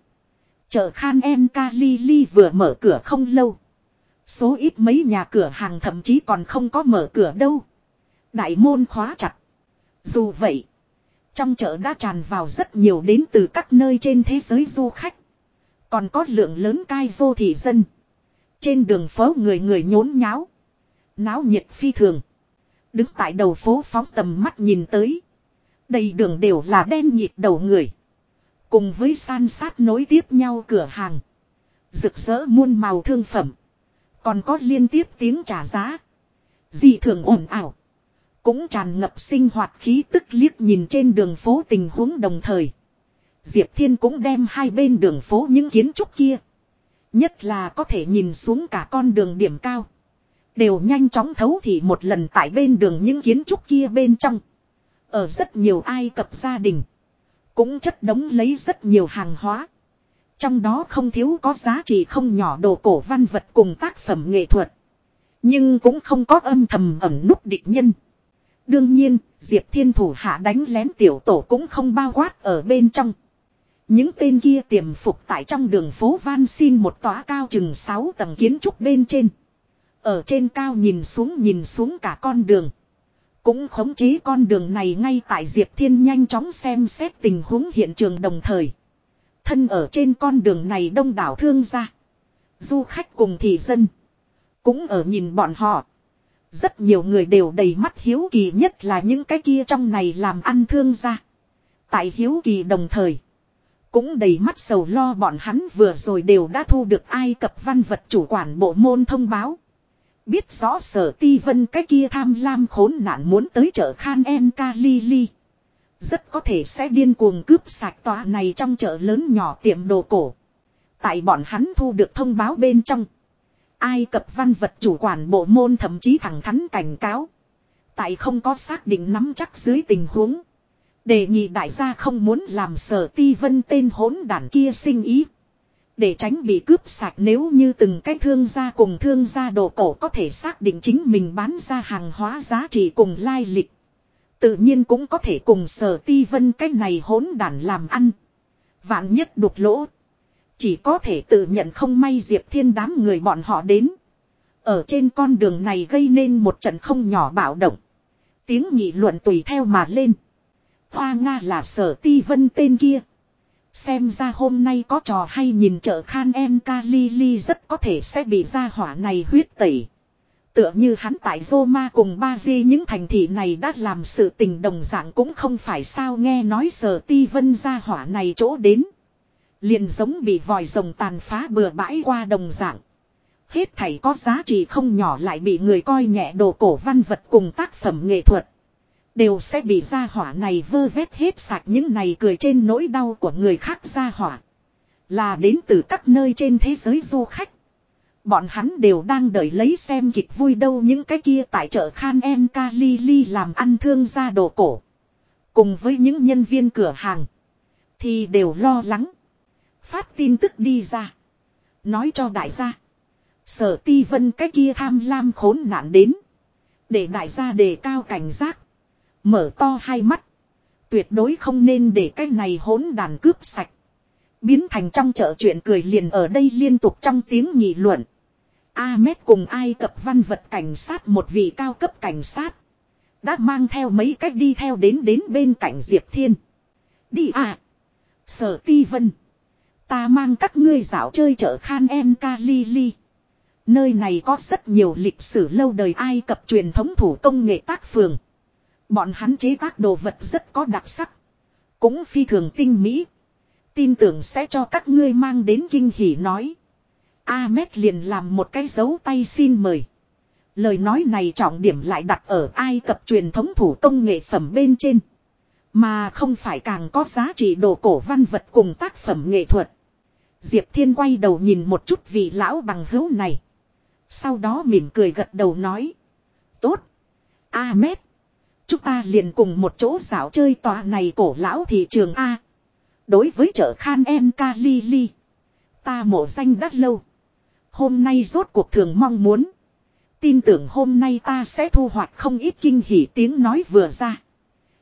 Chợ Khan Em Kali Li vừa mở cửa không lâu. Số ít mấy nhà cửa hàng thậm chí còn không có mở cửa đâu. Đại môn khóa chặt. Dù vậy, trong chợ đã tràn vào rất nhiều đến từ các nơi trên thế giới du khách. Còn có lượng lớn cai vô thị dân. Trên đường phố người người nhốn nháo. Náo nhiệt phi thường. Đứng tại đầu phố phóng tầm mắt nhìn tới. Đầy đường đều là đen nhịp đầu người. Cùng với san sát nối tiếp nhau cửa hàng. Rực rỡ muôn màu thương phẩm. Còn có liên tiếp tiếng trả giá. Dị thường ồn ảo. Cũng tràn ngập sinh hoạt khí tức liếc nhìn trên đường phố tình huống đồng thời. Diệp Thiên cũng đem hai bên đường phố những kiến trúc kia. Nhất là có thể nhìn xuống cả con đường điểm cao. Đều nhanh chóng thấu thị một lần tại bên đường những kiến trúc kia bên trong. Ở rất nhiều Ai Cập gia đình. Cũng chất đống lấy rất nhiều hàng hóa. Trong đó không thiếu có giá trị không nhỏ đồ cổ văn vật cùng tác phẩm nghệ thuật. Nhưng cũng không có âm thầm ẩn nút địch nhân. Đương nhiên, Diệp Thiên Thủ hạ đánh lén tiểu tổ cũng không bao quát ở bên trong. Những tên kia tiềm phục tại trong đường phố Van xin một tòa cao chừng 6 tầng kiến trúc bên trên. Ở trên cao nhìn xuống nhìn xuống cả con đường. Cũng khống chế con đường này ngay tại Diệp Thiên nhanh chóng xem xét tình huống hiện trường đồng thời. Thân ở trên con đường này đông đảo thương gia. Du khách cùng thị dân. Cũng ở nhìn bọn họ. Rất nhiều người đều đầy mắt hiếu kỳ nhất là những cái kia trong này làm ăn thương gia. Tại hiếu kỳ đồng thời. Cũng đầy mắt sầu lo bọn hắn vừa rồi đều đã thu được Ai Cập văn vật chủ quản bộ môn thông báo. Biết rõ sở ti vân cái kia tham lam khốn nạn muốn tới chợ Khan Em Kali Li. Rất có thể sẽ điên cuồng cướp sạch tòa này trong chợ lớn nhỏ tiệm đồ cổ. Tại bọn hắn thu được thông báo bên trong. Ai cập văn vật chủ quản bộ môn thậm chí thẳng thắn cảnh cáo. Tại không có xác định nắm chắc dưới tình huống. Đề nghị đại gia không muốn làm sở ti vân tên hỗn đản kia sinh ý. Để tránh bị cướp sạch nếu như từng cái thương gia cùng thương gia đồ cổ có thể xác định chính mình bán ra hàng hóa giá trị cùng lai lịch. Tự nhiên cũng có thể cùng sở ti vân cái này hỗn đản làm ăn. Vạn nhất đục lỗ. Chỉ có thể tự nhận không may Diệp Thiên đám người bọn họ đến. Ở trên con đường này gây nên một trận không nhỏ bạo động. Tiếng nghị luận tùy theo mà lên. Hoa Nga là sở ti vân tên kia. Xem ra hôm nay có trò hay nhìn chợ Khan Em Kali Li rất có thể sẽ bị ra hỏa này huyết tẩy. Tựa như hắn tại Roma cùng Ba Di những thành thị này đã làm sự tình đồng dạng cũng không phải sao nghe nói sở ti vân ra hỏa này chỗ đến. Liền giống bị vòi rồng tàn phá bừa bãi qua đồng dạng. Hết thảy có giá trị không nhỏ lại bị người coi nhẹ đồ cổ văn vật cùng tác phẩm nghệ thuật. Đều sẽ bị gia hỏa này vơ vét hết sạch những này cười trên nỗi đau của người khác gia hỏa. Là đến từ các nơi trên thế giới du khách. Bọn hắn đều đang đợi lấy xem kịch vui đâu những cái kia tại chợ Khan Em Kali Li làm ăn thương gia đồ cổ. Cùng với những nhân viên cửa hàng. Thì đều lo lắng. Phát tin tức đi ra. Nói cho đại gia. Sở ti vân cái kia tham lam khốn nạn đến. Để đại gia đề cao cảnh giác. Mở to hai mắt. Tuyệt đối không nên để cái này hỗn đàn cướp sạch. Biến thành trong chợ chuyện cười liền ở đây liên tục trong tiếng nghị luận. Ahmed cùng Ai Cập văn vật cảnh sát một vị cao cấp cảnh sát. Đã mang theo mấy cách đi theo đến đến bên cạnh Diệp Thiên. Đi à. Sở ti vân. Ta mang các ngươi dạo chơi chợ Khan Em Kali Li. Nơi này có rất nhiều lịch sử lâu đời Ai Cập truyền thống thủ công nghệ tác phường. Bọn hắn chế tác đồ vật rất có đặc sắc. Cũng phi thường tinh mỹ. Tin tưởng sẽ cho các ngươi mang đến kinh hỉ nói. Ahmed liền làm một cái dấu tay xin mời. Lời nói này trọng điểm lại đặt ở Ai Cập truyền thống thủ công nghệ phẩm bên trên. Mà không phải càng có giá trị đồ cổ văn vật cùng tác phẩm nghệ thuật. Diệp Thiên quay đầu nhìn một chút vị lão bằng hữu này. Sau đó mỉm cười gật đầu nói. Tốt. Ahmed. Chúng ta liền cùng một chỗ dạo chơi tòa này cổ lão thị trường A. Đối với chợ Khan Em Kali Li. Ta mộ danh đắt lâu. Hôm nay rốt cuộc thường mong muốn. Tin tưởng hôm nay ta sẽ thu hoạch không ít kinh hỉ tiếng nói vừa ra.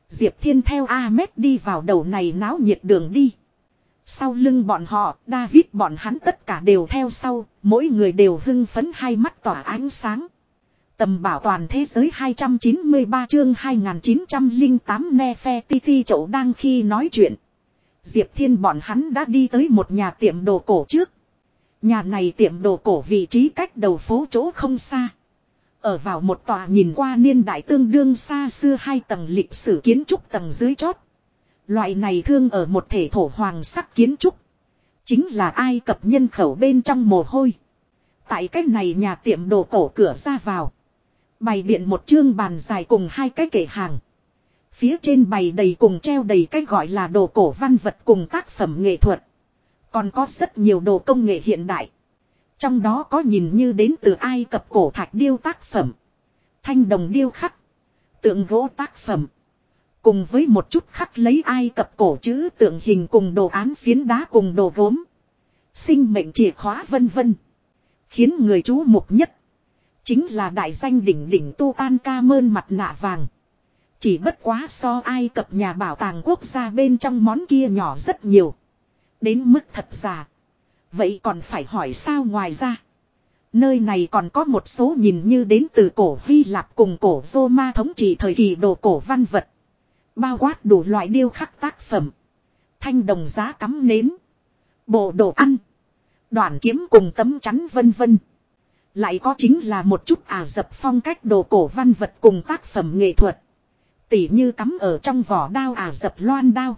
Diệp Thiên theo a mét đi vào đầu này náo nhiệt đường đi. Sau lưng bọn họ, David bọn hắn tất cả đều theo sau, mỗi người đều hưng phấn hai mắt tỏa ánh sáng. Tầm bảo toàn thế giới 293 chương 2908 Nefertiti chậu đang khi nói chuyện. Diệp Thiên bọn hắn đã đi tới một nhà tiệm đồ cổ trước. Nhà này tiệm đồ cổ vị trí cách đầu phố chỗ không xa. Ở vào một tòa nhìn qua niên đại tương đương xa xưa hai tầng lịch sử kiến trúc tầng dưới chót. Loại này thương ở một thể thổ hoàng sắc kiến trúc. Chính là ai cập nhân khẩu bên trong mồ hôi. Tại cách này nhà tiệm đồ cổ cửa ra vào. Bày biện một chương bàn dài cùng hai cái kệ hàng. Phía trên bày đầy cùng treo đầy cái gọi là đồ cổ văn vật cùng tác phẩm nghệ thuật. Còn có rất nhiều đồ công nghệ hiện đại. Trong đó có nhìn như đến từ Ai Cập cổ thạch điêu tác phẩm. Thanh đồng điêu khắc. Tượng gỗ tác phẩm. Cùng với một chút khắc lấy Ai Cập cổ chữ tượng hình cùng đồ án phiến đá cùng đồ gốm. Sinh mệnh chìa khóa vân vân. Khiến người chú mục nhất. Chính là đại danh đỉnh đỉnh tu tan ca mơn mặt nạ vàng. Chỉ bất quá so ai cập nhà bảo tàng quốc gia bên trong món kia nhỏ rất nhiều. Đến mức thật giả. Vậy còn phải hỏi sao ngoài ra. Nơi này còn có một số nhìn như đến từ cổ Hy Lạp cùng cổ Roma thống trị thời kỳ đồ cổ văn vật. Bao quát đủ loại điêu khắc tác phẩm. Thanh đồng giá cắm nến. Bộ đồ ăn. Đoạn kiếm cùng tấm chắn vân vân. Lại có chính là một chút ả dập phong cách đồ cổ văn vật cùng tác phẩm nghệ thuật. Tỉ như cắm ở trong vỏ đao ả dập loan đao.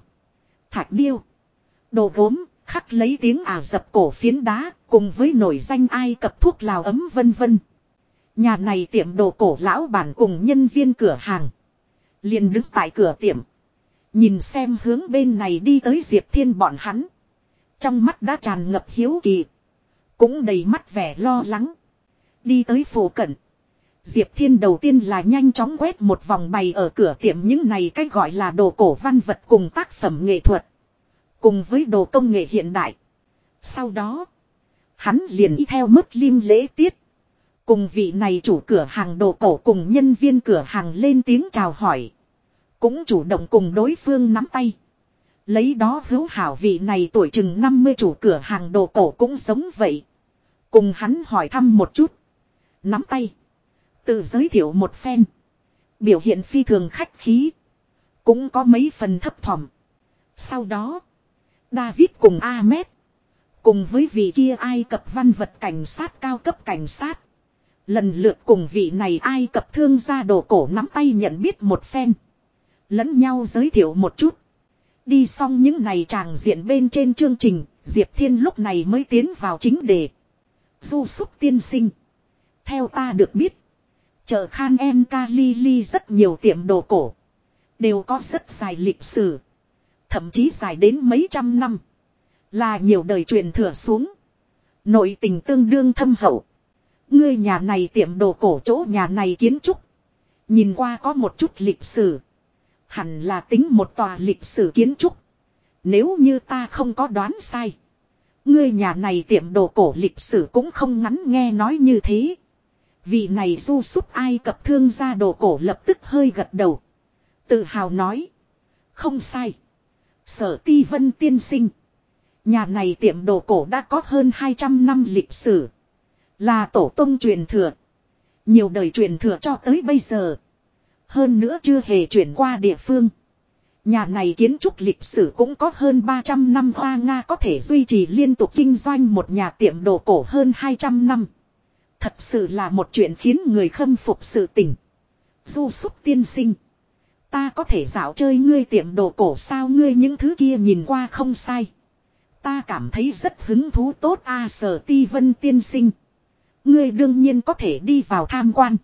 Thạch điêu. Đồ gốm, khắc lấy tiếng ả dập cổ phiến đá, cùng với nổi danh ai cập thuốc lào ấm vân vân. Nhà này tiệm đồ cổ lão bản cùng nhân viên cửa hàng. liền đứng tại cửa tiệm. Nhìn xem hướng bên này đi tới Diệp Thiên bọn hắn. Trong mắt đã tràn ngập hiếu kỳ. Cũng đầy mắt vẻ lo lắng. Đi tới phủ cận. Diệp Thiên đầu tiên là nhanh chóng quét một vòng bày ở cửa tiệm những này cách gọi là đồ cổ văn vật cùng tác phẩm nghệ thuật. Cùng với đồ công nghệ hiện đại. Sau đó, hắn liền y theo mức lim lễ tiết. Cùng vị này chủ cửa hàng đồ cổ cùng nhân viên cửa hàng lên tiếng chào hỏi. Cũng chủ động cùng đối phương nắm tay. Lấy đó hữu hảo vị này tuổi chừng 50 chủ cửa hàng đồ cổ cũng giống vậy. Cùng hắn hỏi thăm một chút. Nắm tay. Tự giới thiệu một phen. Biểu hiện phi thường khách khí. Cũng có mấy phần thấp thỏm. Sau đó. David cùng Ahmed. Cùng với vị kia Ai Cập văn vật cảnh sát cao cấp cảnh sát. Lần lượt cùng vị này Ai Cập thương gia đồ cổ nắm tay nhận biết một phen. Lẫn nhau giới thiệu một chút. Đi xong những này tràng diện bên trên chương trình, Diệp Thiên lúc này mới tiến vào chính đề. Du súc tiên sinh. Theo ta được biết. Chợ Khan Em Kalili rất nhiều tiệm đồ cổ. Đều có rất dài lịch sử. Thậm chí dài đến mấy trăm năm. Là nhiều đời truyền thừa xuống. Nội tình tương đương thâm hậu. Ngươi nhà này tiệm đồ cổ chỗ nhà này kiến trúc. Nhìn qua có một chút lịch sử. Hẳn là tính một tòa lịch sử kiến trúc. Nếu như ta không có đoán sai. Ngươi nhà này tiệm đồ cổ lịch sử cũng không ngắn nghe nói như thế. Vị này du súp ai cập thương gia đồ cổ lập tức hơi gật đầu. Tự hào nói. Không sai. Sở ti vân tiên sinh. Nhà này tiệm đồ cổ đã có hơn 200 năm lịch sử. Là tổ tông truyền thừa. Nhiều đời truyền thừa cho tới bây giờ. Hơn nữa chưa hề chuyển qua địa phương. Nhà này kiến trúc lịch sử cũng có hơn 300 năm Hoa Nga có thể duy trì liên tục kinh doanh một nhà tiệm đồ cổ hơn 200 năm. Thật sự là một chuyện khiến người khâm phục sự tình. Du súc tiên sinh. Ta có thể dạo chơi ngươi tiệm đồ cổ sao ngươi những thứ kia nhìn qua không sai. Ta cảm thấy rất hứng thú tốt a à, sở ti vân tiên sinh. Ngươi đương nhiên có thể đi vào tham quan.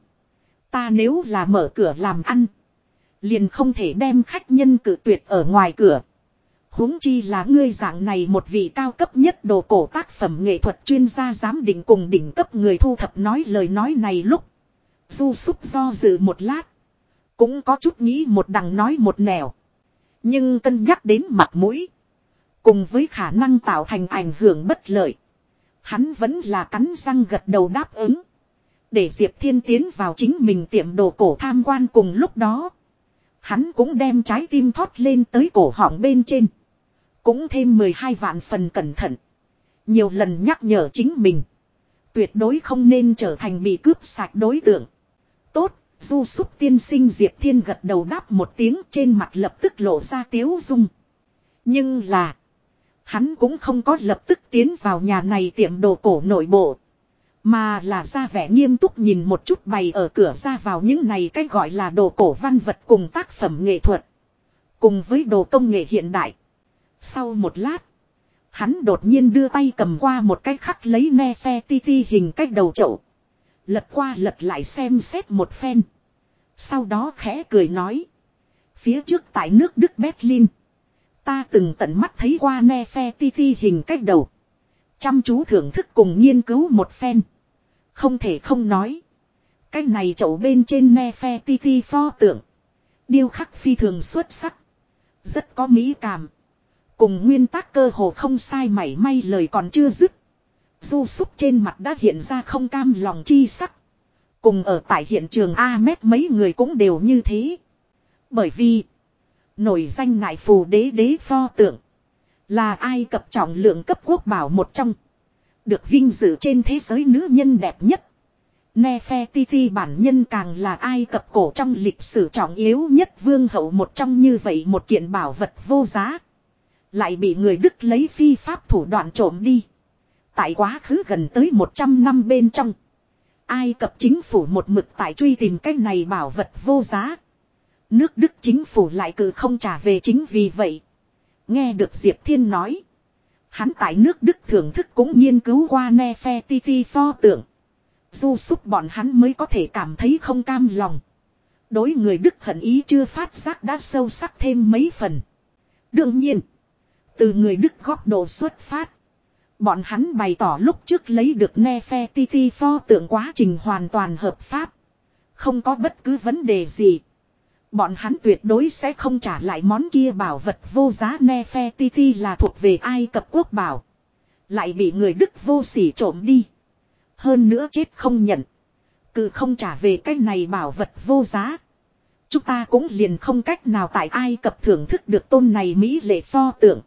Ta nếu là mở cửa làm ăn. Liền không thể đem khách nhân cử tuyệt ở ngoài cửa huống chi là ngươi dạng này một vị cao cấp nhất đồ cổ tác phẩm nghệ thuật chuyên gia giám định cùng đỉnh cấp người thu thập nói lời nói này lúc. Du súc do dự một lát. Cũng có chút nghĩ một đằng nói một nẻo. Nhưng cân nhắc đến mặt mũi. Cùng với khả năng tạo thành ảnh hưởng bất lợi. Hắn vẫn là cắn răng gật đầu đáp ứng. Để Diệp Thiên tiến vào chính mình tiệm đồ cổ tham quan cùng lúc đó. Hắn cũng đem trái tim thoát lên tới cổ họng bên trên. Cũng thêm 12 vạn phần cẩn thận. Nhiều lần nhắc nhở chính mình. Tuyệt đối không nên trở thành bị cướp sạch đối tượng. Tốt, du súc tiên sinh Diệp Thiên gật đầu đáp một tiếng trên mặt lập tức lộ ra tiếu dung. Nhưng là. Hắn cũng không có lập tức tiến vào nhà này tiệm đồ cổ nội bộ. Mà là ra vẻ nghiêm túc nhìn một chút bày ở cửa ra vào những này cái gọi là đồ cổ văn vật cùng tác phẩm nghệ thuật. Cùng với đồ công nghệ hiện đại. Sau một lát. Hắn đột nhiên đưa tay cầm qua một cái khắc lấy ne phe ti ti hình cách đầu chậu. Lật qua lật lại xem xét một phen. Sau đó khẽ cười nói. Phía trước tại nước Đức Berlin. Ta từng tận mắt thấy qua ne phe ti ti hình cách đầu. Chăm chú thưởng thức cùng nghiên cứu một phen. Không thể không nói. Cái này chậu bên trên ne phe ti ti pho tượng. Điêu khắc phi thường xuất sắc. Rất có mỹ cảm. Cùng nguyên tắc cơ hồ không sai mảy may lời còn chưa dứt. Du súc trên mặt đã hiện ra không cam lòng chi sắc. Cùng ở tại hiện trường a mét mấy người cũng đều như thế. Bởi vì. Nổi danh nại phù đế đế pho tượng. Là ai cập trọng lượng cấp quốc bảo một trong. Được vinh dự trên thế giới nữ nhân đẹp nhất. Nefertiti bản nhân càng là ai cập cổ trong lịch sử trọng yếu nhất vương hậu một trong như vậy một kiện bảo vật vô giá. Lại bị người Đức lấy phi pháp thủ đoạn trộm đi. Tại quá khứ gần tới 100 năm bên trong. Ai cập chính phủ một mực tại truy tìm cái này bảo vật vô giá. Nước Đức chính phủ lại cử không trả về chính vì vậy. Nghe được Diệp Thiên nói. Hắn tại nước Đức thưởng thức cũng nghiên cứu qua Nefertiti pho tượng. Du súc bọn hắn mới có thể cảm thấy không cam lòng. Đối người Đức hận ý chưa phát giác đã sâu sắc thêm mấy phần. Đương nhiên. Từ người Đức góc độ xuất phát. Bọn hắn bày tỏ lúc trước lấy được Nefertiti pho tượng quá trình hoàn toàn hợp pháp. Không có bất cứ vấn đề gì. Bọn hắn tuyệt đối sẽ không trả lại món kia bảo vật vô giá Nefertiti là thuộc về Ai Cập quốc bảo. Lại bị người Đức vô sỉ trộm đi. Hơn nữa chết không nhận. Cứ không trả về cái này bảo vật vô giá. Chúng ta cũng liền không cách nào tại Ai Cập thưởng thức được tôn này Mỹ lệ pho tượng.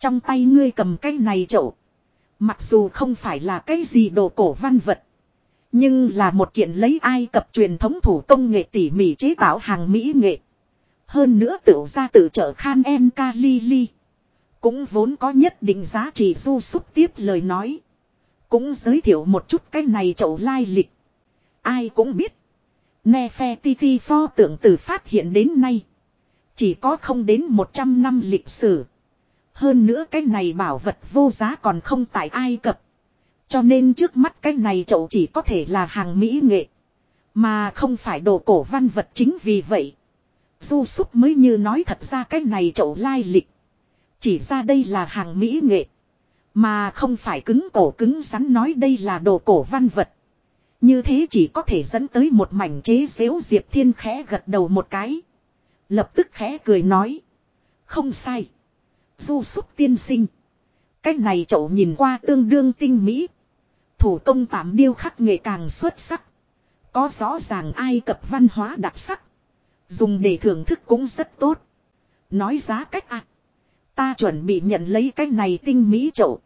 Trong tay ngươi cầm cái này chậu. Mặc dù không phải là cái gì đồ cổ văn vật. Nhưng là một kiện lấy ai cập truyền thống thủ công nghệ tỉ mỉ chế tạo hàng mỹ nghệ. Hơn nữa tựu ra tự trợ khan em ca li li. Cũng vốn có nhất định giá trị du xúc tiếp lời nói. Cũng giới thiệu một chút cái này chậu lai lịch. Ai cũng biết. Nefertiti pho tượng từ phát hiện đến nay. Chỉ có không đến 100 năm lịch sử. Hơn nữa cái này bảo vật vô giá còn không tại Ai Cập. Cho nên trước mắt cái này chậu chỉ có thể là hàng mỹ nghệ. Mà không phải đồ cổ văn vật chính vì vậy. Du súc mới như nói thật ra cái này chậu lai lịch. Chỉ ra đây là hàng mỹ nghệ. Mà không phải cứng cổ cứng rắn nói đây là đồ cổ văn vật. Như thế chỉ có thể dẫn tới một mảnh chế xếu Diệp Thiên khẽ gật đầu một cái. Lập tức khẽ cười nói. Không sai. Du xúc tiên sinh. Cái này chậu nhìn qua tương đương tinh mỹ. Thủ công tạm điêu khắc nghệ càng xuất sắc. Có rõ ràng Ai Cập văn hóa đặc sắc. Dùng để thưởng thức cũng rất tốt. Nói giá cách ạ. ta chuẩn bị nhận lấy cái này tinh mỹ chậu.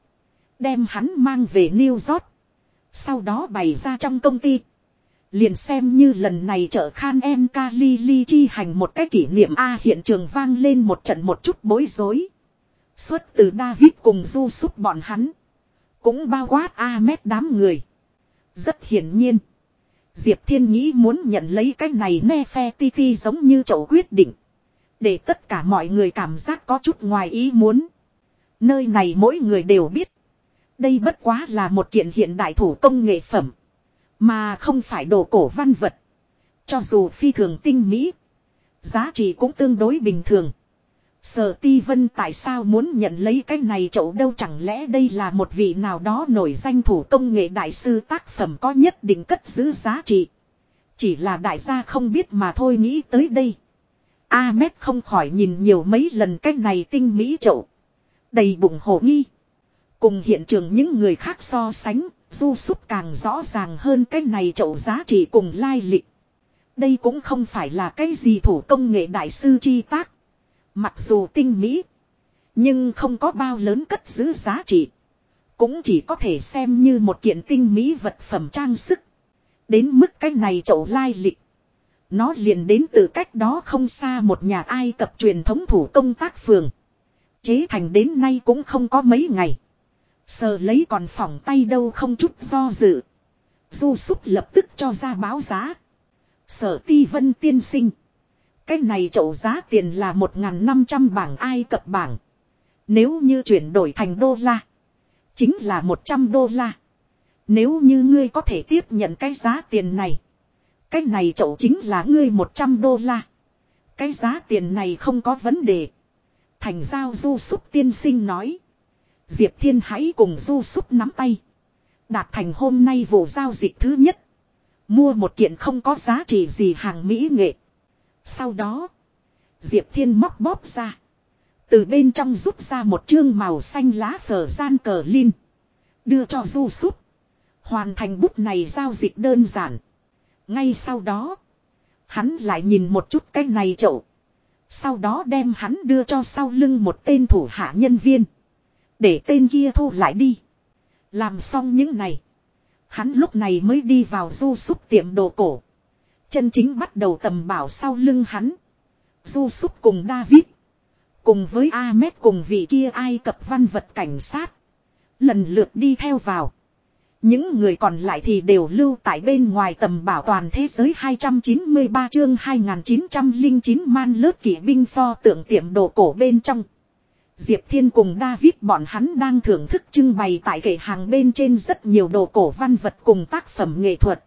Đem hắn mang về New York. Sau đó bày ra trong công ty. Liền xem như lần này chợ Khan Em Kali Li chi hành một cái kỷ niệm A hiện trường vang lên một trận một chút bối rối. Xuất từ David cùng du súc bọn hắn. Cũng bao quát Ahmed đám người. Rất hiển nhiên. Diệp Thiên nghĩ muốn nhận lấy cái này Nefertiti giống như chậu quyết định. Để tất cả mọi người cảm giác có chút ngoài ý muốn. Nơi này mỗi người đều biết. Đây bất quá là một kiện hiện đại thủ công nghệ phẩm. Mà không phải đồ cổ văn vật. Cho dù phi thường tinh mỹ. Giá trị cũng tương đối bình thường. Sở ti vân tại sao muốn nhận lấy cái này chậu đâu chẳng lẽ đây là một vị nào đó nổi danh thủ công nghệ đại sư tác phẩm có nhất định cất giữ giá trị. Chỉ là đại gia không biết mà thôi nghĩ tới đây. Ahmed không khỏi nhìn nhiều mấy lần cái này tinh mỹ chậu. Đầy bụng hồ nghi. Cùng hiện trường những người khác so sánh, du súc càng rõ ràng hơn cái này chậu giá trị cùng lai lịch. Đây cũng không phải là cái gì thủ công nghệ đại sư chi tác. Mặc dù tinh mỹ, nhưng không có bao lớn cất giữ giá trị. Cũng chỉ có thể xem như một kiện tinh mỹ vật phẩm trang sức. Đến mức cái này chậu lai lịch. Nó liền đến từ cách đó không xa một nhà Ai Cập truyền thống thủ công tác phường. Chế thành đến nay cũng không có mấy ngày. Sờ lấy còn phỏng tay đâu không chút do dự. Du súc lập tức cho ra báo giá. Sở ti vân tiên sinh. Cái này chậu giá tiền là 1.500 bảng Ai Cập bảng. Nếu như chuyển đổi thành đô la. Chính là 100 đô la. Nếu như ngươi có thể tiếp nhận cái giá tiền này. Cái này chậu chính là ngươi 100 đô la. Cái giá tiền này không có vấn đề. Thành giao du súc tiên sinh nói. Diệp Thiên hãy cùng du súc nắm tay. Đạt thành hôm nay vụ giao dịch thứ nhất. Mua một kiện không có giá trị gì hàng mỹ nghệ. Sau đó. Diệp Thiên móc bóp ra. Từ bên trong rút ra một chương màu xanh lá phở gian cờ linh. Đưa cho du súc. Hoàn thành bút này giao dịch đơn giản. Ngay sau đó. Hắn lại nhìn một chút cái này chậu. Sau đó đem hắn đưa cho sau lưng một tên thủ hạ nhân viên. Để tên kia thu lại đi. Làm xong những này. Hắn lúc này mới đi vào du súc tiệm đồ cổ. Chân chính bắt đầu tầm bảo sau lưng hắn. Du súc cùng David. Cùng với Ahmed cùng vị kia Ai Cập văn vật cảnh sát. Lần lượt đi theo vào. Những người còn lại thì đều lưu tại bên ngoài tầm bảo toàn thế giới 293 chương 2909 man lớp kỷ binh pho tượng tiệm đồ cổ bên trong. Diệp Thiên cùng David bọn hắn đang thưởng thức trưng bày tại kệ hàng bên trên rất nhiều đồ cổ văn vật cùng tác phẩm nghệ thuật.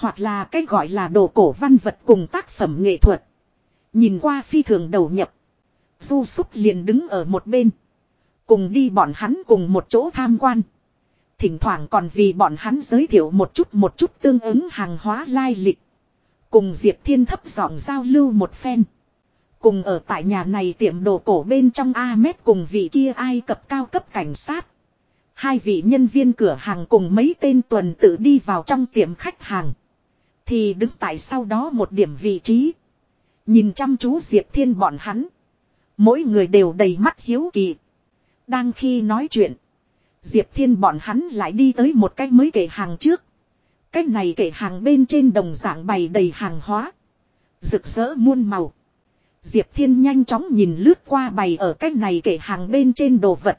Hoặc là cái gọi là đồ cổ văn vật cùng tác phẩm nghệ thuật. Nhìn qua phi thường đầu nhập. Du Súc liền đứng ở một bên. Cùng đi bọn hắn cùng một chỗ tham quan. Thỉnh thoảng còn vì bọn hắn giới thiệu một chút một chút tương ứng hàng hóa lai lịch. Cùng Diệp Thiên thấp giọng giao lưu một phen. Cùng ở tại nhà này tiệm đồ cổ bên trong a mét cùng vị kia ai cập cao cấp cảnh sát. Hai vị nhân viên cửa hàng cùng mấy tên tuần tự đi vào trong tiệm khách hàng. Thì đứng tại sau đó một điểm vị trí. Nhìn chăm chú Diệp Thiên bọn hắn. Mỗi người đều đầy mắt hiếu kỳ. Đang khi nói chuyện. Diệp Thiên bọn hắn lại đi tới một cái mới kể hàng trước. Cái này kể hàng bên trên đồng dạng bày đầy hàng hóa. Rực rỡ muôn màu. Diệp Thiên nhanh chóng nhìn lướt qua bày ở cái này kể hàng bên trên đồ vật.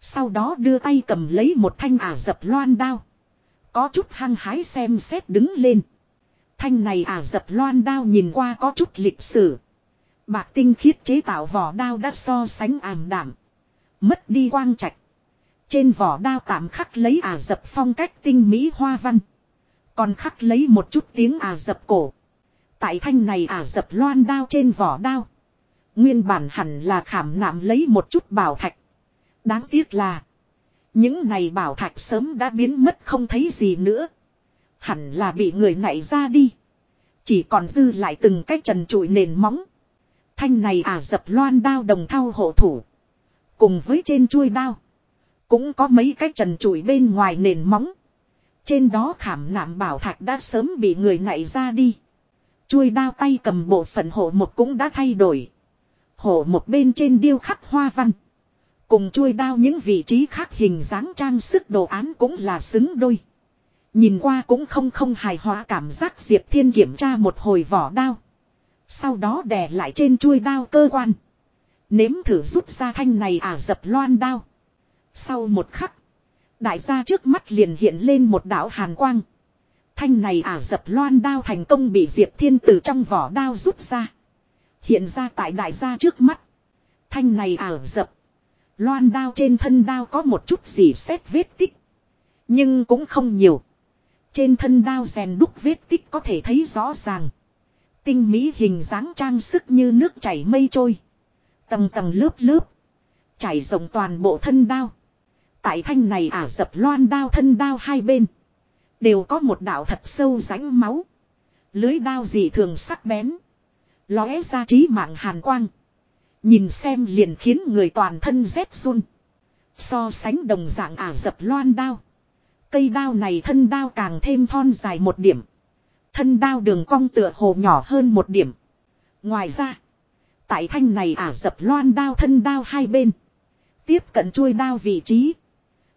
Sau đó đưa tay cầm lấy một thanh ả dập loan đao. Có chút hăng hái xem xét đứng lên. Thanh này ả dập loan đao nhìn qua có chút lịch sử. Bạc tinh khiết chế tạo vỏ đao đã so sánh ảm đảm. Mất đi quang trạch. Trên vỏ đao tạm khắc lấy ả dập phong cách tinh mỹ hoa văn. Còn khắc lấy một chút tiếng ả dập cổ. Tại thanh này ả dập loan đao trên vỏ đao. Nguyên bản hẳn là khảm nạm lấy một chút bảo thạch. Đáng tiếc là. Những này bảo thạch sớm đã biến mất không thấy gì nữa. Hẳn là bị người nảy ra đi. Chỉ còn dư lại từng cái trần trụi nền móng. Thanh này ả dập loan đao đồng thau hộ thủ. Cùng với trên chuôi đao. Cũng có mấy cái trần trụi bên ngoài nền móng. Trên đó khảm nạm bảo thạch đã sớm bị người nảy ra đi. Chuôi đao tay cầm bộ phận hộ một cũng đã thay đổi. Hộ một bên trên điêu khắc hoa văn. Cùng chuôi đao những vị trí khác hình dáng trang sức đồ án cũng là xứng đôi. Nhìn qua cũng không không hài hòa cảm giác Diệp Thiên kiểm tra một hồi vỏ đao. Sau đó đè lại trên chuôi đao cơ quan. Nếm thử rút ra thanh này ả dập loan đao. Sau một khắc. Đại gia trước mắt liền hiện lên một đạo hàn quang. Thanh này ả dập loan đao thành công bị Diệp Thiên từ trong vỏ đao rút ra. Hiện ra tại đại gia trước mắt. Thanh này ả dập. Loan đao trên thân đao có một chút gì xét vết tích. Nhưng cũng không nhiều. Trên thân đao rèn đúc vết tích có thể thấy rõ ràng. Tinh mỹ hình dáng trang sức như nước chảy mây trôi. Tầng tầng lớp lớp. Chảy rộng toàn bộ thân đao. Tại thanh này ả dập loan đao thân đao hai bên. Đều có một đạo thật sâu rãnh máu. Lưới đao dị thường sắc bén. Lóe ra trí mạng hàn quang. Nhìn xem liền khiến người toàn thân rét run. So sánh đồng dạng ả dập loan đao. Cây đao này thân đao càng thêm thon dài một điểm. Thân đao đường cong tựa hồ nhỏ hơn một điểm. Ngoài ra, tại thanh này ả dập loan đao thân đao hai bên. Tiếp cận chuôi đao vị trí.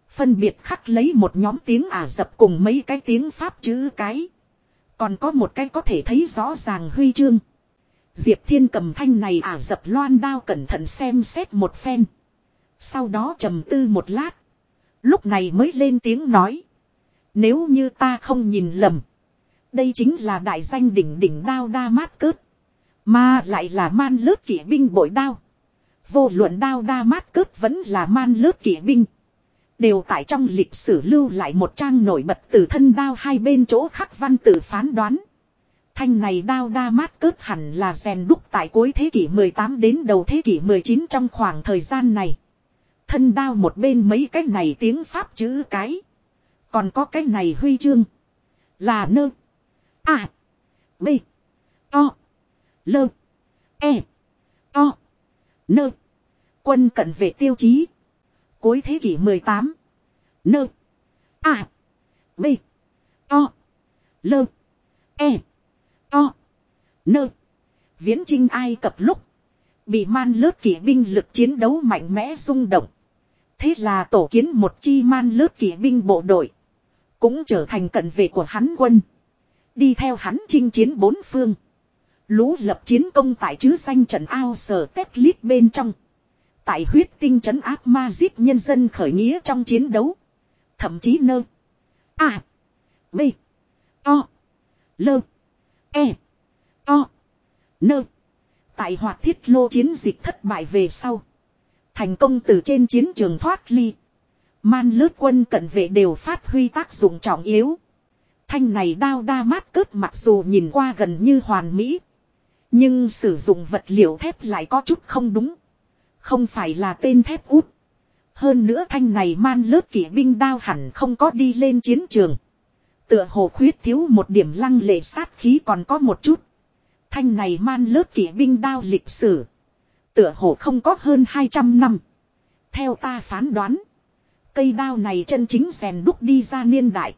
Phân biệt khắc lấy một nhóm tiếng ả dập cùng mấy cái tiếng pháp chữ cái. Còn có một cái có thể thấy rõ ràng huy chương. Diệp Thiên cầm thanh này ả dập loan đao cẩn thận xem xét một phen. Sau đó trầm tư một lát. Lúc này mới lên tiếng nói. Nếu như ta không nhìn lầm. Đây chính là đại danh đỉnh đỉnh đao đa mát cớt. Mà lại là man lớp kỵ binh bội đao. Vô luận đao đa mát cớt vẫn là man lớp kỵ binh. Đều tại trong lịch sử lưu lại một trang nổi bật từ thân đao hai bên chỗ khắc văn tự phán đoán. Thanh này đao đa mát cớt hẳn là rèn đúc tại cuối thế kỷ 18 đến đầu thế kỷ 19 trong khoảng thời gian này. Thân đao một bên mấy cái này tiếng Pháp chữ cái. Còn có cái này huy chương. Là nơ. À. B. To. Lơ. E. To. Nơ. Quân cận vệ tiêu chí. Cuối thế kỷ 18. Nơ. À. B. To. Lơ. E. To. Nơ. Viễn trinh Ai Cập lúc. Bị man lớp kỵ binh lực chiến đấu mạnh mẽ rung động. Thế là tổ kiến một chi man lớp kỵ binh bộ đội. Cũng trở thành cận vệ của hắn quân. Đi theo hắn chinh chiến bốn phương. Lũ lập chiến công tại chứ danh trận ao sở tét lít bên trong. Tại huyết tinh trấn áp ma giết nhân dân khởi nghĩa trong chiến đấu. Thậm chí nơ. A. B. To. Lơ. E. To. Nơ. Tại hoạt thiết lô chiến dịch thất bại về sau. Thành công từ trên chiến trường thoát ly. Man lướt quân cận vệ đều phát huy tác dụng trọng yếu. Thanh này đao đa mát cớt mặc dù nhìn qua gần như hoàn mỹ. Nhưng sử dụng vật liệu thép lại có chút không đúng. Không phải là tên thép út. Hơn nữa thanh này man lớp kỵ binh đao hẳn không có đi lên chiến trường. Tựa hồ khuyết thiếu một điểm lăng lệ sát khí còn có một chút. Thanh này man lớp kỵ binh đao lịch sử. Tựa hồ không có hơn 200 năm. Theo ta phán đoán. Cây đao này chân chính rèn đúc đi ra niên đại.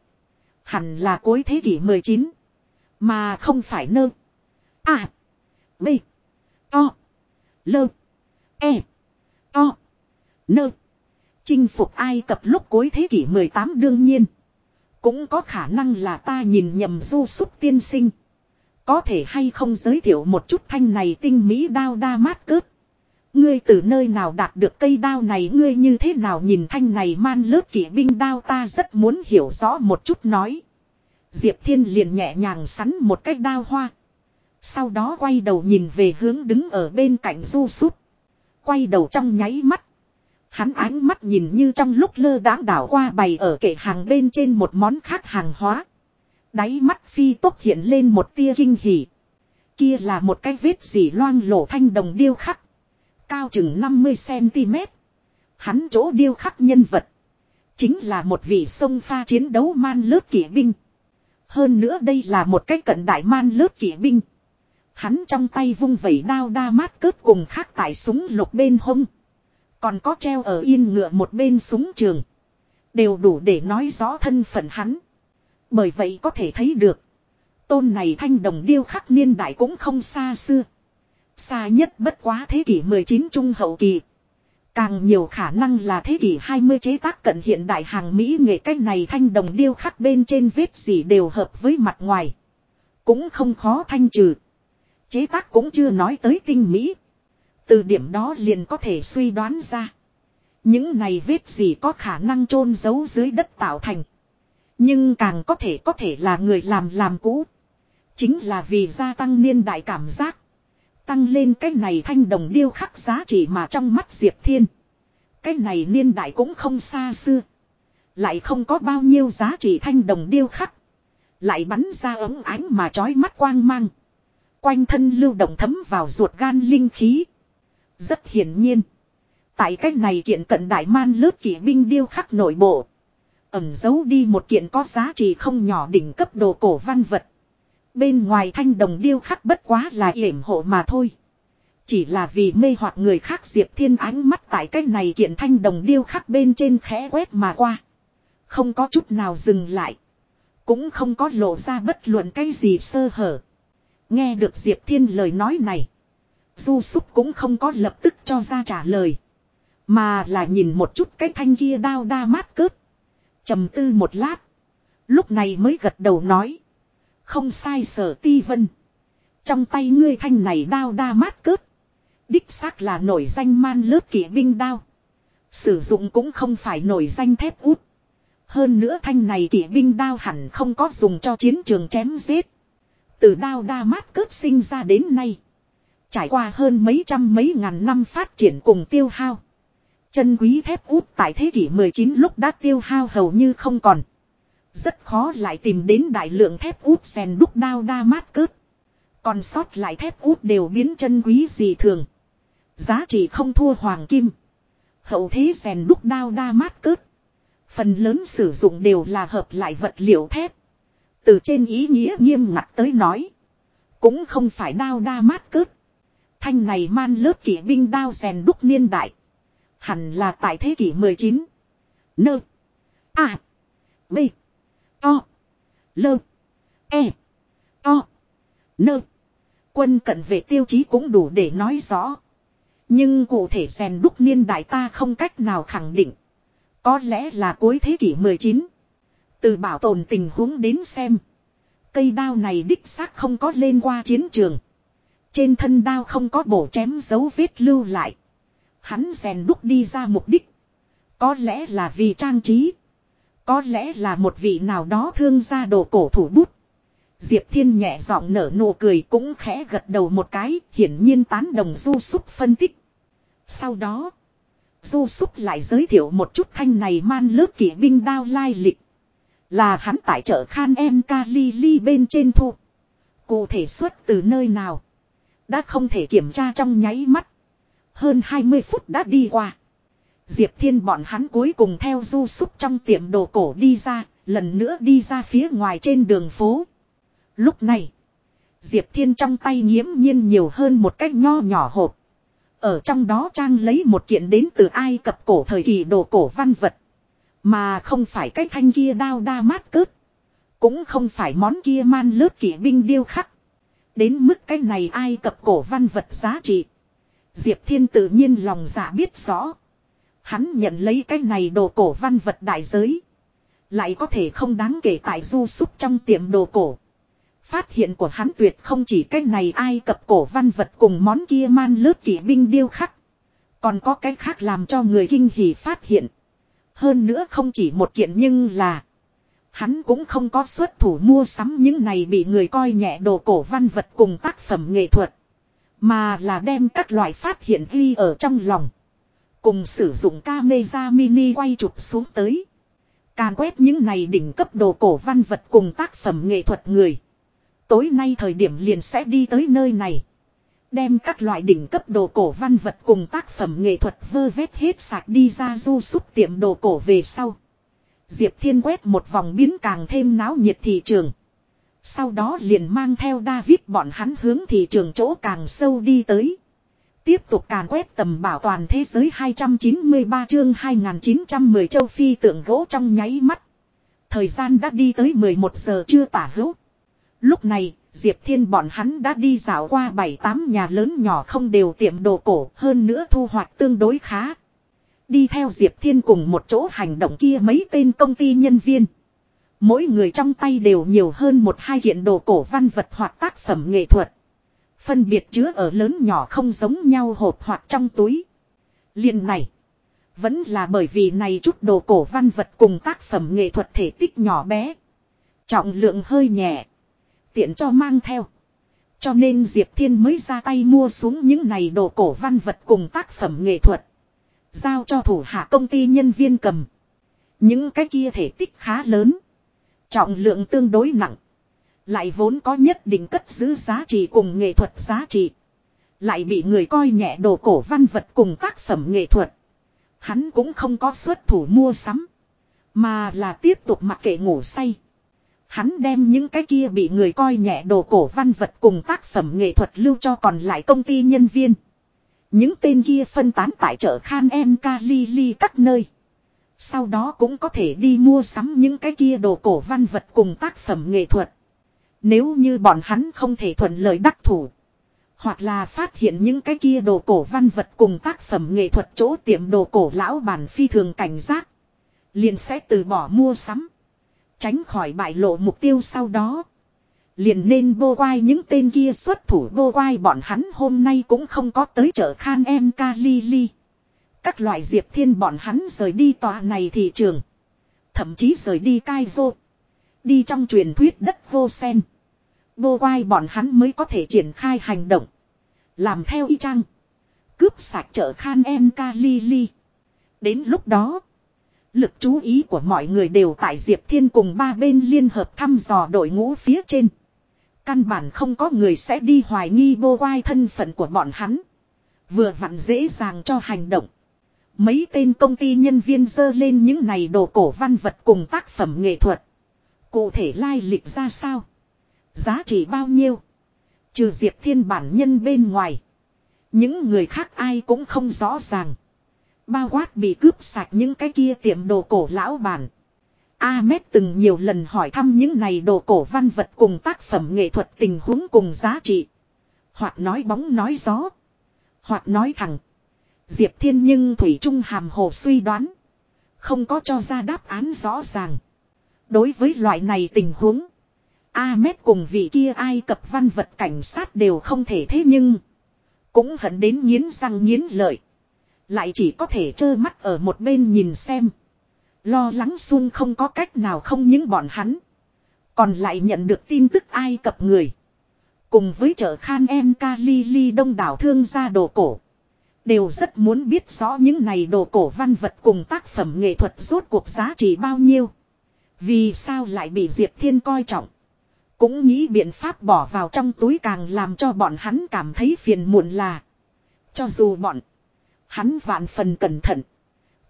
Hẳn là cuối thế kỷ 19. Mà không phải nơ. À. B. To. Lơ. E. To. Nơ. Chinh phục Ai Cập lúc cuối thế kỷ 18 đương nhiên. Cũng có khả năng là ta nhìn nhầm du súc tiên sinh. Có thể hay không giới thiệu một chút thanh này tinh mỹ đao đa mát cớt. Ngươi từ nơi nào đạt được cây đao này ngươi như thế nào nhìn thanh này man lớp kỵ binh đao ta rất muốn hiểu rõ một chút nói. Diệp Thiên liền nhẹ nhàng sắn một cái đao hoa. Sau đó quay đầu nhìn về hướng đứng ở bên cạnh du sút. Quay đầu trong nháy mắt. Hắn ánh mắt nhìn như trong lúc lơ đãng đảo qua bày ở kệ hàng bên trên một món khác hàng hóa. Đáy mắt phi tốc hiện lên một tia kinh hỉ. Kia là một cái vết dỉ loang lổ thanh đồng điêu khắc. Cao chừng 50cm. Hắn chỗ điêu khắc nhân vật. Chính là một vị sông pha chiến đấu man lớp kỵ binh. Hơn nữa đây là một cái cận đại man lớp kỵ binh. Hắn trong tay vung vẩy đao đa mát cướp cùng khác tại súng lục bên hông. Còn có treo ở yên ngựa một bên súng trường. Đều đủ để nói rõ thân phận hắn. Bởi vậy có thể thấy được. Tôn này thanh đồng điêu khắc niên đại cũng không xa xưa. Xa nhất bất quá thế kỷ 19 trung hậu kỳ. Càng nhiều khả năng là thế kỷ 20 chế tác cận hiện đại hàng Mỹ nghệ cách này thanh đồng điêu khắc bên trên vết gì đều hợp với mặt ngoài. Cũng không khó thanh trừ. Chế tác cũng chưa nói tới tinh Mỹ. Từ điểm đó liền có thể suy đoán ra. Những này vết gì có khả năng chôn giấu dưới đất tạo thành. Nhưng càng có thể có thể là người làm làm cũ. Chính là vì gia tăng niên đại cảm giác. Tăng lên cái này thanh đồng điêu khắc giá trị mà trong mắt Diệp Thiên. Cái này niên đại cũng không xa xưa. Lại không có bao nhiêu giá trị thanh đồng điêu khắc. Lại bắn ra ống ánh mà trói mắt quang mang. Quanh thân lưu động thấm vào ruột gan linh khí. Rất hiển nhiên. Tại cách này kiện cận đại man lớp kỷ binh điêu khắc nội bộ. Ẩm giấu đi một kiện có giá trị không nhỏ đỉnh cấp đồ cổ văn vật. Bên ngoài thanh đồng điêu khắc bất quá là yểm hộ mà thôi. Chỉ là vì mê hoặc người khác Diệp Thiên ánh mắt tại cách này kiện thanh đồng điêu khắc bên trên khẽ quét mà qua. Không có chút nào dừng lại. Cũng không có lộ ra bất luận cái gì sơ hở. Nghe được Diệp Thiên lời nói này. Du Súc cũng không có lập tức cho ra trả lời. Mà là nhìn một chút cái thanh kia đao đa mát cớt. trầm tư một lát. Lúc này mới gật đầu nói. Không sai sở ti vân. Trong tay ngươi thanh này đao đa mát cớt. Đích xác là nổi danh man lớp kỵ binh đao. Sử dụng cũng không phải nổi danh thép út. Hơn nữa thanh này kỵ binh đao hẳn không có dùng cho chiến trường chém giết. Từ đao đa mát cớt sinh ra đến nay. Trải qua hơn mấy trăm mấy ngàn năm phát triển cùng tiêu hao. Chân quý thép út tại thế kỷ 19 lúc đã tiêu hao hầu như không còn. Rất khó lại tìm đến đại lượng thép út xèn đúc đao đa mát cớt. Còn sót lại thép út đều biến chân quý gì thường. Giá trị không thua hoàng kim. Hậu thế xèn đúc đao đa mát cớt. Phần lớn sử dụng đều là hợp lại vật liệu thép. Từ trên ý nghĩa nghiêm ngặt tới nói. Cũng không phải đao đa mát cớt. Thanh này man lớp kỵ binh đao rèn đúc niên đại. Hẳn là tại thế kỷ 19. Nơ. A. B. To. Lơ. E. To. Nơ. Quân cận vệ tiêu chí cũng đủ để nói rõ. Nhưng cụ thể rèn đúc niên đại ta không cách nào khẳng định. Có lẽ là cuối thế kỷ 19. Từ bảo tồn tình huống đến xem. Cây đao này đích xác không có lên qua chiến trường. Trên thân đao không có bổ chém dấu vết lưu lại. Hắn rèn đúc đi ra mục đích. Có lẽ là vì trang trí. Có lẽ là một vị nào đó thương gia đồ cổ thủ bút. Diệp Thiên nhẹ giọng nở nụ cười cũng khẽ gật đầu một cái, hiển nhiên tán đồng Du Súc phân tích. Sau đó, Du Súc lại giới thiệu một chút thanh này man lớp kỵ binh đao lai lịch. Là hắn tại chợ Khan Em Kali Li bên trên thu. Cụ thể xuất từ nơi nào. Đã không thể kiểm tra trong nháy mắt. Hơn 20 phút đã đi qua. Diệp Thiên bọn hắn cuối cùng theo du súc trong tiệm đồ cổ đi ra, lần nữa đi ra phía ngoài trên đường phố. Lúc này, Diệp Thiên trong tay nghiễm nhiên nhiều hơn một cách nho nhỏ hộp. Ở trong đó trang lấy một kiện đến từ Ai Cập cổ thời kỳ đồ cổ văn vật. Mà không phải cái thanh kia đao đa mát cớt. Cũng không phải món kia man lớp kỵ binh điêu khắc. Đến mức cái này Ai Cập cổ văn vật giá trị. Diệp Thiên tự nhiên lòng dạ biết rõ. Hắn nhận lấy cái này đồ cổ văn vật đại giới. Lại có thể không đáng kể tại du súc trong tiệm đồ cổ. Phát hiện của hắn tuyệt không chỉ cái này ai cập cổ văn vật cùng món kia man lớp kỵ binh điêu khắc. Còn có cái khác làm cho người kinh hỉ phát hiện. Hơn nữa không chỉ một kiện nhưng là. Hắn cũng không có xuất thủ mua sắm những này bị người coi nhẹ đồ cổ văn vật cùng tác phẩm nghệ thuật. Mà là đem các loại phát hiện ghi ở trong lòng. Cùng sử dụng camera mini quay chụp xuống tới. Càn quét những này đỉnh cấp đồ cổ văn vật cùng tác phẩm nghệ thuật người. Tối nay thời điểm liền sẽ đi tới nơi này. Đem các loại đỉnh cấp đồ cổ văn vật cùng tác phẩm nghệ thuật vơ vét hết sạc đi ra du súc tiệm đồ cổ về sau. Diệp Thiên quét một vòng biến càng thêm náo nhiệt thị trường. Sau đó liền mang theo David bọn hắn hướng thị trường chỗ càng sâu đi tới. Tiếp tục càn quét tầm bảo toàn thế giới 293 chương 2910 châu Phi tượng gỗ trong nháy mắt. Thời gian đã đi tới 11 giờ chưa tả hữu. Lúc này, Diệp Thiên bọn hắn đã đi dạo qua 7-8 nhà lớn nhỏ không đều tiệm đồ cổ hơn nữa thu hoạch tương đối khá. Đi theo Diệp Thiên cùng một chỗ hành động kia mấy tên công ty nhân viên. Mỗi người trong tay đều nhiều hơn một hai hiện đồ cổ văn vật hoặc tác phẩm nghệ thuật. Phân biệt chứa ở lớn nhỏ không giống nhau hộp hoặc trong túi. liền này. Vẫn là bởi vì này chút đồ cổ văn vật cùng tác phẩm nghệ thuật thể tích nhỏ bé. Trọng lượng hơi nhẹ. Tiện cho mang theo. Cho nên Diệp Thiên mới ra tay mua xuống những này đồ cổ văn vật cùng tác phẩm nghệ thuật. Giao cho thủ hạ công ty nhân viên cầm. Những cái kia thể tích khá lớn. Trọng lượng tương đối nặng. Lại vốn có nhất định cất giữ giá trị cùng nghệ thuật giá trị. Lại bị người coi nhẹ đồ cổ văn vật cùng tác phẩm nghệ thuật. Hắn cũng không có xuất thủ mua sắm. Mà là tiếp tục mặc kệ ngủ say. Hắn đem những cái kia bị người coi nhẹ đồ cổ văn vật cùng tác phẩm nghệ thuật lưu cho còn lại công ty nhân viên. Những tên kia phân tán tại chợ Khan Em Kalili các nơi. Sau đó cũng có thể đi mua sắm những cái kia đồ cổ văn vật cùng tác phẩm nghệ thuật. Nếu như bọn hắn không thể thuận lợi đắc thủ. Hoặc là phát hiện những cái kia đồ cổ văn vật cùng tác phẩm nghệ thuật chỗ tiệm đồ cổ lão bản phi thường cảnh giác. Liền sẽ từ bỏ mua sắm. Tránh khỏi bại lộ mục tiêu sau đó. Liền nên bô quai những tên kia xuất thủ bô quai bọn hắn hôm nay cũng không có tới chợ Khan Em Kali Li. Các loại diệp thiên bọn hắn rời đi tòa này thị trường. Thậm chí rời đi cai vô. Đi trong truyền thuyết đất vô sen. vô quai bọn hắn mới có thể triển khai hành động. Làm theo y chang. Cướp sạch chợ Khan Em Kali Li. Đến lúc đó. Lực chú ý của mọi người đều tại Diệp Thiên cùng ba bên liên hợp thăm dò đội ngũ phía trên. Căn bản không có người sẽ đi hoài nghi bô quai thân phận của bọn hắn. Vừa vặn dễ dàng cho hành động. Mấy tên công ty nhân viên dơ lên những này đồ cổ văn vật cùng tác phẩm nghệ thuật. Cụ thể lai lịch ra sao? Giá trị bao nhiêu? Trừ Diệp Thiên bản nhân bên ngoài. Những người khác ai cũng không rõ ràng. Bao quát bị cướp sạch những cái kia tiệm đồ cổ lão bản. Ahmed từng nhiều lần hỏi thăm những này đồ cổ văn vật cùng tác phẩm nghệ thuật tình huống cùng giá trị. Hoặc nói bóng nói gió. Hoặc nói thẳng. Diệp Thiên nhưng Thủy Trung hàm hồ suy đoán. Không có cho ra đáp án rõ ràng. Đối với loại này tình huống. Ahmed cùng vị kia ai cập văn vật cảnh sát đều không thể thế nhưng. Cũng hận đến nghiến răng nghiến lợi. Lại chỉ có thể trơ mắt ở một bên nhìn xem. Lo lắng xung không có cách nào không những bọn hắn. Còn lại nhận được tin tức ai cập người. Cùng với chợ Khan Em Kali Li đông đảo thương gia đồ cổ. Đều rất muốn biết rõ những này đồ cổ văn vật cùng tác phẩm nghệ thuật rốt cuộc giá trị bao nhiêu. Vì sao lại bị Diệp Thiên coi trọng. Cũng nghĩ biện pháp bỏ vào trong túi càng làm cho bọn hắn cảm thấy phiền muộn là. Cho dù bọn hắn vạn phần cẩn thận.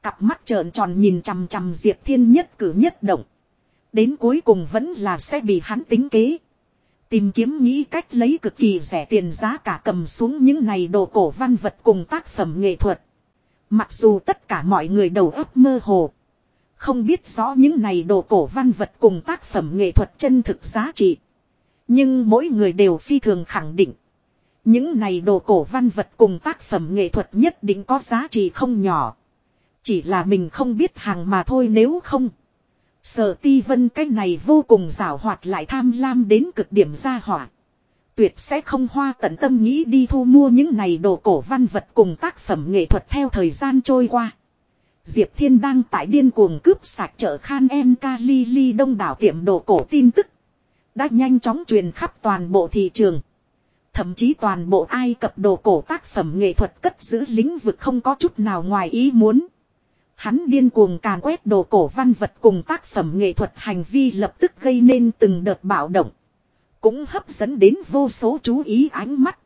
Cặp mắt trợn tròn nhìn chằm chằm Diệp Thiên nhất cử nhất động. Đến cuối cùng vẫn là sẽ bị hắn tính kế. Tìm kiếm nghĩ cách lấy cực kỳ rẻ tiền giá cả cầm xuống những này đồ cổ văn vật cùng tác phẩm nghệ thuật. Mặc dù tất cả mọi người đầu óc mơ hồ. Không biết rõ những này đồ cổ văn vật cùng tác phẩm nghệ thuật chân thực giá trị. Nhưng mỗi người đều phi thường khẳng định. Những này đồ cổ văn vật cùng tác phẩm nghệ thuật nhất định có giá trị không nhỏ. Chỉ là mình không biết hàng mà thôi nếu không. Sở ti vân cái này vô cùng rào hoạt lại tham lam đến cực điểm gia hỏa. Tuyệt sẽ không hoa tận tâm nghĩ đi thu mua những này đồ cổ văn vật cùng tác phẩm nghệ thuật theo thời gian trôi qua. Diệp Thiên đang tại điên cuồng cướp sạch chợ Khan En Kali Li đông đảo tiệm đồ cổ tin tức. Đã nhanh chóng truyền khắp toàn bộ thị trường. Thậm chí toàn bộ Ai Cập đồ cổ tác phẩm nghệ thuật cất giữ lĩnh vực không có chút nào ngoài ý muốn. Hắn điên cuồng càn quét đồ cổ văn vật cùng tác phẩm nghệ thuật hành vi lập tức gây nên từng đợt bạo động. Cũng hấp dẫn đến vô số chú ý ánh mắt.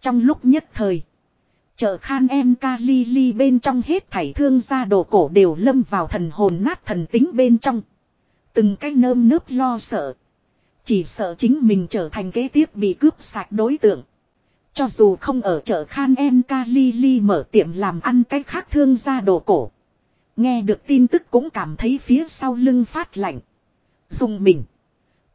Trong lúc nhất thời. Chợ Khan Em Kali Li bên trong hết thảy thương gia đồ cổ đều lâm vào thần hồn nát thần tính bên trong. Từng cái nơm nớp lo sợ. Chỉ sợ chính mình trở thành kế tiếp bị cướp sạch đối tượng. Cho dù không ở chợ Khan Em Kali Li mở tiệm làm ăn cách khác thương gia đồ cổ. Nghe được tin tức cũng cảm thấy phía sau lưng phát lạnh. Dùng mình.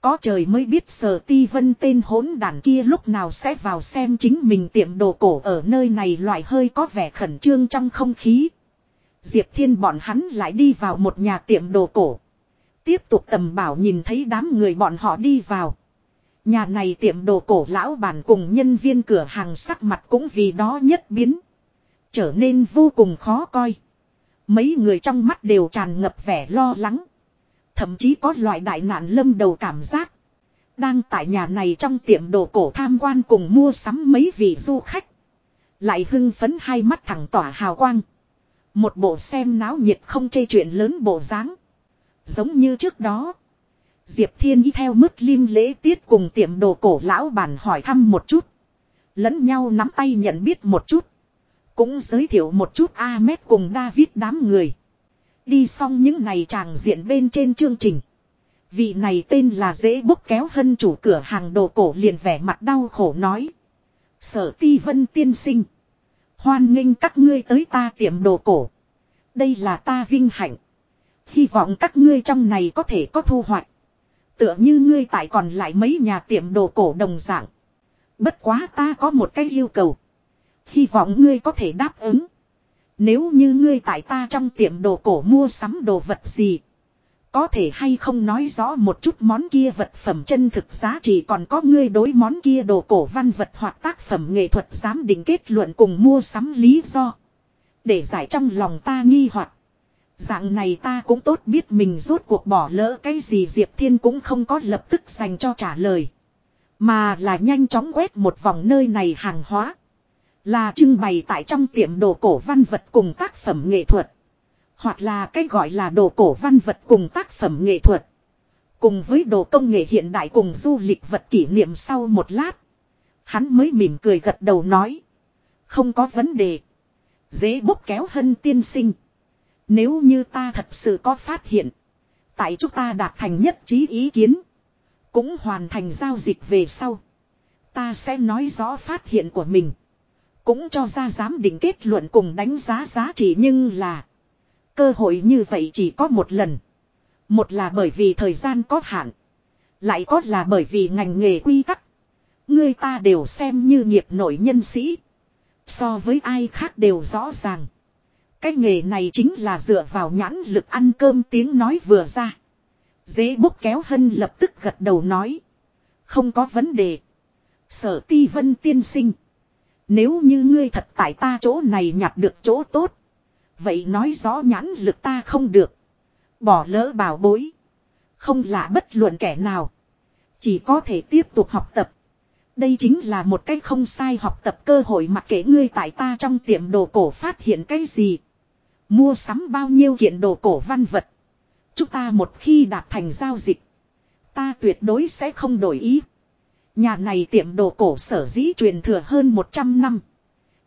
Có trời mới biết sở ti vân tên hỗn đàn kia lúc nào sẽ vào xem chính mình tiệm đồ cổ ở nơi này loại hơi có vẻ khẩn trương trong không khí. Diệp Thiên bọn hắn lại đi vào một nhà tiệm đồ cổ. Tiếp tục tầm bảo nhìn thấy đám người bọn họ đi vào. Nhà này tiệm đồ cổ lão bản cùng nhân viên cửa hàng sắc mặt cũng vì đó nhất biến. Trở nên vô cùng khó coi. Mấy người trong mắt đều tràn ngập vẻ lo lắng. Thậm chí có loại đại nạn lâm đầu cảm giác. Đang tại nhà này trong tiệm đồ cổ tham quan cùng mua sắm mấy vị du khách. Lại hưng phấn hai mắt thẳng tỏa hào quang. Một bộ xem náo nhiệt không chê chuyện lớn bộ dáng Giống như trước đó. Diệp Thiên y theo mức lim lễ tiết cùng tiệm đồ cổ lão bản hỏi thăm một chút. Lẫn nhau nắm tay nhận biết một chút. Cũng giới thiệu một chút Ahmed cùng David đám người. Đi xong những này tràng diện bên trên chương trình. Vị này tên là dễ bốc kéo hân chủ cửa hàng đồ cổ liền vẻ mặt đau khổ nói. Sở ti vân tiên sinh. Hoan nghênh các ngươi tới ta tiệm đồ cổ. Đây là ta vinh hạnh. Hy vọng các ngươi trong này có thể có thu hoạch. Tựa như ngươi tại còn lại mấy nhà tiệm đồ cổ đồng dạng. Bất quá ta có một cái yêu cầu. Hy vọng ngươi có thể đáp ứng. Nếu như ngươi tại ta trong tiệm đồ cổ mua sắm đồ vật gì. Có thể hay không nói rõ một chút món kia vật phẩm chân thực giá trị, còn có ngươi đối món kia đồ cổ văn vật hoặc tác phẩm nghệ thuật giám định kết luận cùng mua sắm lý do. Để giải trong lòng ta nghi hoặc Dạng này ta cũng tốt biết mình rốt cuộc bỏ lỡ cái gì, Diệp Thiên cũng không có lập tức dành cho trả lời. Mà là nhanh chóng quét một vòng nơi này hàng hóa. Là trưng bày tại trong tiệm đồ cổ văn vật cùng tác phẩm nghệ thuật. Hoặc là cái gọi là đồ cổ văn vật cùng tác phẩm nghệ thuật. Cùng với đồ công nghệ hiện đại cùng du lịch vật kỷ niệm sau một lát. Hắn mới mỉm cười gật đầu nói. Không có vấn đề. Dễ bốc kéo hân tiên sinh. Nếu như ta thật sự có phát hiện. Tại chúng ta đạt thành nhất trí ý kiến. Cũng hoàn thành giao dịch về sau. Ta sẽ nói rõ phát hiện của mình. Cũng cho ra giám định kết luận cùng đánh giá giá trị nhưng là. Cơ hội như vậy chỉ có một lần. Một là bởi vì thời gian có hạn. Lại có là bởi vì ngành nghề quy tắc. Người ta đều xem như nghiệp nội nhân sĩ. So với ai khác đều rõ ràng. Cái nghề này chính là dựa vào nhãn lực ăn cơm tiếng nói vừa ra. Dễ bốc kéo hân lập tức gật đầu nói. Không có vấn đề. Sở ti vân tiên sinh. Nếu như ngươi thật tại ta chỗ này nhặt được chỗ tốt. Vậy nói rõ nhãn lực ta không được. Bỏ lỡ bảo bối. Không lạ bất luận kẻ nào. Chỉ có thể tiếp tục học tập. Đây chính là một cách không sai học tập cơ hội mặc kệ ngươi tại ta trong tiệm đồ cổ phát hiện cái gì. Mua sắm bao nhiêu hiện đồ cổ văn vật. Chúng ta một khi đạt thành giao dịch. Ta tuyệt đối sẽ không đổi ý. Nhà này tiệm đồ cổ sở dĩ truyền thừa hơn 100 năm.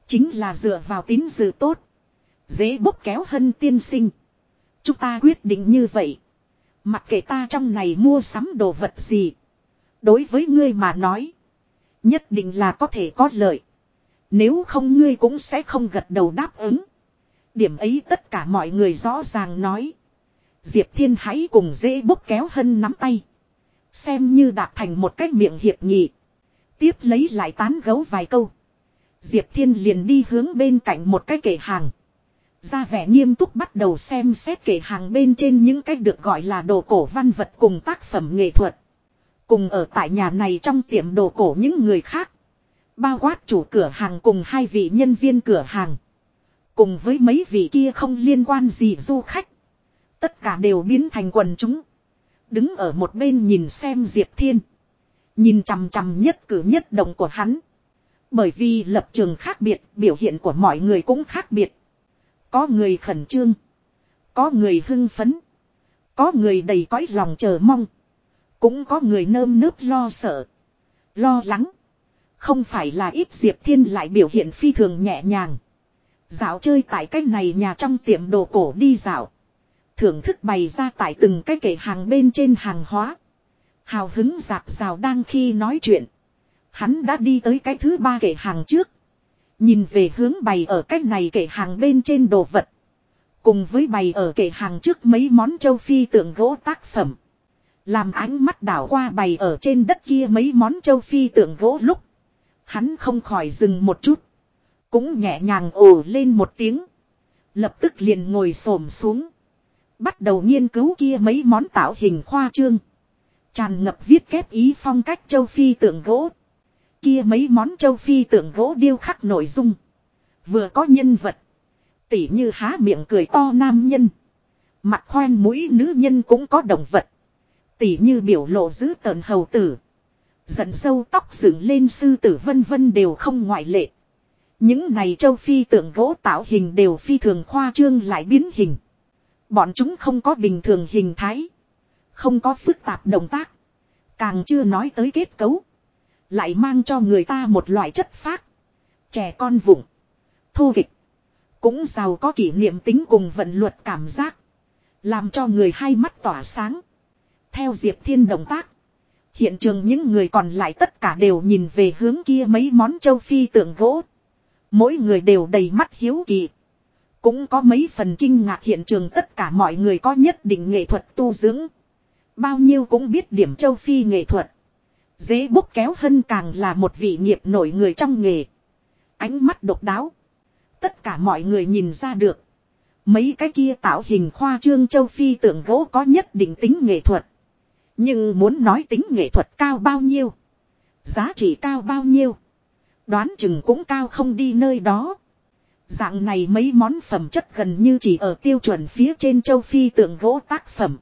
Chính là dựa vào tín dự tốt. Dễ bốc kéo hân tiên sinh. Chúng ta quyết định như vậy. Mặc kệ ta trong này mua sắm đồ vật gì. Đối với ngươi mà nói. Nhất định là có thể có lợi. Nếu không ngươi cũng sẽ không gật đầu đáp ứng. Điểm ấy tất cả mọi người rõ ràng nói. Diệp Thiên hãy cùng dễ bốc kéo hân nắm tay. Xem như đạt thành một cách miệng hiệp nghị. Tiếp lấy lại tán gấu vài câu. Diệp Thiên liền đi hướng bên cạnh một cái kệ hàng. Ra vẻ nghiêm túc bắt đầu xem xét kệ hàng bên trên những cái được gọi là đồ cổ văn vật cùng tác phẩm nghệ thuật. Cùng ở tại nhà này trong tiệm đồ cổ những người khác. Bao quát chủ cửa hàng cùng hai vị nhân viên cửa hàng. Cùng với mấy vị kia không liên quan gì du khách. Tất cả đều biến thành quần chúng. Đứng ở một bên nhìn xem Diệp Thiên. Nhìn chằm chằm nhất cử nhất động của hắn. Bởi vì lập trường khác biệt, biểu hiện của mọi người cũng khác biệt. Có người khẩn trương. Có người hưng phấn. Có người đầy cõi lòng chờ mong. Cũng có người nơm nớp lo sợ. Lo lắng. Không phải là ít Diệp Thiên lại biểu hiện phi thường nhẹ nhàng. Dạo chơi tại cách này nhà trong tiệm đồ cổ đi dạo. Thưởng thức bày ra tại từng cái kệ hàng bên trên hàng hóa. Hào hứng giạc rào đang khi nói chuyện. Hắn đã đi tới cái thứ ba kệ hàng trước. Nhìn về hướng bày ở cách này kệ hàng bên trên đồ vật. Cùng với bày ở kệ hàng trước mấy món châu phi tượng gỗ tác phẩm. Làm ánh mắt đảo qua bày ở trên đất kia mấy món châu phi tượng gỗ lúc. Hắn không khỏi dừng một chút. Cũng nhẹ nhàng ồ lên một tiếng. Lập tức liền ngồi xổm xuống. Bắt đầu nghiên cứu kia mấy món tạo hình khoa trương. Tràn ngập viết kép ý phong cách châu Phi tượng gỗ. Kia mấy món châu Phi tượng gỗ điêu khắc nội dung. Vừa có nhân vật. Tỉ như há miệng cười to nam nhân. Mặt khoen mũi nữ nhân cũng có động vật. Tỉ như biểu lộ giữ tờn hầu tử. Giận sâu tóc dựng lên sư tử vân vân đều không ngoại lệ. Những này châu phi tượng gỗ tạo hình đều phi thường khoa trương lại biến hình. Bọn chúng không có bình thường hình thái. Không có phức tạp động tác. Càng chưa nói tới kết cấu. Lại mang cho người ta một loại chất phác. Trẻ con vụng. Thô kịch. Cũng giàu có kỷ niệm tính cùng vận luật cảm giác. Làm cho người hai mắt tỏa sáng. Theo Diệp Thiên động tác. Hiện trường những người còn lại tất cả đều nhìn về hướng kia mấy món châu phi tượng gỗ. Mỗi người đều đầy mắt hiếu kỳ. Cũng có mấy phần kinh ngạc hiện trường tất cả mọi người có nhất định nghệ thuật tu dưỡng. Bao nhiêu cũng biết điểm châu Phi nghệ thuật. Dế bút kéo hân càng là một vị nghiệp nổi người trong nghề. Ánh mắt độc đáo. Tất cả mọi người nhìn ra được. Mấy cái kia tạo hình khoa trương châu Phi tượng gỗ có nhất định tính nghệ thuật. Nhưng muốn nói tính nghệ thuật cao bao nhiêu. Giá trị cao bao nhiêu. Đoán chừng cũng cao không đi nơi đó. Dạng này mấy món phẩm chất gần như chỉ ở tiêu chuẩn phía trên châu Phi tượng gỗ tác phẩm.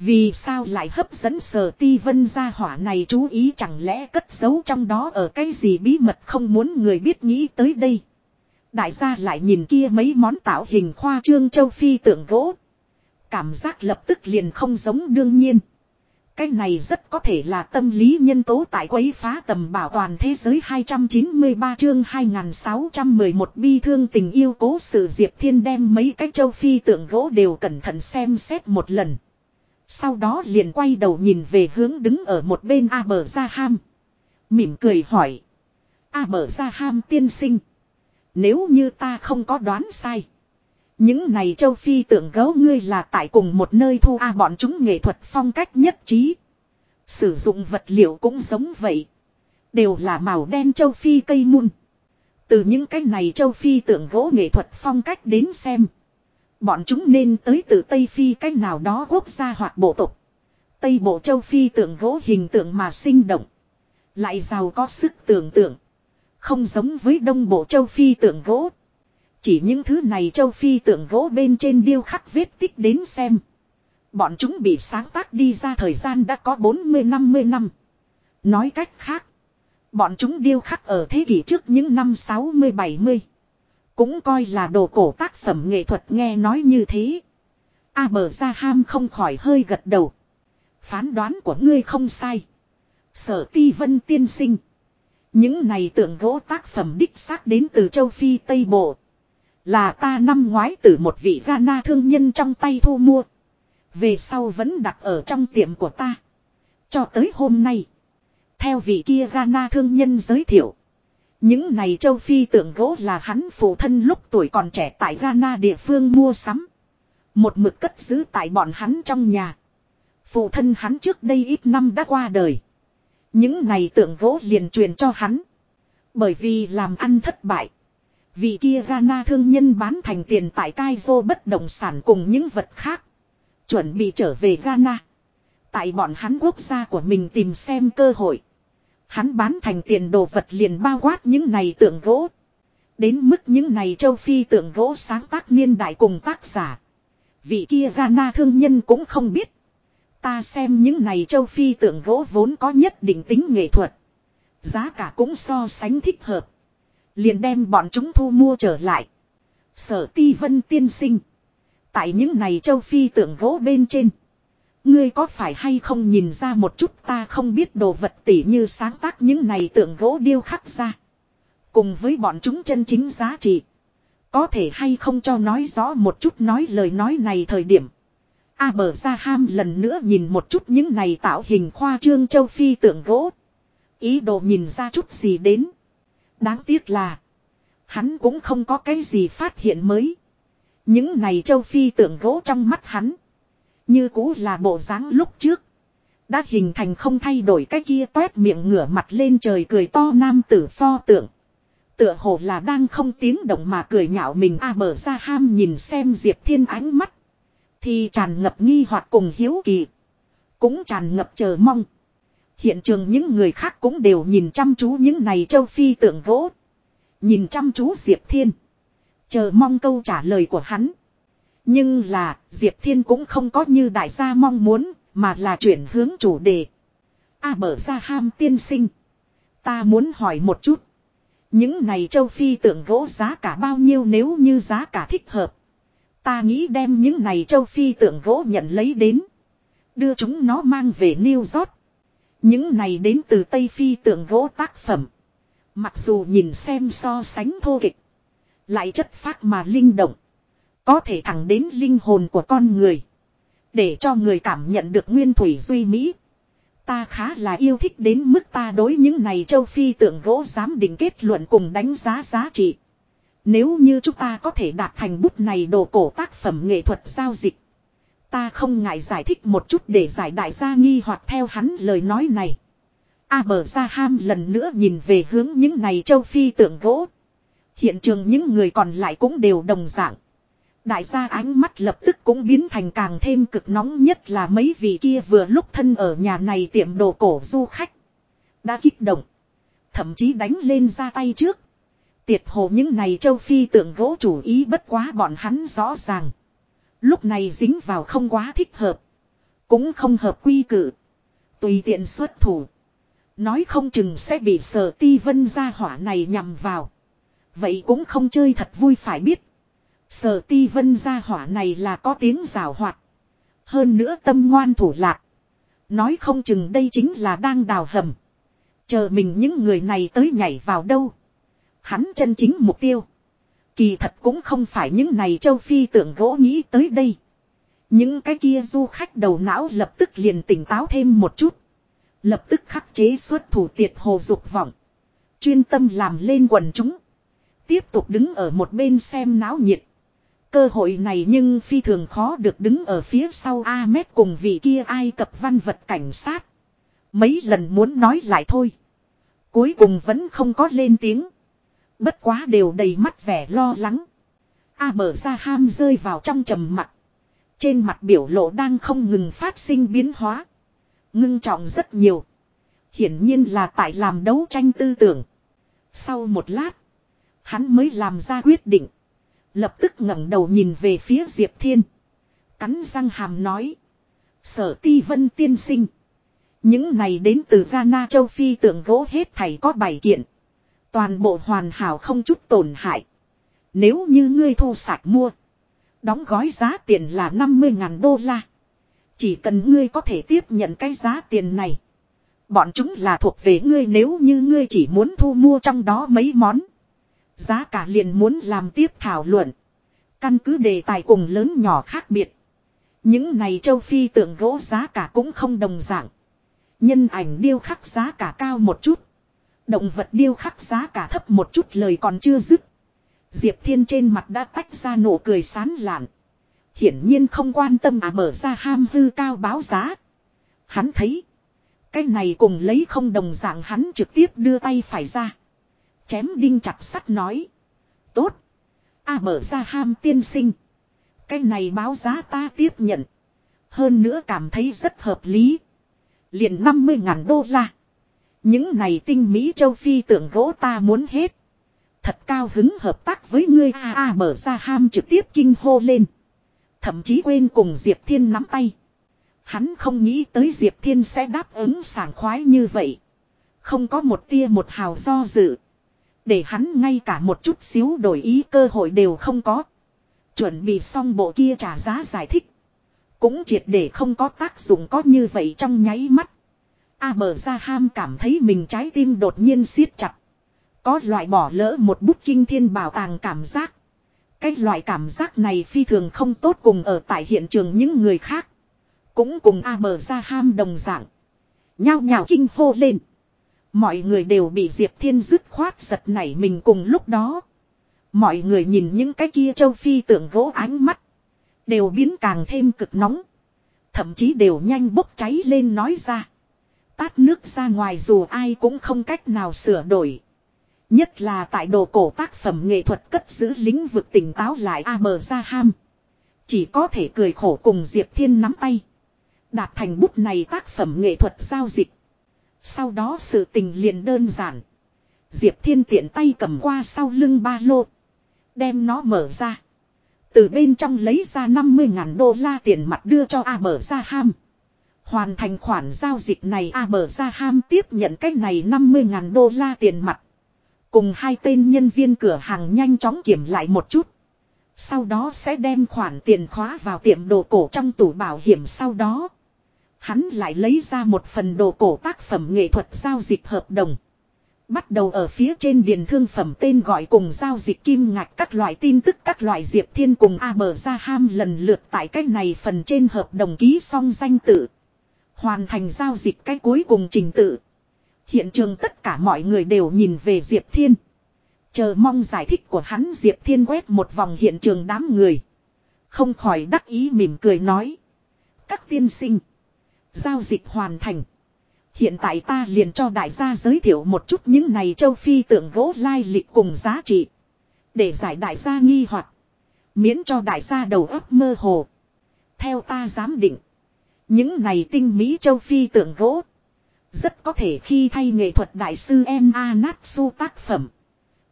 Vì sao lại hấp dẫn sở ti vân gia hỏa này chú ý chẳng lẽ cất giấu trong đó ở cái gì bí mật không muốn người biết nghĩ tới đây. Đại gia lại nhìn kia mấy món tạo hình khoa trương châu Phi tượng gỗ. Cảm giác lập tức liền không giống đương nhiên. Cái này rất có thể là tâm lý nhân tố tại quấy phá tầm bảo toàn thế giới 293 chương 2611 bi thương tình yêu cố sự Diệp Thiên đem mấy cái châu phi tượng gỗ đều cẩn thận xem xét một lần. Sau đó liền quay đầu nhìn về hướng đứng ở một bên A bờ ra ham. Mỉm cười hỏi. A bờ ra ham tiên sinh. Nếu như ta không có đoán sai. Những này châu Phi tượng gấu ngươi là tại cùng một nơi thu A bọn chúng nghệ thuật phong cách nhất trí. Sử dụng vật liệu cũng giống vậy. Đều là màu đen châu Phi cây mun. Từ những cái này châu Phi tượng gỗ nghệ thuật phong cách đến xem. Bọn chúng nên tới từ Tây Phi cách nào đó quốc gia hoặc bộ tộc. Tây bộ châu Phi tượng gỗ hình tượng mà sinh động. Lại giàu có sức tưởng tượng. Không giống với đông bộ châu Phi tượng gỗ. Chỉ những thứ này châu Phi tượng gỗ bên trên điêu khắc vết tích đến xem. Bọn chúng bị sáng tác đi ra thời gian đã có 40-50 năm. Nói cách khác. Bọn chúng điêu khắc ở thế kỷ trước những năm 60-70. Cũng coi là đồ cổ tác phẩm nghệ thuật nghe nói như thế. A bờ ra ham không khỏi hơi gật đầu. Phán đoán của ngươi không sai. Sở ti vân tiên sinh. Những này tượng gỗ tác phẩm đích xác đến từ châu Phi Tây Bộ. Là ta năm ngoái từ một vị Ghana thương nhân trong tay thu mua. Về sau vẫn đặt ở trong tiệm của ta. Cho tới hôm nay. Theo vị kia Ghana thương nhân giới thiệu. Những này châu Phi tượng gỗ là hắn phụ thân lúc tuổi còn trẻ tại Ghana địa phương mua sắm. Một mực cất giữ tại bọn hắn trong nhà. Phụ thân hắn trước đây ít năm đã qua đời. Những này tượng gỗ liền truyền cho hắn. Bởi vì làm ăn thất bại. Vị kia Ghana thương nhân bán thành tiền tại Kaizo bất động sản cùng những vật khác. Chuẩn bị trở về Ghana. Tại bọn hắn quốc gia của mình tìm xem cơ hội. Hắn bán thành tiền đồ vật liền bao quát những này tượng gỗ. Đến mức những này châu Phi tượng gỗ sáng tác niên đại cùng tác giả. Vị kia Ghana thương nhân cũng không biết. Ta xem những này châu Phi tượng gỗ vốn có nhất định tính nghệ thuật. Giá cả cũng so sánh thích hợp. Liền đem bọn chúng thu mua trở lại. Sở ti vân tiên sinh. Tại những này châu Phi tượng gỗ bên trên. Ngươi có phải hay không nhìn ra một chút ta không biết đồ vật tỉ như sáng tác những này tượng gỗ điêu khắc ra. Cùng với bọn chúng chân chính giá trị. Có thể hay không cho nói rõ một chút nói lời nói này thời điểm. A bờ ra ham lần nữa nhìn một chút những này tạo hình khoa trương châu Phi tượng gỗ. Ý đồ nhìn ra chút gì đến. Đáng tiếc là. Hắn cũng không có cái gì phát hiện mới. Những này châu Phi tượng gỗ trong mắt hắn. Như cũ là bộ dáng lúc trước. Đã hình thành không thay đổi cái kia toét miệng ngửa mặt lên trời cười to nam tử pho tượng. Tựa hồ là đang không tiếng động mà cười nhạo mình a à, bờ ra ham nhìn xem Diệp Thiên ánh mắt. Thì tràn ngập nghi hoặc cùng hiếu kỳ. Cũng tràn ngập chờ mong. Hiện trường những người khác cũng đều nhìn chăm chú những này châu phi tượng gỗ. Nhìn chăm chú Diệp Thiên. Chờ mong câu trả lời của hắn. Nhưng là Diệp Thiên cũng không có như đại gia mong muốn mà là chuyển hướng chủ đề. A à, mở ra ham tiên sinh. Ta muốn hỏi một chút. Những này châu phi tượng gỗ giá cả bao nhiêu nếu như giá cả thích hợp. Ta nghĩ đem những này châu phi tượng gỗ nhận lấy đến. Đưa chúng nó mang về New York. Những này đến từ Tây Phi tượng gỗ tác phẩm. Mặc dù nhìn xem so sánh thô kịch. Lại chất phát mà linh động. Có thể thẳng đến linh hồn của con người. Để cho người cảm nhận được nguyên thủy duy mỹ. Ta khá là yêu thích đến mức ta đối những này châu phi tượng gỗ dám định kết luận cùng đánh giá giá trị. Nếu như chúng ta có thể đạt thành bút này đồ cổ tác phẩm nghệ thuật giao dịch. Ta không ngại giải thích một chút để giải đại gia nghi hoặc theo hắn lời nói này. A bờ ra ham lần nữa nhìn về hướng những này châu phi tượng gỗ. Hiện trường những người còn lại cũng đều đồng dạng. Đại gia ánh mắt lập tức cũng biến thành càng thêm cực nóng nhất là mấy vị kia vừa lúc thân ở nhà này tiệm đồ cổ du khách. Đã kích động. Thậm chí đánh lên ra tay trước. Tiệt hồ những này châu phi tượng gỗ chủ ý bất quá bọn hắn rõ ràng. Lúc này dính vào không quá thích hợp. Cũng không hợp quy cử. Tùy tiện xuất thủ. Nói không chừng sẽ bị sở ti vân gia hỏa này nhằm vào. Vậy cũng không chơi thật vui phải biết. Sở ti vân gia hỏa này là có tiếng rào hoạt. Hơn nữa tâm ngoan thủ lạc. Nói không chừng đây chính là đang đào hầm. Chờ mình những người này tới nhảy vào đâu. Hắn chân chính mục tiêu. Kỳ thật cũng không phải những này châu phi tưởng gỗ nghĩ tới đây. Những cái kia du khách đầu não lập tức liền tỉnh táo thêm một chút. Lập tức khắc chế xuất thủ tiệt hồ dục vọng. Chuyên tâm làm lên quần chúng. Tiếp tục đứng ở một bên xem náo nhiệt. Cơ hội này nhưng phi thường khó được đứng ở phía sau Ahmed cùng vị kia ai cập văn vật cảnh sát. Mấy lần muốn nói lại thôi. Cuối cùng vẫn không có lên tiếng. Bất quá đều đầy mắt vẻ lo lắng. A bờ ra ham rơi vào trong trầm mặt. Trên mặt biểu lộ đang không ngừng phát sinh biến hóa. Ngưng trọng rất nhiều. Hiển nhiên là tại làm đấu tranh tư tưởng. Sau một lát. Hắn mới làm ra quyết định. Lập tức ngẩng đầu nhìn về phía Diệp Thiên. Cắn răng hàm nói. Sở ti vân tiên sinh. Những này đến từ Ghana châu Phi tượng gỗ hết thảy có bảy kiện. Toàn bộ hoàn hảo không chút tổn hại. Nếu như ngươi thu sạch mua. Đóng gói giá tiền là 50.000 đô la. Chỉ cần ngươi có thể tiếp nhận cái giá tiền này. Bọn chúng là thuộc về ngươi nếu như ngươi chỉ muốn thu mua trong đó mấy món. Giá cả liền muốn làm tiếp thảo luận. Căn cứ đề tài cùng lớn nhỏ khác biệt. Những này châu Phi tượng gỗ giá cả cũng không đồng dạng. Nhân ảnh điêu khắc giá cả cao một chút. Động vật điêu khắc giá cả thấp một chút lời còn chưa dứt. Diệp Thiên trên mặt đã tách ra nụ cười sán lạn. Hiển nhiên không quan tâm à mở ra ham hư cao báo giá. Hắn thấy. Cái này cùng lấy không đồng dạng hắn trực tiếp đưa tay phải ra. Chém đinh chặt sắt nói. Tốt. À mở ra ham tiên sinh. Cái này báo giá ta tiếp nhận. Hơn nữa cảm thấy rất hợp lý. Liền 50 ngàn đô la. Những này tinh mỹ châu phi tượng gỗ ta muốn hết. Thật cao hứng hợp tác với ngươi a a mở ra ham trực tiếp kinh hô lên. Thậm chí quên cùng Diệp Thiên nắm tay. Hắn không nghĩ tới Diệp Thiên sẽ đáp ứng sảng khoái như vậy. Không có một tia một hào do dự. Để hắn ngay cả một chút xíu đổi ý cơ hội đều không có. Chuẩn bị xong bộ kia trả giá giải thích. Cũng triệt để không có tác dụng có như vậy trong nháy mắt. A bờ ra ham cảm thấy mình trái tim đột nhiên siết chặt. Có loại bỏ lỡ một bút kinh thiên bảo tàng cảm giác. Cái loại cảm giác này phi thường không tốt cùng ở tại hiện trường những người khác. Cũng cùng A bờ ra ham đồng dạng. Nhao nhao kinh hô lên. Mọi người đều bị Diệp Thiên dứt khoát giật nảy mình cùng lúc đó. Mọi người nhìn những cái kia châu phi tượng gỗ ánh mắt. Đều biến càng thêm cực nóng. Thậm chí đều nhanh bốc cháy lên nói ra. Tát nước ra ngoài dù ai cũng không cách nào sửa đổi. Nhất là tại đồ cổ tác phẩm nghệ thuật cất giữ lĩnh vực tỉnh táo lại a mờ ra ham. Chỉ có thể cười khổ cùng Diệp Thiên nắm tay. Đạt thành bút này tác phẩm nghệ thuật giao dịch. Sau đó sự tình liền đơn giản. Diệp Thiên tiện tay cầm qua sau lưng ba lô. Đem nó mở ra. Từ bên trong lấy ra 50.000 đô la tiền mặt đưa cho A mở ra ham. Hoàn thành khoản giao dịch này, A bờ ra ham tiếp nhận cái này 50.000 đô la tiền mặt. Cùng hai tên nhân viên cửa hàng nhanh chóng kiểm lại một chút. Sau đó sẽ đem khoản tiền khóa vào tiệm đồ cổ trong tủ bảo hiểm sau đó. Hắn lại lấy ra một phần đồ cổ tác phẩm nghệ thuật giao dịch hợp đồng. Bắt đầu ở phía trên điền thương phẩm tên gọi cùng giao dịch kim ngạch các loại tin tức các loại diệp thiên cùng A bờ Gia ham lần lượt tại cách này phần trên hợp đồng ký xong danh tự. Hoàn thành giao dịch cái cuối cùng trình tự. Hiện trường tất cả mọi người đều nhìn về Diệp Thiên. Chờ mong giải thích của hắn, Diệp Thiên quét một vòng hiện trường đám người. Không khỏi đắc ý mỉm cười nói. Các tiên sinh. Giao dịch hoàn thành. Hiện tại ta liền cho đại gia giới thiệu một chút những này châu phi tượng gỗ lai lịch cùng giá trị. Để giải đại gia nghi hoặc, Miễn cho đại gia đầu óc mơ hồ. Theo ta giám định. Những này tinh mỹ châu phi tượng gỗ. Rất có thể khi thay nghệ thuật đại sư Em A Natsu tác phẩm.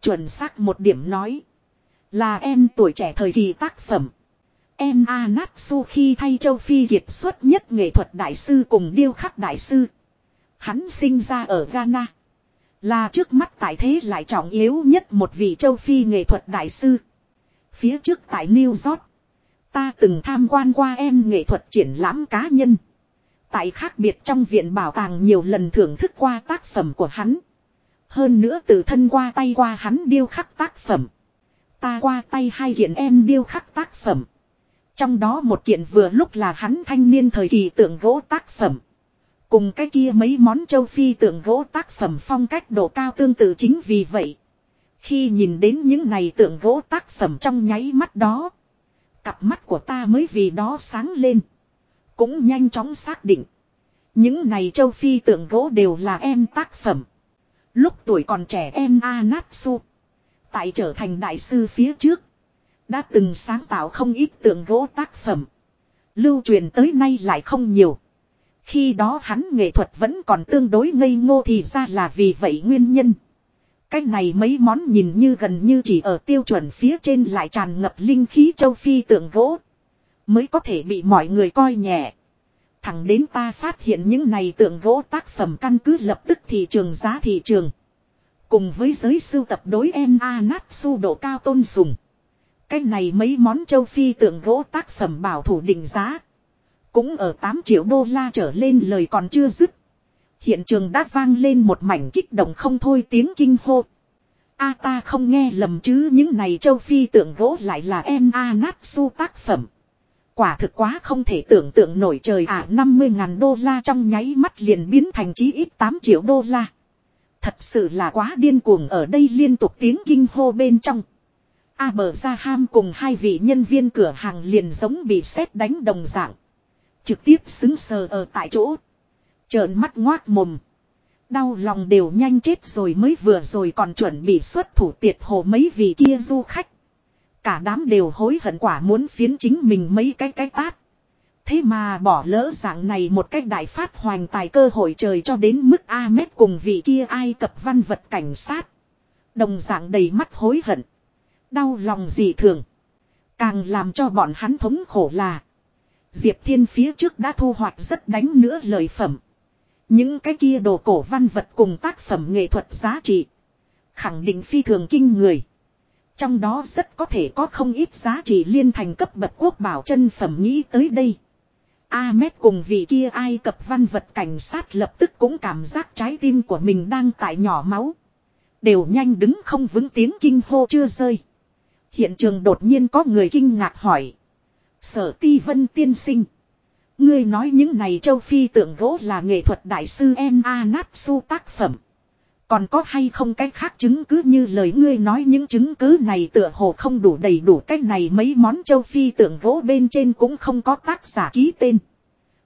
Chuẩn xác một điểm nói. Là em tuổi trẻ thời kỳ tác phẩm. Em A Natsu khi thay châu Phi kiệt xuất nhất nghệ thuật đại sư cùng điêu khắc đại sư. Hắn sinh ra ở Ghana. Là trước mắt tại thế lại trọng yếu nhất một vị châu Phi nghệ thuật đại sư. Phía trước tại New York. Ta từng tham quan qua em nghệ thuật triển lãm cá nhân. Tại khác biệt trong viện bảo tàng nhiều lần thưởng thức qua tác phẩm của hắn. Hơn nữa từ thân qua tay qua hắn điêu khắc tác phẩm. Ta qua tay hai kiện em điêu khắc tác phẩm. Trong đó một kiện vừa lúc là hắn thanh niên thời kỳ tượng gỗ tác phẩm. Cùng cái kia mấy món châu phi tượng gỗ tác phẩm phong cách độ cao tương tự chính vì vậy. Khi nhìn đến những này tượng gỗ tác phẩm trong nháy mắt đó. Cặp mắt của ta mới vì đó sáng lên. Cũng nhanh chóng xác định. Những này châu phi tượng gỗ đều là em tác phẩm. Lúc tuổi còn trẻ em Anatsu. Tại trở thành đại sư phía trước. Đã từng sáng tạo không ít tượng gỗ tác phẩm. Lưu truyền tới nay lại không nhiều. Khi đó hắn nghệ thuật vẫn còn tương đối ngây ngô thì ra là vì vậy nguyên nhân. Cái này mấy món nhìn như gần như chỉ ở tiêu chuẩn phía trên lại tràn ngập linh khí châu phi tượng gỗ. Mới có thể bị mọi người coi nhẹ. Thẳng đến ta phát hiện những này tượng gỗ tác phẩm căn cứ lập tức thị trường giá thị trường. Cùng với giới sưu tập đối en a su độ cao tôn sùng. Cái này mấy món châu phi tượng gỗ tác phẩm bảo thủ định giá. Cũng ở 8 triệu đô la trở lên lời còn chưa dứt. Hiện trường đã vang lên một mảnh kích động không thôi tiếng kinh hô. A ta không nghe lầm chứ những này châu phi tượng gỗ lại là em A nát su tác phẩm. Quả thực quá không thể tưởng tượng nổi trời ạ à, 50 ngàn đô la trong nháy mắt liền biến thành chí ít 8 triệu đô la. Thật sự là quá điên cuồng ở đây liên tục tiếng kinh hô bên trong. A bờ ra ham cùng hai vị nhân viên cửa hàng liền giống bị sét đánh đồng dạng. Trực tiếp xứng sờ ở tại chỗ. Trợn mắt ngoác mồm. Đau lòng đều nhanh chết rồi mới vừa rồi còn chuẩn bị xuất thủ tiệt hồ mấy vị kia du khách. Cả đám đều hối hận quả muốn phiến chính mình mấy cái cái tát. Thế mà bỏ lỡ dạng này một cách đại phát hoành tài cơ hội trời cho đến mức A-mét cùng vị kia ai cập văn vật cảnh sát. Đồng dạng đầy mắt hối hận. Đau lòng gì thường. Càng làm cho bọn hắn thống khổ là. Diệp Thiên phía trước đã thu hoạch rất đánh nữa lời phẩm. Những cái kia đồ cổ văn vật cùng tác phẩm nghệ thuật giá trị. Khẳng định phi thường kinh người. Trong đó rất có thể có không ít giá trị liên thành cấp bậc quốc bảo chân phẩm nghĩ tới đây. Ahmed cùng vị kia ai cập văn vật cảnh sát lập tức cũng cảm giác trái tim của mình đang tại nhỏ máu. Đều nhanh đứng không vững tiếng kinh hô chưa rơi. Hiện trường đột nhiên có người kinh ngạc hỏi. Sở ti vân tiên sinh. Ngươi nói những này châu phi tượng gỗ là nghệ thuật đại sư Em A Natsu tác phẩm. Còn có hay không cái khác chứng cứ như lời ngươi nói những chứng cứ này tựa hồ không đủ đầy đủ cách này mấy món châu phi tượng gỗ bên trên cũng không có tác giả ký tên.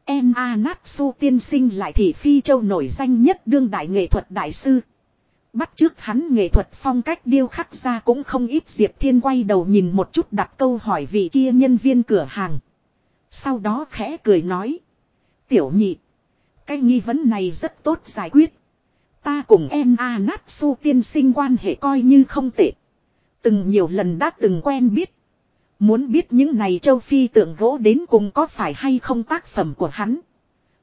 Em A Natsu tiên sinh lại thì phi châu nổi danh nhất đương đại nghệ thuật đại sư. Bắt trước hắn nghệ thuật phong cách điêu khắc ra cũng không ít Diệp Thiên quay đầu nhìn một chút đặt câu hỏi vị kia nhân viên cửa hàng. Sau đó khẽ cười nói. Tiểu nhị. Cái nghi vấn này rất tốt giải quyết. Ta cùng em A Natsu tiên sinh quan hệ coi như không tệ. Từng nhiều lần đã từng quen biết. Muốn biết những này châu phi tượng gỗ đến cùng có phải hay không tác phẩm của hắn.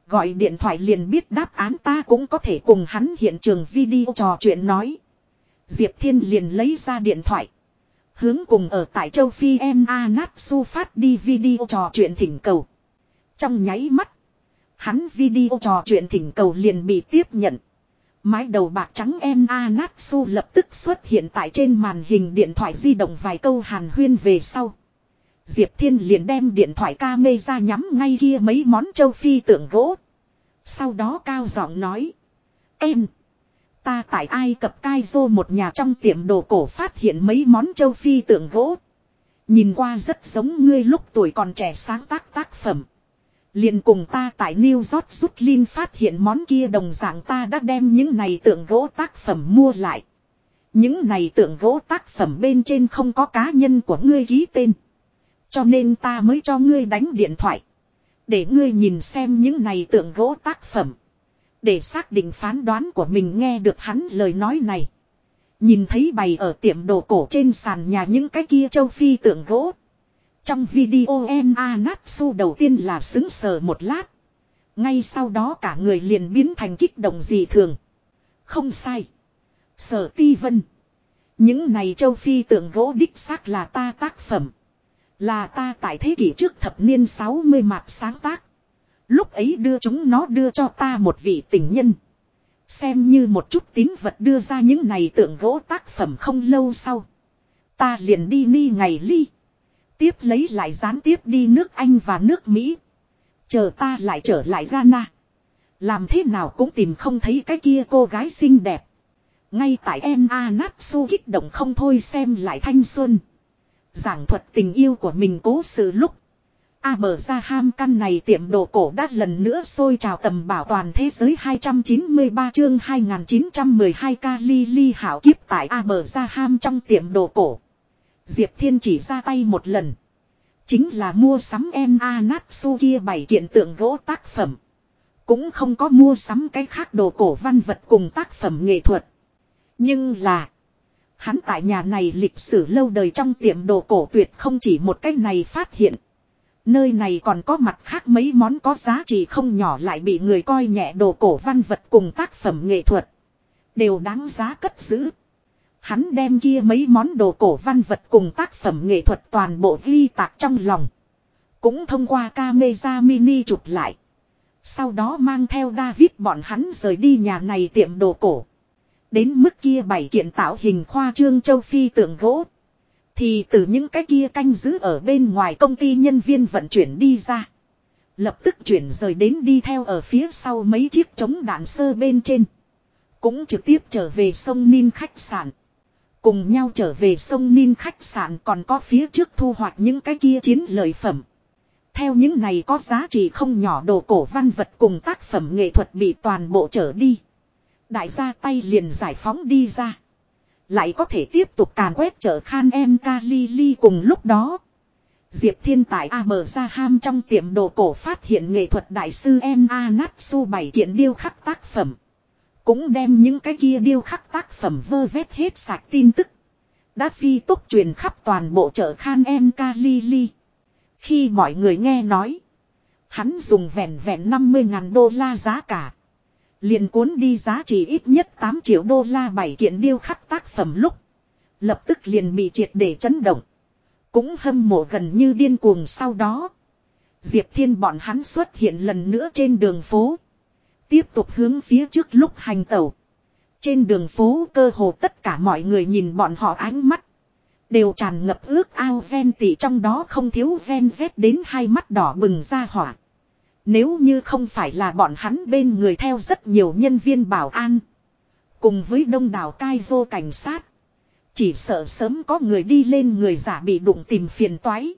Gọi điện thoại liền biết đáp án ta cũng có thể cùng hắn hiện trường video trò chuyện nói. Diệp Thiên liền lấy ra điện thoại. Hướng cùng ở tại châu Phi em A Natsu phát đi video trò chuyện thỉnh cầu. Trong nháy mắt. Hắn video trò chuyện thỉnh cầu liền bị tiếp nhận. Mái đầu bạc trắng em A Natsu lập tức xuất hiện tại trên màn hình điện thoại di động vài câu hàn huyên về sau. Diệp Thiên liền đem điện thoại ca mê ra nhắm ngay kia mấy món châu phi tượng gỗ. Sau đó cao giọng nói. Em. Ta tại Ai Cập Cai Dô một nhà trong tiệm đồ cổ phát hiện mấy món châu phi tượng gỗ. Nhìn qua rất giống ngươi lúc tuổi còn trẻ sáng tác tác phẩm. liền cùng ta tại New York rút Linh phát hiện món kia đồng dạng ta đã đem những này tượng gỗ tác phẩm mua lại. Những này tượng gỗ tác phẩm bên trên không có cá nhân của ngươi ký tên. Cho nên ta mới cho ngươi đánh điện thoại. Để ngươi nhìn xem những này tượng gỗ tác phẩm. Để xác định phán đoán của mình nghe được hắn lời nói này. Nhìn thấy bày ở tiệm đồ cổ trên sàn nhà những cái kia châu phi tượng gỗ. Trong video N.A. Natsu đầu tiên là xứng sờ một lát. Ngay sau đó cả người liền biến thành kích động dị thường. Không sai. Sở ti vân. Những này châu phi tượng gỗ đích xác là ta tác phẩm. Là ta tại thế kỷ trước thập niên 60 mạc sáng tác. Lúc ấy đưa chúng nó đưa cho ta một vị tình nhân. Xem như một chút tín vật đưa ra những này tượng gỗ tác phẩm không lâu sau. Ta liền đi ni ngày ly. Tiếp lấy lại gián tiếp đi nước Anh và nước Mỹ. Chờ ta lại trở lại Ghana. Làm thế nào cũng tìm không thấy cái kia cô gái xinh đẹp. Ngay tại Na Natsu kích động không thôi xem lại thanh xuân. Giảng thuật tình yêu của mình cố sự lúc. A bờ ra ham căn này tiệm đồ cổ đã lần nữa sôi trào tầm bảo toàn thế giới 293 chương 2912 ca ly ly hảo kiếp tại A bờ ra ham trong tiệm đồ cổ. Diệp Thiên chỉ ra tay một lần. Chính là mua sắm Na Natsu kia bảy kiện tượng gỗ tác phẩm. Cũng không có mua sắm cái khác đồ cổ văn vật cùng tác phẩm nghệ thuật. Nhưng là. Hắn tại nhà này lịch sử lâu đời trong tiệm đồ cổ tuyệt không chỉ một cái này phát hiện. Nơi này còn có mặt khác mấy món có giá trị không nhỏ lại bị người coi nhẹ đồ cổ văn vật cùng tác phẩm nghệ thuật. Đều đáng giá cất giữ. Hắn đem kia mấy món đồ cổ văn vật cùng tác phẩm nghệ thuật toàn bộ ghi tạc trong lòng. Cũng thông qua camera mini chụp lại. Sau đó mang theo David bọn hắn rời đi nhà này tiệm đồ cổ. Đến mức kia bảy kiện tạo hình khoa trương châu Phi tượng gỗ. Thì từ những cái kia canh giữ ở bên ngoài công ty nhân viên vận chuyển đi ra. Lập tức chuyển rời đến đi theo ở phía sau mấy chiếc chống đạn sơ bên trên. Cũng trực tiếp trở về sông Ninh khách sạn. Cùng nhau trở về sông Ninh khách sạn còn có phía trước thu hoạch những cái kia chiến lợi phẩm. Theo những này có giá trị không nhỏ đồ cổ văn vật cùng tác phẩm nghệ thuật bị toàn bộ trở đi. Đại gia tay liền giải phóng đi ra. Lại có thể tiếp tục càn quét trở Khan Em Kalili cùng lúc đó. Diệp Thiên tại A mở ra ham trong tiệm đồ cổ phát hiện nghệ thuật đại sư Em A Natsu bảy kiện điêu khắc tác phẩm. Cũng đem những cái kia điêu khắc tác phẩm vơ vét hết sạch tin tức. Đã phi tốc truyền khắp toàn bộ chợ Khan Em Kalili. Khi mọi người nghe nói. Hắn dùng vẹn vẹn 50.000 đô la giá cả. Liền cuốn đi giá trị ít nhất 8 triệu đô la bảy kiện điêu khắc tác phẩm lúc. Lập tức liền bị triệt để chấn động. Cũng hâm mộ gần như điên cuồng sau đó. Diệp Thiên bọn hắn xuất hiện lần nữa trên đường phố. Tiếp tục hướng phía trước lúc hành tẩu. Trên đường phố cơ hồ tất cả mọi người nhìn bọn họ ánh mắt. Đều tràn ngập ước ao ven tỉ trong đó không thiếu ven vét đến hai mắt đỏ bừng ra hỏa. Nếu như không phải là bọn hắn bên người theo rất nhiều nhân viên bảo an. Cùng với đông đảo cai vô cảnh sát. Chỉ sợ sớm có người đi lên người giả bị đụng tìm phiền toái.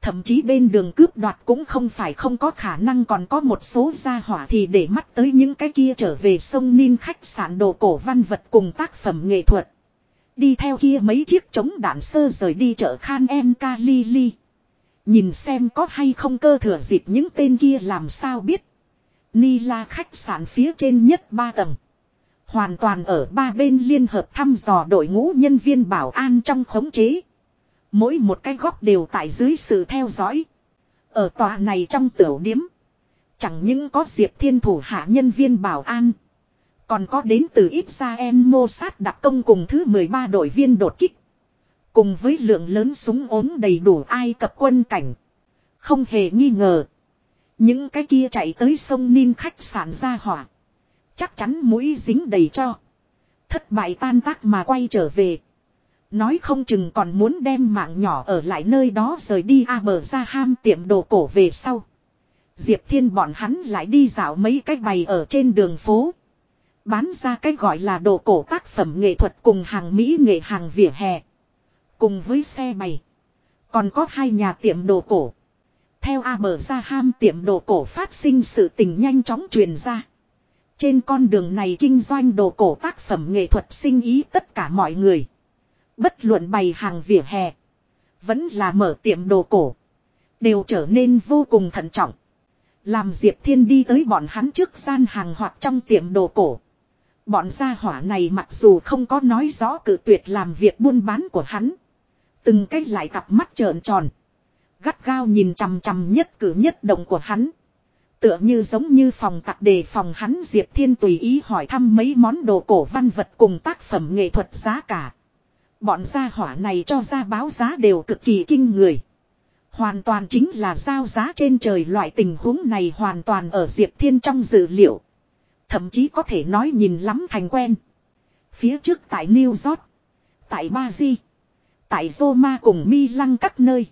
Thậm chí bên đường cướp đoạt cũng không phải không có khả năng còn có một số gia hỏa thì để mắt tới những cái kia trở về sông Ninh khách sạn đồ cổ văn vật cùng tác phẩm nghệ thuật. Đi theo kia mấy chiếc chống đạn sơ rời đi chợ Khan En Kalili. Nhìn xem có hay không cơ thừa dịp những tên kia làm sao biết. Ni la khách sạn phía trên nhất ba tầng. Hoàn toàn ở ba bên liên hợp thăm dò đội ngũ nhân viên bảo an trong khống chế. Mỗi một cái góc đều tại dưới sự theo dõi. Ở tòa này trong tiểu điếm. Chẳng những có diệp thiên thủ hạ nhân viên bảo an. Còn có đến từ Israel Mossad đặc công cùng thứ 13 đội viên đột kích. Cùng với lượng lớn súng ốm đầy đủ ai cập quân cảnh. Không hề nghi ngờ. Những cái kia chạy tới sông Ninh khách sạn ra hỏa. Chắc chắn mũi dính đầy cho. Thất bại tan tác mà quay trở về. Nói không chừng còn muốn đem mạng nhỏ ở lại nơi đó rời đi a bờ ra ham tiệm đồ cổ về sau. Diệp Thiên bọn hắn lại đi dạo mấy cái bày ở trên đường phố. Bán ra cái gọi là đồ cổ tác phẩm nghệ thuật cùng hàng Mỹ nghệ hàng vỉa hè. Cùng với xe bày. Còn có hai nhà tiệm đồ cổ. Theo A bờ ra ham tiệm đồ cổ phát sinh sự tình nhanh chóng truyền ra. Trên con đường này kinh doanh đồ cổ tác phẩm nghệ thuật sinh ý tất cả mọi người. Bất luận bày hàng vỉa hè. Vẫn là mở tiệm đồ cổ. Đều trở nên vô cùng thận trọng. Làm Diệp Thiên đi tới bọn hắn trước gian hàng hoặc trong tiệm đồ cổ. Bọn gia hỏa này mặc dù không có nói rõ cử tuyệt làm việc buôn bán của hắn. Từng cách lại cặp mắt trợn tròn. Gắt gao nhìn chằm chằm nhất cử nhất động của hắn. Tựa như giống như phòng tặc đề phòng hắn Diệp Thiên tùy ý hỏi thăm mấy món đồ cổ văn vật cùng tác phẩm nghệ thuật giá cả. Bọn gia hỏa này cho ra báo giá đều cực kỳ kinh người. Hoàn toàn chính là giao giá trên trời loại tình huống này hoàn toàn ở Diệp Thiên trong dự liệu. Thậm chí có thể nói nhìn lắm thành quen. Phía trước tại New York, tại Ba Di, tại Roma cùng Mi Lăng các nơi.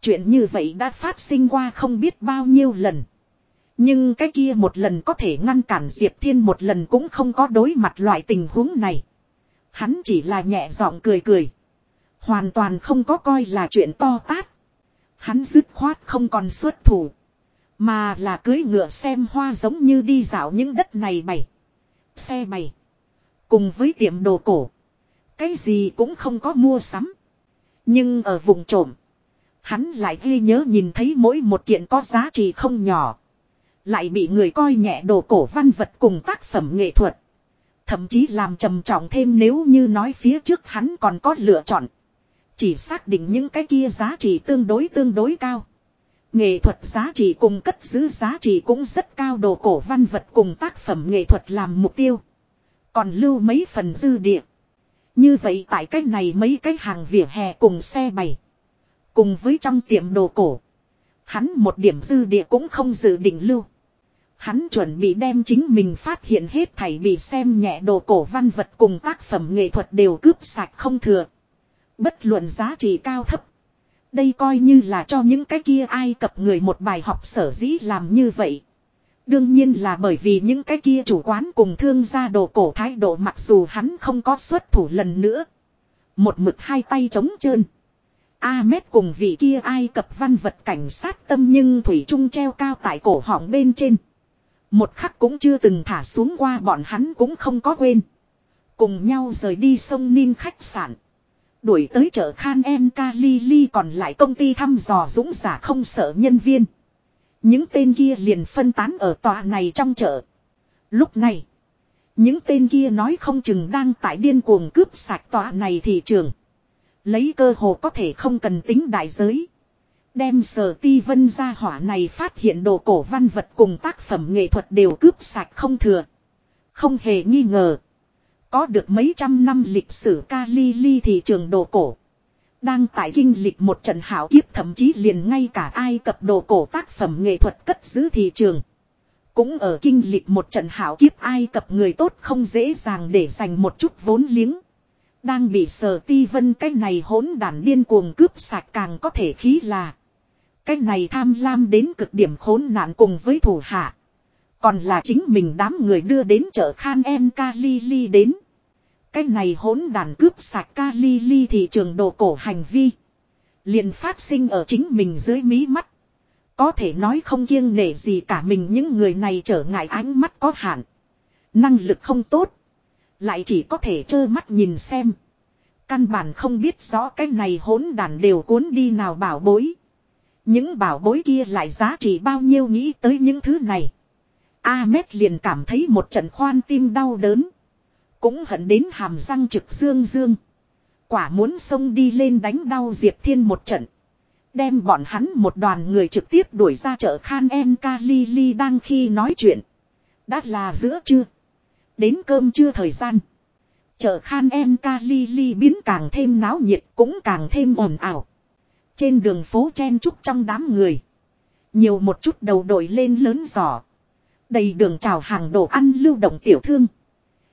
Chuyện như vậy đã phát sinh qua không biết bao nhiêu lần. Nhưng cái kia một lần có thể ngăn cản Diệp Thiên một lần cũng không có đối mặt loại tình huống này. Hắn chỉ là nhẹ giọng cười cười. Hoàn toàn không có coi là chuyện to tát. Hắn dứt khoát không còn xuất thủ. Mà là cưới ngựa xem hoa giống như đi dạo những đất này bày. Xe bày. Cùng với tiệm đồ cổ. Cái gì cũng không có mua sắm. Nhưng ở vùng trộm. Hắn lại ghi nhớ nhìn thấy mỗi một kiện có giá trị không nhỏ. Lại bị người coi nhẹ đồ cổ văn vật cùng tác phẩm nghệ thuật. Thậm chí làm trầm trọng thêm nếu như nói phía trước hắn còn có lựa chọn. Chỉ xác định những cái kia giá trị tương đối tương đối cao. Nghệ thuật giá trị cùng cất giữ giá trị cũng rất cao đồ cổ văn vật cùng tác phẩm nghệ thuật làm mục tiêu. Còn lưu mấy phần dư địa. Như vậy tại cách này mấy cái hàng vỉa hè cùng xe bày. Cùng với trong tiệm đồ cổ. Hắn một điểm dư địa cũng không dự định lưu. Hắn chuẩn bị đem chính mình phát hiện hết thảy bị xem nhẹ đồ cổ văn vật cùng tác phẩm nghệ thuật đều cướp sạch không thừa. Bất luận giá trị cao thấp. Đây coi như là cho những cái kia ai cập người một bài học sở dĩ làm như vậy. Đương nhiên là bởi vì những cái kia chủ quán cùng thương gia đồ cổ thái độ mặc dù hắn không có xuất thủ lần nữa. Một mực hai tay trống trơn. Ahmed cùng vị kia ai cập văn vật cảnh sát tâm nhưng Thủy Trung treo cao tại cổ họng bên trên. Một khắc cũng chưa từng thả xuống qua bọn hắn cũng không có quên. Cùng nhau rời đi sông Ninh khách sạn. Đuổi tới chợ Khan Em Kalili còn lại công ty thăm dò dũng giả không sợ nhân viên. Những tên kia liền phân tán ở tòa này trong chợ. Lúc này, những tên kia nói không chừng đang tại điên cuồng cướp sạch tòa này thị trường. Lấy cơ hồ có thể không cần tính đại giới. Đem sở ti vân ra hỏa này phát hiện đồ cổ văn vật cùng tác phẩm nghệ thuật đều cướp sạch không thừa. Không hề nghi ngờ. Có được mấy trăm năm lịch sử Kali ly thị trường đồ cổ. Đang tại kinh lịch một trận hảo kiếp, thậm chí liền ngay cả ai cập đồ cổ tác phẩm nghệ thuật cất giữ thị trường. Cũng ở kinh lịch một trận hảo kiếp, ai cập người tốt không dễ dàng để dành một chút vốn liếng. Đang bị sở ti vân cái này hỗn đản điên cuồng cướp sạch càng có thể khí là. Cái này tham lam đến cực điểm khốn nạn cùng với thủ hạ. Còn là chính mình đám người đưa đến chợ Khan Em Kalili đến. Cái này hỗn đàn cướp sạch Kalili thị trường đồ cổ hành vi. liền phát sinh ở chính mình dưới mí mắt. Có thể nói không kiêng nể gì cả mình những người này trở ngại ánh mắt có hạn. Năng lực không tốt. Lại chỉ có thể trơ mắt nhìn xem. Căn bản không biết rõ cái này hỗn đàn đều cuốn đi nào bảo bối. Những bảo bối kia lại giá trị bao nhiêu nghĩ tới những thứ này. Ahmed liền cảm thấy một trận khoan tim đau đớn. Cũng hận đến hàm răng trực dương dương. Quả muốn xông đi lên đánh đau Diệp Thiên một trận. Đem bọn hắn một đoàn người trực tiếp đuổi ra chợ Khan En Kalili đang khi nói chuyện. Đã là giữa trưa. Đến cơm trưa thời gian. Chợ Khan En Kalili biến càng thêm náo nhiệt cũng càng thêm ồn ào. Trên đường phố chen chúc trong đám người. Nhiều một chút đầu đội lên lớn giỏ. Đầy đường chào hàng đồ ăn lưu động tiểu thương.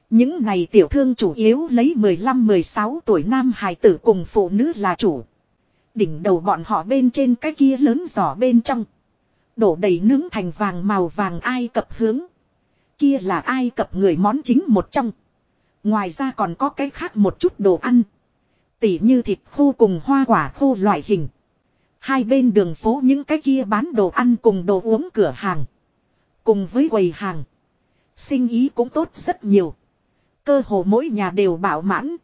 Những này tiểu thương chủ yếu lấy 15-16 tuổi nam hài tử cùng phụ nữ là chủ. Đỉnh đầu bọn họ bên trên cái kia lớn giỏ bên trong. Đổ đầy nướng thành vàng màu vàng ai cập hướng. Kia là ai cập người món chính một trong. Ngoài ra còn có cái khác một chút đồ ăn. Tỉ như thịt khô cùng hoa quả khô loại hình. Hai bên đường phố những cái kia bán đồ ăn cùng đồ uống cửa hàng. Cùng với quầy hàng. Sinh ý cũng tốt rất nhiều. Cơ hồ mỗi nhà đều bảo mãn.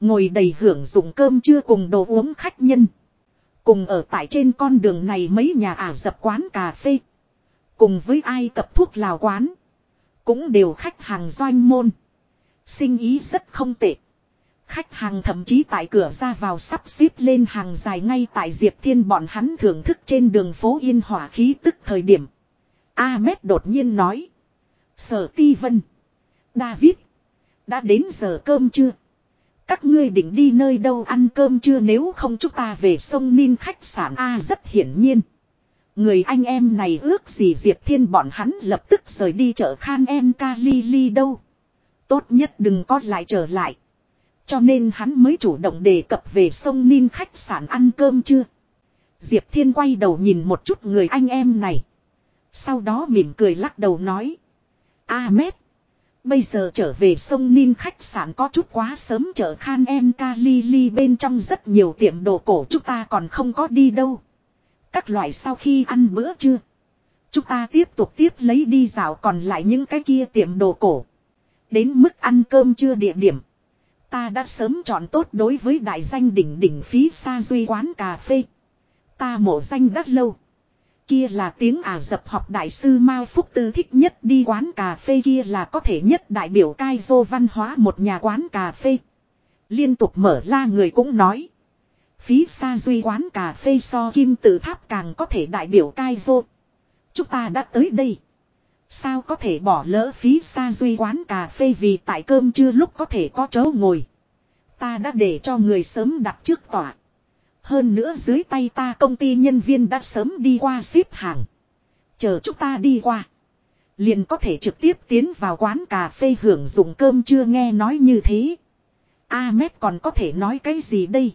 Ngồi đầy hưởng dụng cơm trưa cùng đồ uống khách nhân. Cùng ở tại trên con đường này mấy nhà ả dập quán cà phê. Cùng với ai cập thuốc lào quán. Cũng đều khách hàng doanh môn. Sinh ý rất không tệ. Khách hàng thậm chí tại cửa ra vào sắp xếp lên hàng dài ngay tại Diệp Thiên bọn hắn thưởng thức trên đường phố yên hỏa khí tức thời điểm. Ahmed đột nhiên nói. Sở ti vân. David. Đã đến giờ cơm chưa? Các ngươi định đi nơi đâu ăn cơm chưa nếu không chúng ta về sông Ninh khách sạn A rất hiển nhiên. Người anh em này ước gì Diệp Thiên bọn hắn lập tức rời đi chợ Khan Em Kali đâu. Tốt nhất đừng có lại trở lại. Cho nên hắn mới chủ động đề cập về sông Ninh khách sạn ăn cơm chưa. Diệp Thiên quay đầu nhìn một chút người anh em này. Sau đó mỉm cười lắc đầu nói. Ahmed. Bây giờ trở về sông Ninh khách sạn có chút quá sớm, chợ Khan Em Kali bên trong rất nhiều tiệm đồ cổ, chúng ta còn không có đi đâu. Các loại sau khi ăn bữa trưa. Chúng ta tiếp tục tiếp lấy đi dạo còn lại những cái kia tiệm đồ cổ. Đến mức ăn cơm trưa địa điểm. Ta đã sớm chọn tốt đối với đại danh đỉnh đỉnh phí xa duy quán cà phê. Ta mổ danh đắt lâu. Kia là tiếng Ả dập học đại sư Mao Phúc Tư thích nhất đi quán cà phê kia là có thể nhất đại biểu cai vô văn hóa một nhà quán cà phê. Liên tục mở la người cũng nói. Phí xa duy quán cà phê so kim tự tháp càng có thể đại biểu cai vô. Chúng ta đã tới đây. Sao có thể bỏ lỡ phí xa duy quán cà phê vì tại cơm chưa lúc có thể có chỗ ngồi. Ta đã để cho người sớm đặt trước tỏa. Hơn nữa dưới tay ta công ty nhân viên đã sớm đi qua xếp hàng. Chờ chúng ta đi qua. Liền có thể trực tiếp tiến vào quán cà phê hưởng dụng cơm chưa nghe nói như thế. Ahmed còn có thể nói cái gì đây?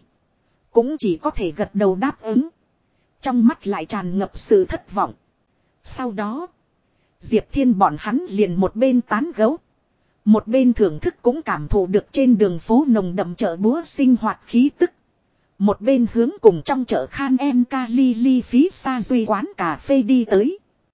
Cũng chỉ có thể gật đầu đáp ứng. Trong mắt lại tràn ngập sự thất vọng. Sau đó. Diệp Thiên bọn hắn liền một bên tán gấu. Một bên thưởng thức cũng cảm thụ được trên đường phố nồng đậm chợ búa sinh hoạt khí tức. Một bên hướng cùng trong chợ Khan Em Kali Li phí xa duy quán cà phê đi tới.